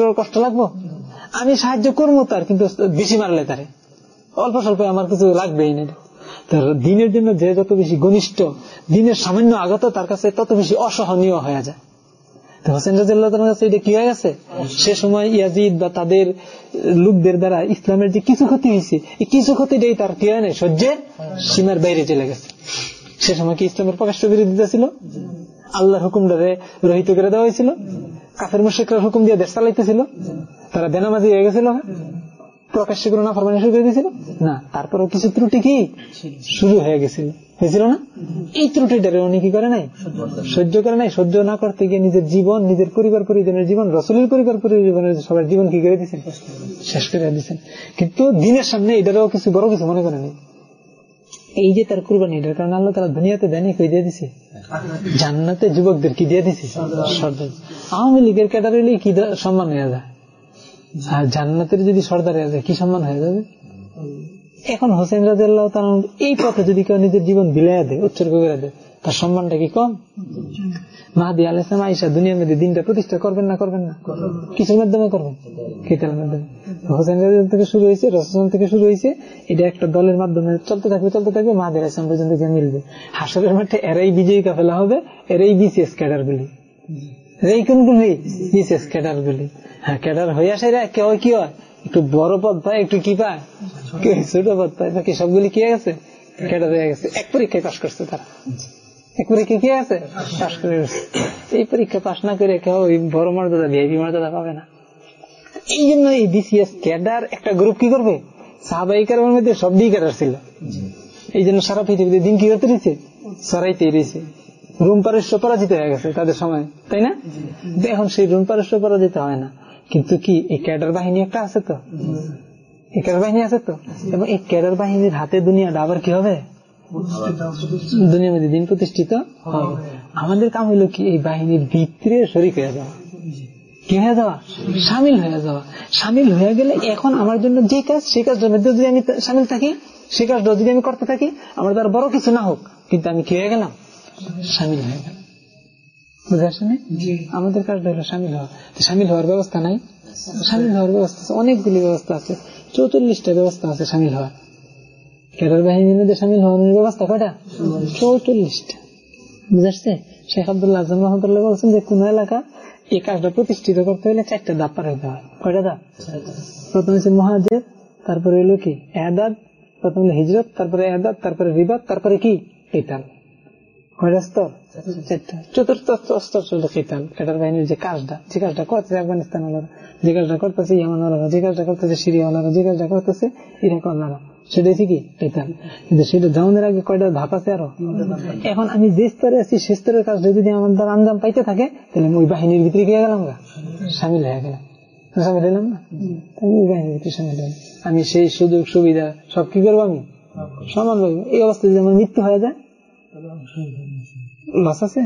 করার কষ্ট লাগবো? আমি সাহায্য করব তার, কিন্তু বেশি মারলে তারে। অল্প স্বল্প আমার কিছু লাগবেই না। তার দিনের জন্য যে যত বেশি ঘনিষ্ঠ, দিনের সামান্য আঘাত তার কাছে তত বেশি অসহনীয় হয়ে যায়। তো হোসেন রাজিয়াল্লাহ কাছে এটা কি হয়ে গেছে? সে সময় ইয়াজিদ বা তাদের লোকদের দ্বারা ইসলামের যে কিছু ক্ষতি হয়েছে, এই কিছু ক্ষতিটাই তার কি হয় না সহ্যের সীমার বাইরে চলে গেছে। সে সময় কি ইসলামের প্রকাশ্য বিরোধিতা ছিল? আল্লাহর হুকুমটারে রহিত করে দেওয়া হয়েছিল? কাফের মুশ্রিকরা হুকুম দিয়ে দেশ চালাইতেছিল? তারা বেনামাজি হয়ে গেছিল? প্রকাশ্যে কোনো না ফরমানি শুরু করে দিয়েছিল? না তারপরে কিছু ত্রুটি কি? শুরু হয়ে গেছিল। হয়েছিল না? এই ত্রুটিটারে উনি কি করে নাই? সহ্য করে নাই? সহ্য না করতে গিয়ে নিজের জীবন, নিজের পরিবার, পরিজনের জীবন, রসুলের পরিবার, পরিজনের সবার জীবন কি করে দিচ্ছেন শেষ করে দিচ্ছেন কিন্তু দিনের সামনে এটারও কিছু বড় কিছু মনে করে নেই এই যে তার কুরবানি এটার কারণে আল্লাহ তারা দুনিয়াতে দেয়নি কই দিয়ে দিছে জান্নাতে যুবকদের কি দিয়ে দিছে সর্দার আওয়ামী লীগের ক্যাডার হইলে কি সম্মান হয়ে যায় আর জান্নাতের যদি সর্দার হয়ে যায় কি সম্মান হয়ে যাবে এখন হোসেন রাজি এই পথে যদি কেউ নিজের জীবন বিলাইয়া দেয় উৎসর্গ করে দেয় তার সম্মানটা কি কম মাহাদি আলাইসলাম আইসা দুনিয়ার মধ্যে দিনটা প্রতিষ্ঠা করবেন না করবেন না? কিছুর মাধ্যমে করবেন? কেতালের মাধ্যমে। হোসেন থেকে শুরু হয়েছে রসন থেকে শুরু হয়েছে, এটা একটা দলের মাধ্যমে চলতে থাকবে চলতে থাকবে, মাহাদি আলাইসলাম পর্যন্ত যে মিলবে। হাসরের মাঠে এরাই বিজয়ী কাফেলা হবে, এরাই বিসিএস ক্যাডার গুলি এই কোনগুলি বিসিএস ক্যাডার গুলি হ্যাঁ ক্যাডার হয়ে আসে কেউ কি হয় একটু বড় পদ পায়, একটু কি পায়? ছোট পদ পায়, বাকি সবগুলি কি গেছে? ক্যাডার হয়ে গেছে। এক পরীক্ষায় পাশ করছে তারা। এক পরীক্ষা কি আছে? পাশ করে এই পরীক্ষা পাশ না করে কেউ বড় মর্যাদা ভিআইপি মর্যাদা পাবে না। এই জন্য এই বিসিএস ক্যাডার একটা গ্রুপ কি করবে? সাহাবাই কারণের মধ্যে সব ডি ক্যাডার ছিল। এই জন্য সারা পৃথিবীতে দিন কি করতে রয়েছে সরাইতে রয়েছে রুম পারস্য পরাজিত হয়ে গেছে তাদের সময়, তাই না? এখন সেই রুম পারস্য পরাজিত হয় না। কিন্তু কি, এই ক্যাডার বাহিনী একটা আছে তো? এই ক্যাডার বাহিনী আছে তো? এবং এই ক্যাডার বাহিনীর হাতে দুনিয়াটা আবার কি হবে? দুনিয়ার মধ্যে দিন প্রতিষ্ঠিত? হবে আমাদের কাম হইল কি এই বাহিনীর ভিতরে শরিক হয়ে যাওয়া। কি হয়ে যাওয়া? সামিল হয়ে যাওয়া। সামিল হয়ে গেলে এখন আমার জন্য যে কাজ সেই কাজটার মধ্যে যদি আমি সামিল থাকি সেই কাজটা যদি আমি করতে থাকি আমার তার বড় কিছু না হোক কিন্তু আমি কি হয়ে গেলাম? সামিল হয়ে গেলাম। বুঝে আসেনি আমাদের কাজটা হলো সামিল হওয়া। সামিল হওয়ার ব্যবস্থা নাই? সামিল হওয়ার ব্যবস্থা আছে অনেকগুলি ব্যবস্থা আছে। চৌচল্লিশটা ব্যবস্থা আছে সামিল হওয়ার। ক্যাডার বাহিনীর মধ্যে সামিল হওয়ার ব্যবস্থা কয়টা? চৌচল্লিশটা। বুঝে আসছে? শেখ আব্দুল্লাহ আজম রহমতুল্লাহ বলছেন যে, কোন এলাকা এই কাজটা প্রতিষ্ঠিত করতে হলে চারটা দাপ পার হইতে হয় কয়টা দাপ প্রথমে হচ্ছে মহাজের, তারপরে হলো কি? এদাদ, প্রথমে হিজরত, তারপরে এদাদ, তারপরে রিবাদ, তারপরে কি? কেতাল আফগানিস্তান সেটা আরও? এখন আমি যে স্তরে আছি, সে স্তরের কাজটা যদি আমার দ্বারা আঞ্জাম পাইতে থাকে, তাহলে আমি ওই বাহিনীর ভিতরে গিয়ে গেলাম গা। সামিল হয়ে গেলাম। সামিল হলাম না? ওই বাহিনীর ভিতরে সামিল হলাম আমি সেই সুযোগ সুবিধা সব কি করব আমি? সমান এই অবস্থায় যদি আমার মৃত্যু হয়ে যায় লস আছে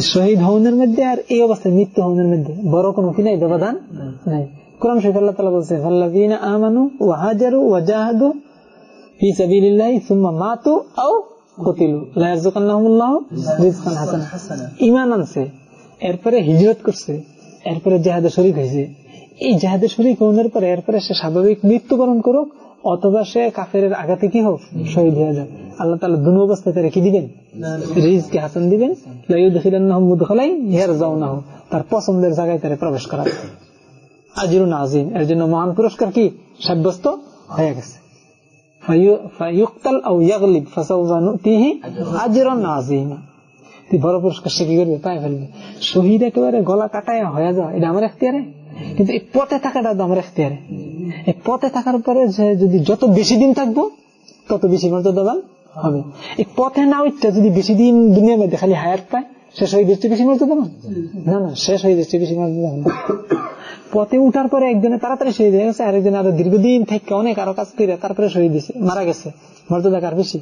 শহীদ হওয়ার মধ্যে আর এই অবস্থায় মৃত্যু হওয়ার মধ্যে বড় কোনো কি নাই, ব্যবধান নাই। আল্লাহ তালা বলছে এরপরে হিজরত করছে, এরপরে জিহাদে শরীক হয়েছে। এই জাহাদে শরীক হওয়ার পরে এরপরে সে স্বাভাবিক মৃত্যুবরণ করুক অথবা সে কাফের আঘাতে কি হোক শহীদ হয়ে যাক আল্লাহ তালা দুন অবস্থাতে রেখে দিবেন? রিজকে হাসান দিবেন? তার পছন্দের জায়গায় তারা প্রবেশ করা আজিরু নাজিম এর জন্য মহান পুরস্কার কি? সাব্যস্ত হয়ে গেছে। বড় পুরস্কার সে কি করবে পায়ে ফেলবে। শহীদ একেবারে গলা কাটায় হয়ে যাওয়া এটা আমার এখতিয়ারে? কিন্তু এই পথে থাকাটা তো আমার এখতিয়ারে। এই পথে থাকার পরে যদি যত বেশি দিন থাকব তত বেশি মর্যাদাবান হবে। এই পথে না উঠতে যদি বেশি দিন দুনিয়ার মধ্যে খালি হায়াত পায় শেষ হয়ে দেশটি বেশি মর্যাদাবান না না শেষ হয়ে দেশটি বেশি মর্যাদাবান পথে উঠার পরে একজনে তাড়াতাড়ি শহীদ হয়ে গেছে আরেকজন আরও দীর্ঘদিন থেকে অনেক আরও কাজ করে তারপরে শহীদ দিছে মারা গেছে। মর্যাদা কার বেশি?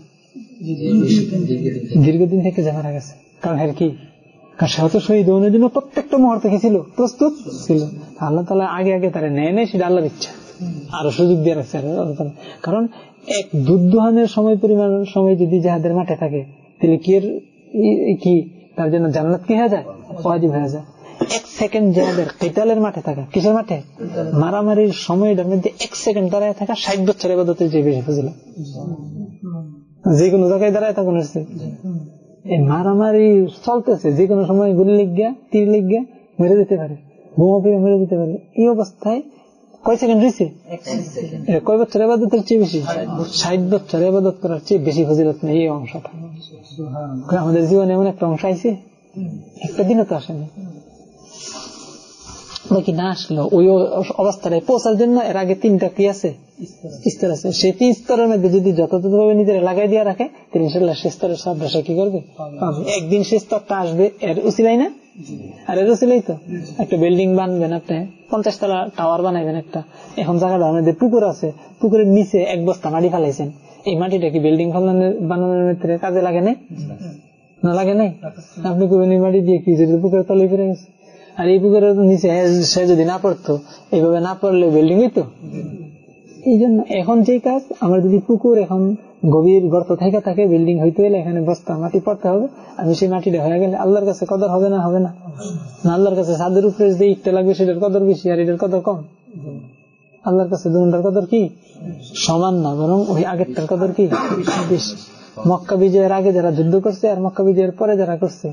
দীর্ঘদিন থেকে যে মারা গেছে। কারণ হ্যাঁ কি? কারণ সে তো শহীদ হওয়ার জন্য প্রত্যেকটা ছিল, প্রস্তুত ছিল। আল্লাহ তালা আগে আগে তারা নেয় নেয়, সেটা আল্লাহর ইচ্ছা। আরও সুযোগ দিয়ে রাখছে কারণ এক দুধ দোহানের সময় পরিমাণ সময় যদি যাহাদের মাঠে থাকে, তাহলে কি কি? তার জন্য জান্নাত কি হয়ে যায়? ওয়াজিব হয়ে যায়। এক সেকেন্ড যাদের কেতালের মাঠে থাকা, কিসের মাঠে? মারামারির সময়টার মধ্যে এক সেকেন্ড দাঁড়ায় থাকা ষাট বছর এবাদতের যে বেশি যে কোনো জায়গায় দাঁড়ায় থাকুন এই মারামারি চলতেছে যে কোনো সময় গুলি লিখ গিয়া তীর লিখ গিয়া মেরে দিতে পারে বোমা পিড়ে মেরে দিতে পারে। এই অবস্থায় কয় সেকেন্ড রয়েছে? কয় বছর আবাদতের চেয়ে বেশি? ষাট বছর। আবাদত করার চেয়ে বেশি ফজিলত নেই এই অংশটা। আমাদের জীবনে এমন একটা অংশ আইছে একটা দিনও তো আসেনি। নাকি না আসলো ওই অবস্থাটায় পৌঁছার জন্য এর আগে তিনটা কি আছে? স্তর আছে। তিন স্তরের মধ্যে যদি যথাযথভাবে নিজের লাগাই দিয়ে রাখে তিনি ইনশাল্লাহ সে স্তরের সব সে কি করবে? একদিন সে স্তরটা আসবে এর উচিলাই না? আর এর উচিলাই তো? একটা বিল্ডিং বানবেন আপনি পঞ্চাশ তলা টাওয়ার বানাইবেন একটা। এখন জায়গাটা আমাদের পুকুর আছে পুকুরের নিচে এক বস্তা মাটি ফেলাইছেন। এই মাটিটা কি বিল্ডিং বানানোর ক্ষেত্রে কাজে লাগে নাই? না লাগে নাই? আপনি কোরবানি মাটি দিয়ে কি যদি পুকুরের তলে ফিরে গেছে? আর এই পুকুরের নিচে সে যদি না পড়তো এইভাবে না পড়লে বিল্ডিং তো এই জন্য এখন যে কাজ, আমার যদি পুকুর এখন গভীর গর্ত থেকে থাকে বিল্ডিং হইতে হলে এখানে বস্তা, মাটি পড়তে হবে, আমি সেই মাটিটা হয়ে গেলে আল্লাহর কাছে কদর হবে না হবে না? আল্লাহর কাছে সাদের উপরে যে ইটটা লাগবে, সেটার কদর বেশি, আর এটার কদর কম। আল্লাহর কাছে দুটার কদর কি? সমান না, বরং ওই আগেরটার কদর কি? বেশি। মক্কা বিজয়ের আগে যারা যুদ্ধ করছে, আর মক্কা বিজয়ের পরে যারা করছে।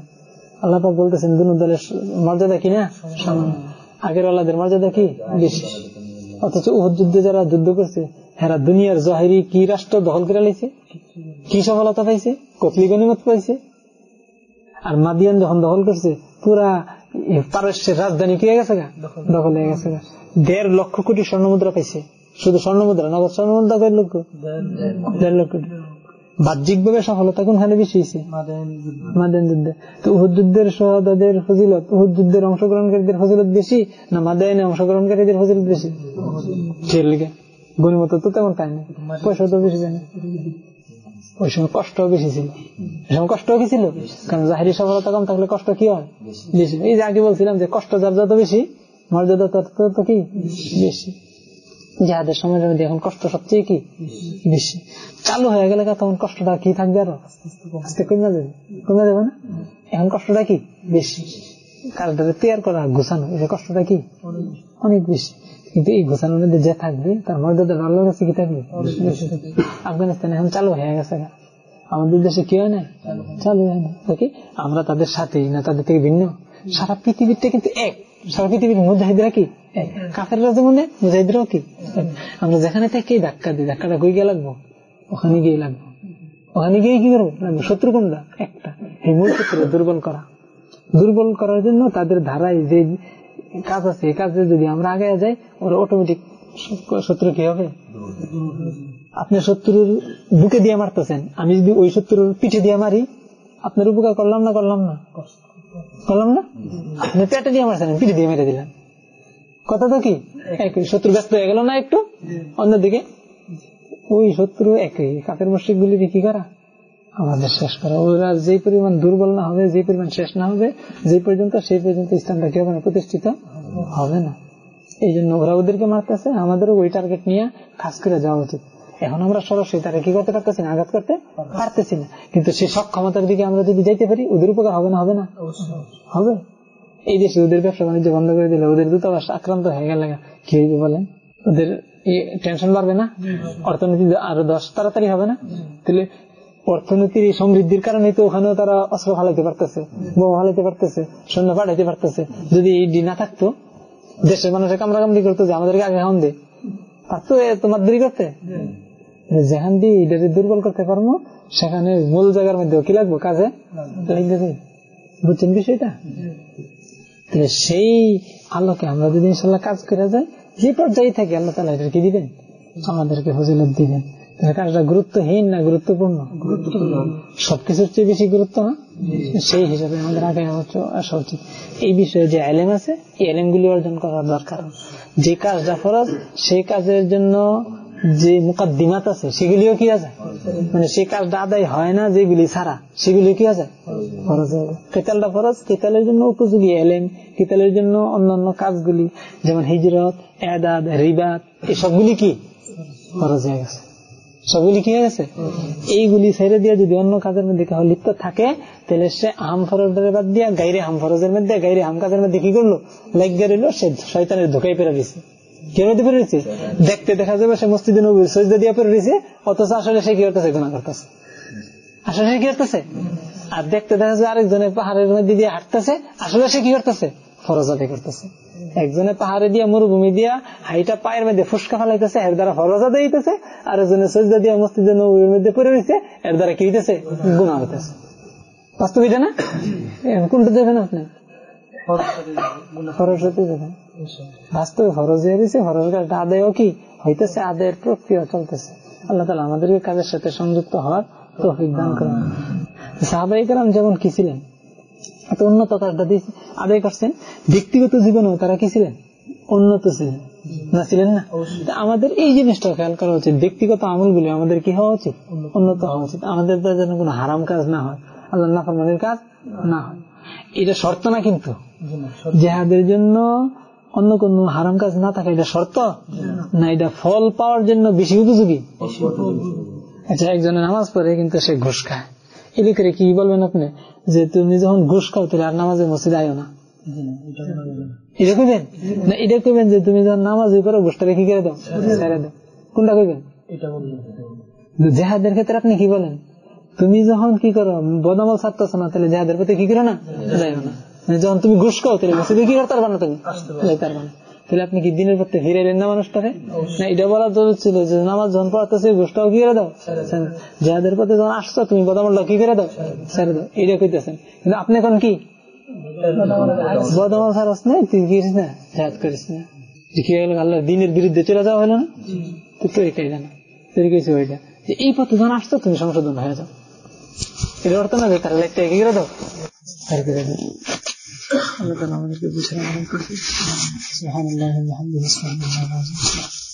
আল্লাহ বলতেছেন দুন দলের মর্যাদা কি না? আগের আল্লাহদের মর্যাদা কি? বেশি। অথচ যুদ্ধে যারা যুদ্ধ করছে, হেরা দুনিয়ার জহেরি কি রাষ্ট্র দখল করে লাইছে? কি সফলতা পাইছে? কতলি গণিমত পাইছে? আর মাদিয়ান যখন দখল করছে, পুরা পারস্যের রাজধানী কি গেছে দখল হয়ে গেছে দেড় লক্ষ কোটি স্বর্ণ মুদ্রা পাইছে। শুধু স্বর্ণ মুদ্রা নগদ স্বর্ণ মুদ্রা কয় লক্ষ। দেড় লক্ষ বাহ্যিক ভাবে সফলতা কোনখানে বেশি হয়েছে? মাদান যুদ্ধে। তো উহুদ যুদ্ধের সহদাদের ফজিলত উহুদ যুদ্ধের অংশগ্রহণকারীদের ফজিলত বেশি না মাদায়নে অংশগ্রহণকারীদের ফজিলত বেশি? লিগে। গণিমত তো তেমন পায় না পয়সা তো বেশি পায় না ওই সময় কষ্ট বেশি ছিল। ওই সময় কষ্ট কি ছিল। কারণ জাহেরি সফলতা কম থাকলে কষ্ট কি হয়? বেশি। এই যে আগে বলছিলাম যে কষ্ট যার যত বেশি মর্যাদা তত কি? বেশি। যাহাদের সময়ের মধ্যে এখন কষ্ট সবচেয়ে কি? বেশি। চালু হয়ে গেলে তখন কষ্টটা কি থাকবে আরও? আস্তে কমে যাবে। কমে যাবে না? এখন কষ্টটা কি? বেশি। কাজটা তৈরি করা ঘুষানো এই কষ্টটা কি? অনেক বেশি। কিন্তু এই ঘুষানোর মধ্যে যে থাকবে, তার মর্যাদা আল্লাহর কাছে কি থাকবে? আফগানিস্তান এখন চালু হয়ে গেছে আমাদের দেশে কি হয় না? চালু হয় না। আমরা তাদের সাথেই না, তাদের থেকে ভিন্ন। সারা পৃথিবীরটা কিন্তু এক। সারা পৃথিবীর মুজাহিদরা কি? কাফেররা যেমন মুজাহিদরাও কি? আমরা যেখানে থেকে ধাক্কা দিই ধাক্কাটা কই গিয়ে লাগবো? ওখানে গিয়ে লাগবো। ওখানে গিয়ে কি করব? না, শত্রু কোনটা? একটা। এই মূল শত্রু দুর্বল করা। দুর্বল করার জন্য তাদের ধারায় যে কাজ আছে এই কাজে যদি আমরা আগে যাই ওরা অটোমেটিক শত্রু কি হবে? আপনি শত্রুর বুকে দিয়ে মারতেছেন। আমি যদি ওই শত্রুর পিঠে দিয়ে মারি আপনার উপকার করলাম না করলাম না? করলাম না? পেটে দিয়ে মারছেন পিঠে দিয়ে মেরে দিলাম। কথা তো কি? একই। শত্রু ব্যস্ত হয়ে গেল না একটু? অন্যদিকে? ওই শত্রু একই কাপের মসজিদ গুলি কি করা? আমাদের শেষ করা। ওরা যে পরিমাণ দুর্বল না হবে যে পরিমাণ শেষ না হবে যে পর্যন্ত সেই পর্যন্ত ইসলামটা কি হবে না প্রতিষ্ঠিত হবে না। এই জন্য ওরা ওদেরকে মারতেছে আমাদেরও ওই টার্গেট নিয়ে খাস করে যাওয়া উচিত। এখন আমরা সরাসরি তারা কি করতে পারতেছি না? আঘাত করতে পারতেছি না। কিন্তু সেই সক্ষমতার দিকে আমরা যদি যাইতে পারি, ওদের উপকার হবে না হবে না? হবে। এই দেশে ওদের ব্যবসা বাণিজ্য বন্ধ করে দিলে ওদের দূতাবাস আক্রান্ত হয়ে গেলে কি হইবে বলেন? ওদের টেনশন বাড়বে না? অর্থনীতি আরও দশ তাড়াতাড়ি হবে না? তাহলে অর্থনীতির সমৃদ্ধির কারণে তো ওখানেও তারা অস্ত্র ফালাইতে পারতেছে, বোমা ফালাইতে পারতেছে, সৈন্য পাঠাইতে পারতেছে। যদি এই ডি না থাকতো, দেশের মানুষের কামড়া কামড়ি করতো যে, আমাদেরকে আগে এখন দে। পারতো তোমার দেরি করতে? যেখান দিয়ে এটাকে দুর্বল করতে পারব সেখানে মূল জায়গার মধ্যে কি লাগবো? কাজে? বুঝছেন বিষয়টা? তাহলে সেই আলোকে আমরা যদি ইনশাল্লাহ কাজ করে যাই যে পর্যায়ে থাকি আল্লাহ তালা এটা কি দিবেন? আমাদেরকে ফজিলত দিবেন। কাজটা গুরুত্বহীন না গুরুত্বপূর্ণ? সবকিছুর চেয়ে বেশি গুরুত্ব না সেই হিসাবে আমাদের আগে আসা উচিত এই বিষয়ে যে এলেম আছে এই এলেম গুলি অর্জন করার দরকার। যে কাজটা ফরজ সেই কাজের জন্য যে মুকাদ্দিমাত আছে, সেগুলিও কি আছে? মানে সেই কাজটা আদায় হয় না যেগুলি ছাড়া, সেগুলি কি আছে? ফরজ কেতালটা ফরজ? কেতালের জন্য উপযোগী এলেম, কেতালের জন্য অন্যান্য কাজগুলি, যেমন হিজরত, এদাদ রিবাদ এই সবগুলি কি? ফরজ হয়ে গেছে। সবগুলি কি হয়ে গেছে? এইগুলি ছেড়ে দিয়ে যদি অন্য কাজের মধ্যে কেউ লিপ্ত থাকে, তাহলে সে আম ফরজের বাদ দিয়া, গাইরে হাম ফরজের মধ্যে, গাইরে হাম কাজের মধ্যে কি করল? লাগিয়ে রইল সে শয়তানের ধোকাই পেরে দিছে। কেমন পেরে দিচ্ছে দেখতে দেখা যাবে সে মসজিদে নবীর সজদা দিয়ে পেরে দিছে অথচ আসলে সে কি করতেছে? গুণা করতেছে। আসলে সে কি করতেছে? আর দেখতে দেখা যাচ্ছে আরেকজনের পাহাড়ের মধ্যে দিয়ে হাঁটতেছে আসলে সে কি করতেছে? ফরজ আদায় করতেছে। একজনে পাহাড়ে দিয়া মরুভূমি দিয়া হাইটা পায়ের মধ্যে ফুসকা ফেলাইতেছে এর দ্বারা ফরজ আদায় হইতেছে আর একজনে সজদা দিয়া মসজিদে নবীর মধ্যে পড়ে রয়েছে এর দ্বারা কি হইতেছে? গুণা হইতেছে। বাস্তব এটা না? কোনটা দেবেন আপনি? ফরজ দেবেন। বাস্তবে ফরজ হয়ে গেছে ফরজ কাজটা আদায়ও কি? হইতেছে আদায়ের প্রক্রিয়া চলতেছে। আল্লাহ তালা আমাদেরকে কাজের সাথে সংযুক্ত হওয়ার তৌফিক দান করেন। সাহাবাই কালাম যেমন কি ছিলেন? এত উন্নত কাজটা আদায় করছেন। ব্যক্তিগত জীবনেও তারা কি ছিলেন? উন্নত ছিলেন। না ছিলেন না? আমাদের এই জিনিসটা খেয়াল করা উচিত। ব্যক্তিগত আমলগুলি আমাদের কি হওয়া উচিত? উন্নত হওয়া উচিত। আমাদের যেন কোনো হারাম কাজ না হয়। আল্লাহ নাফরমানের কাজ না হয়। এটা শর্ত না কিন্তু? জেহাদের জন্য অন্য কোন হারাম কাজ না থাকে এটা শর্ত? না এটা ফল পাওয়ার জন্য বেশি উপযোগী? আচ্ছা একজনের নামাজ পড়ে কিন্তু সে ঘুষ খায়। এদিকে করে কি বলবেন আপনি? যে তুমি যখন ঘুষ খাও তাহলে আর নামাজের মসজিদে আয়ো না। এটা কইবেন? না এটা কইবেন যে তুমি যখন নামাজ করো ঘুষটা রেখে করে দাও ছেড়ে দাও। কোনটা কইবেন? জেহাদের ক্ষেত্রে আপনি কি বলেন? তুমি যখন কি করো বদামল ছাড়তেছ না তাহলে জেহাদের প্রতি কি করো না? যাইও না। যখন তুমি ঘুষ খাও তাহলে মসজিদে কি করতে পারবা না তুমি। পারবা না। তাহলে আপনি কি দিনের পথে ফিরাইলেন না মানুষটাকে না এটা বলা জরুরি ছিল যে নামাজ যখন পড়াতেছে ঘুষটাও কি করে দাও? যাদের পথে যখন আসছো তুমি বদামলটা কি করে দাও? ছেড়ে দাও। এটা কইতেছেন। কিন্তু আপনি এখন কি? বদামল ছাড়াস না তুই গিয়েছিস না? জাহাজ করিস না। কি হলো? আল্লাহ দিনের বিরুদ্ধে চলে যাওয়া হলো না? তুই তো এটাই জানা। তুই কিছু ওইটা। যে এই পথে যখন আসছো তুমি সংশোধন হয়ে যাও। এটা অর্থ না যে তারা লাইটটা এগিয়ে করে দাও? আল্লাহ তালা আমাদেরকে বুঝে করছি সুবহানাল্লাহি ওয়া বিহামদিহি সুবহানাল্লাহি